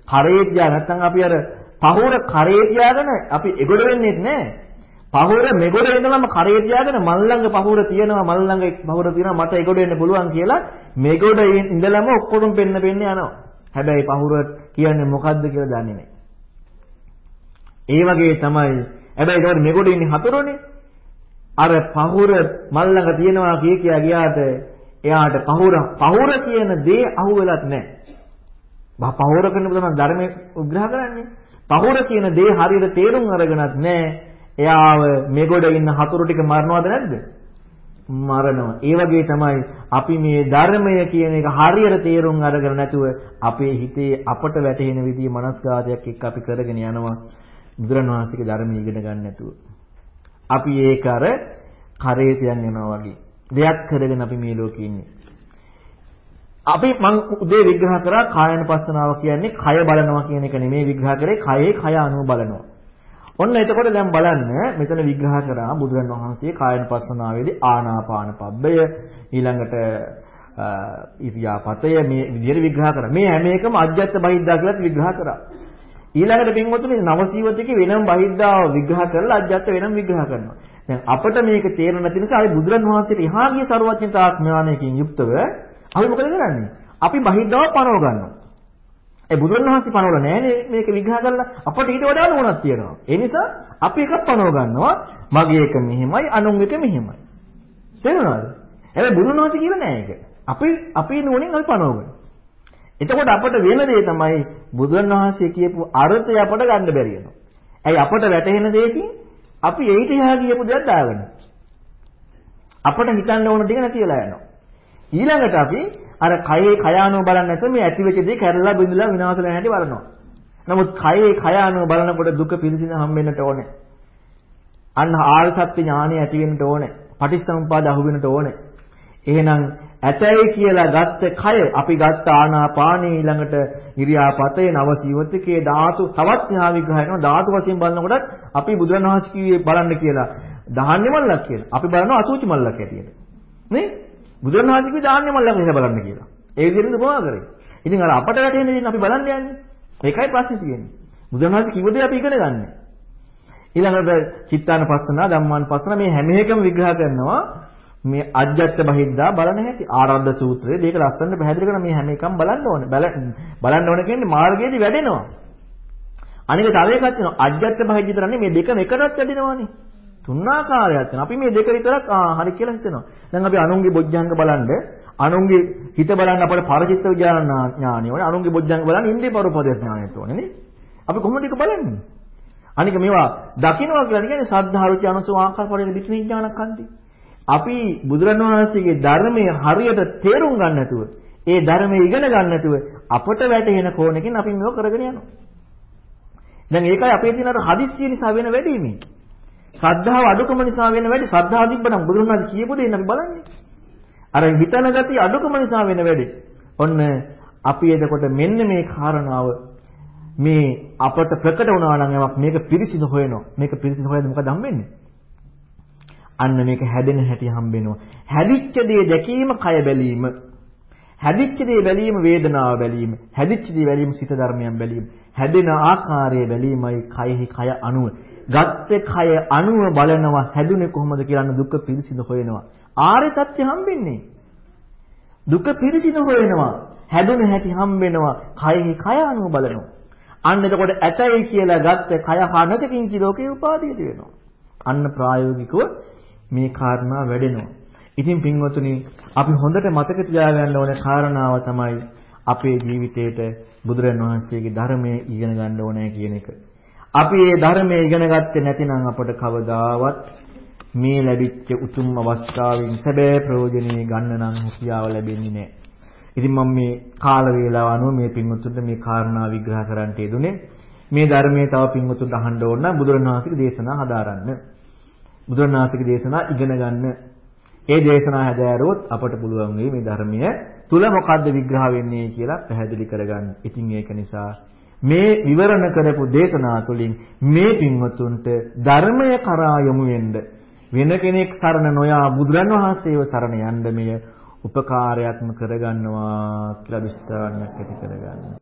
[SPEAKER 1] කරේ තියා නැත්නම් අපි අර පහුර කරේ තියාගෙන අපි එගොඩ වෙන්නේ නැහැ. පහුර මෙගොඩ වෙනවම කරේ තියාගෙන මල් ළඟ පහුර තියෙනවා මල් ළඟ පහුර තියෙනවා මට එගොඩ වෙන්න පුළුවන් කියලා මෙගොඩ ඉඳලම ඔක්කොම පෙන්න පෙන්න යනවා. හැබැයි පහුර කියන්නේ මොකද්ද කියලා දන්නේ නැහැ. ඒ වගේ තමයි. හැබැයි ඒකට මෙගොඩ ඉන්නේ හතරෝනේ. අර පහුර මල් ළඟ තියෙනවා කිය කියා ගියාට එයාට පහුර පහුර කියන දේ අහුවෙලත් නැහැ. බා පහුර කරන බුදුම ධර්මයේ උග්‍රහ කරන්නේ. පහුර කියන දේ හරියට තේරුම් අරගෙනත් නැහැ. එයාව මෙගොඩ ඉන්න හතුරු ටික මරනවද නැද්ද? මරනවා. ඒ වගේ තමයි අපි මේ ධර්මය කියන එක හරියට තේරුම් අරගෙන නැතුව අපේ හිතේ අපට වැටහෙන විදිහේ මනස්ගාතයක් එක්ක අපි කරගෙන යනවා බුදුරණවහන්සේගේ ධර්මය ඉගෙන ගන්න නැතුව. අපි ඒක අර කරේ තියන් යනවා වගේ. දෙයක් කරගෙන අපි මේ ලෝකේ ඉන්නේ. අපි මං උදේ විග්‍රහ කරා කායනපස්සනාව කියන්නේ කය බලනවා කියන එක නෙමෙයි විග්‍රහ කරේ කයේ කය අනුව බලනවා. ඔන්න එතකොට දැන් බලන්න මෙතන විග්‍රහ කරා බුදුරන් වහන්සේ කායනපස්සනාවේදී ආනාපාන පබ්බය ඊළඟට ඉරියාපතය මේ විදිහට විග්‍රහ කරා. මේ හැම එකම අජ්ජත් බහිද්දා කියලාත් විග්‍රහ කරා. ඊළඟට පින්වතුනි නවසීවතිකේ වෙනම බහිද්දාව විග්‍රහ කරලා අජ්ජත් වෙනම විග්‍රහ කරනවා. දැන් අපිට මේක තේරෙන්නේ නැති නිසා අපි බුදුරන් වහන්සේට එහා ගිය ਸਰවඥතා ඥානයකින් යුක්තව අපි මොකද කරන්නේ? අපි බහිද්දාව පනව ගන්නවා. ඒ බුදුරන් වහන්සේ පනවල නෑනේ මේක විග්‍රහ කරලා අපට ඊට වඩා නුවණක් තියෙනවා. ඒ නිසා අපි එකක් පනව ගන්නවා. මගේ එක මෙහෙමයි අනුන් එක මෙහෙමයි. තේරුණාද? හැබැයි බුදුන් වහන්සේ කියලා නෑ ඒක. අපි අපේ නුවණින් අපි පනවගන්නවා. එතකොට අපට වෙන දේ තමයි බුදුන් වහන්සේ කියපු අර්ථය අපට ගන්න බැරි වෙනවා. ඇයි අපට වැටහෙන දෙයකින් අපි ඒිට එහා ගියපු දෙයක් දාගන්න. අපට හිතන්න ඕන ටික නැති වෙලා යනවා. ඊළඟට අපි අර කයේ කයානුව බලන්නේ නැතුව මේ ඇති වෙච්ච දේ කැරලා බිඳලා විනාශ වෙන හැටි බලනවා. නමුත් කයේ කයානුව බලනකොට දුක පිළිසින හම්බෙන්නට ඕනේ. අන්න ආර්ය සත්‍ය ඥානය ඇති වෙන්නට ඕනේ. පටිච්චසමුපාද අහු වෙන්නට ඕනේ. එහෙනම් ඇතයි කියලා ගත්ත කය අපි ගත්ත ආනාපානේ ඊළඟට ඉරියාපතේ නවසීවතිකේ ධාතු තවත් න්‍යා විග්‍රහය කරනවා ධාතු වශයෙන් බලනකොට අපි බුදුරණවහන්සේ කිව්වේ බලන්න කියලා දහන්නේ මල්ලක් කියලා. අපි බලනවා අසුචි මල්ලක් හැටියට. නේ? බුදුරණවහන්සේ කිව්වේ දහන්නේ මල්ලක් එහෙම බලන්න කියලා. ඒ විදිහට මොනවා කරේ? ඉතින් අර අපට වැටෙන දේ අපි බලන්න යන්නේ. ඒකයි ප්‍රශ්නේ තියෙන්නේ. බුදුරණවහන්සේ කිව්ව දේ අපි ඉගෙන ගන්න. ඊළඟට චිත්තානපස්සන ධම්මානපස්සන මේ හැම එකම විග්‍රහ කරනවා මේ අජ්ජත් බහිද්දා බලන හැටි ආරද්ධ සූත්‍රයේ මේක ලස්සනට පැහැදිලි කරන මේ හැම එකම බලන්න ඕනේ. බලන්න ඕනේ කියන්නේ මාර්ගයේදී වැඩෙනවා. අනික තව එකක් තියෙනවා. අජ්ජත් බහිද්ද විතරනේ මේ දෙකම එකටත් වැඩෙනවානේ. තුන්ආකාරයක් තියෙනවා. අපි මේ දෙක විතරක් ආ හරි කියලා හිතනවා. දැන් අපි අනුන්ගේ බොජ්ජංග බලන්න අනුන්ගේ හිත බලන්න අපේ පරිචිත්ත ඥානය ඕනේ. අනුන්ගේ බොජ්ජංග බලන්න ඉන්ද්‍රිය පරෝපදේශ ඥානයත් ඕනේ නේ. අපි කොහොමද ඒක බලන්නේ? අනික මේවා දකින්නවා කියලා කියන්නේ සද්ධා රුචි අනුසව ආකාර පරිදි විඥාන ඥානකන්ති. අපි බුදුරණවහන්සේගේ ධර්මයේ හරියට තේරුම් ගන්න නැතුව ඒ ධර්මයේ ඉගෙන ගන්න නැතුව අපට වැටෙන කෝණකින් අපි මේක කරගෙන යනවා. දැන් ඒකයි අපේ තියෙන අර හදිස්සිය නිසා වෙන වැඩි මේ. ශ්‍රද්ධාව අඩුකම නිසා වෙන වැඩි. ශ්‍රද්ධාව තිබ්බනම් බුදුරණවහන්සේ කියපු දේ අපි බලන්නේ. අර හිතන ගතිය අඩුකම නිසා වෙන වැඩි. ඔන්න අපි එතකොට මෙන්න මේ කාරණාව මේ අපට ප්‍රකට වුණා නම් යමක් මේක පිරිසිදු හොයනවා. මේක පිරිසිදු හොයද්දි මොකද හම්බෙන්නේ? අන්න මේක හැදෙන හැටි හම්බෙනවා. හැදිච්ච දේ දැකීම කය බැලීම. හැදිච්ච දේ බැලීම වේදනාව බැලීම. හැදිච්ච දේ බැලීම සිත ධර්මයන් බැලීම. හැදෙන ආකාරය බැලීමයි කයෙහි කය අණුව. ගත්තේ කය අණුව බලනවා හැදුනේ කොහොමද කියලා දුක පිරිසිදු හොයනවා. ආර්ය සත්‍ය හම්බෙන්නේ. දුක පිරිසිදු හොයනවා. හැදුන හැටි හම්බෙනවා. කයෙහි කය අණුව බලනවා. අන්න එතකොට ඇතයි කියලා ගත්ත කය හනතකින් කිලෝකේ උපාදීති වෙනවා. අන්න ප්‍රායෝගිකව මේ කාරණා වැඩෙනවා. ඉතින් පින්වතුනි අපි හොඳට මතක තියාගන්න ඕන කාරණාව තමයි අපේ ජීවිතේට බුදුරන් වහන්සේගේ ධර්මයේ ඉගෙන ගන්න ඕනේ කියන එක. අපි මේ ධර්මයේ ඉගෙන ගත්තේ නැතිනම් අපට කවදාවත් මේ ලැබිච්ච උතුම් අවස්ථාවෙන් සැබෑ ප්‍රයෝජනෙ ගන්න නම් හැකියාව ලැබෙන්නේ නැහැ. ඉතින් මම මේ කාල වේලාව අනුව මේ පින්වතුන්ට මේ කාරණා විග්‍රහ කරන්න යෙදුනේ. මේ ධර්මයේ තව පින්වතුන්ට අහන්න ඕන නම් බුදුරණවහන්සේගේ දේශනා හදාරන්න. බුදුරණවහන්සේගේ දේශනා ඉගෙන ගන්න. ඒ දේශනා හැදෑරුවොත් අපට පුළුවන් වෙයි මේ ධර්මය තුල මොකද්ද විග්‍රහ වෙන්නේ කියලා පැහැදිලි කරගන්න. ඉතින් ඒක නිසා මේ විවරණ කරපු දේශනා තුළින් මේ පින්වතුන්ට ධර්මය කරා යොමු වෙන්න වෙන කෙනෙක් සරණ නොයා බුදුරන් වහන්සේව සරණ යන්න මෙය උපකාරයක්ම කරගන්නවා කියලා විශ්වාසයක් ඇති කරගන්න.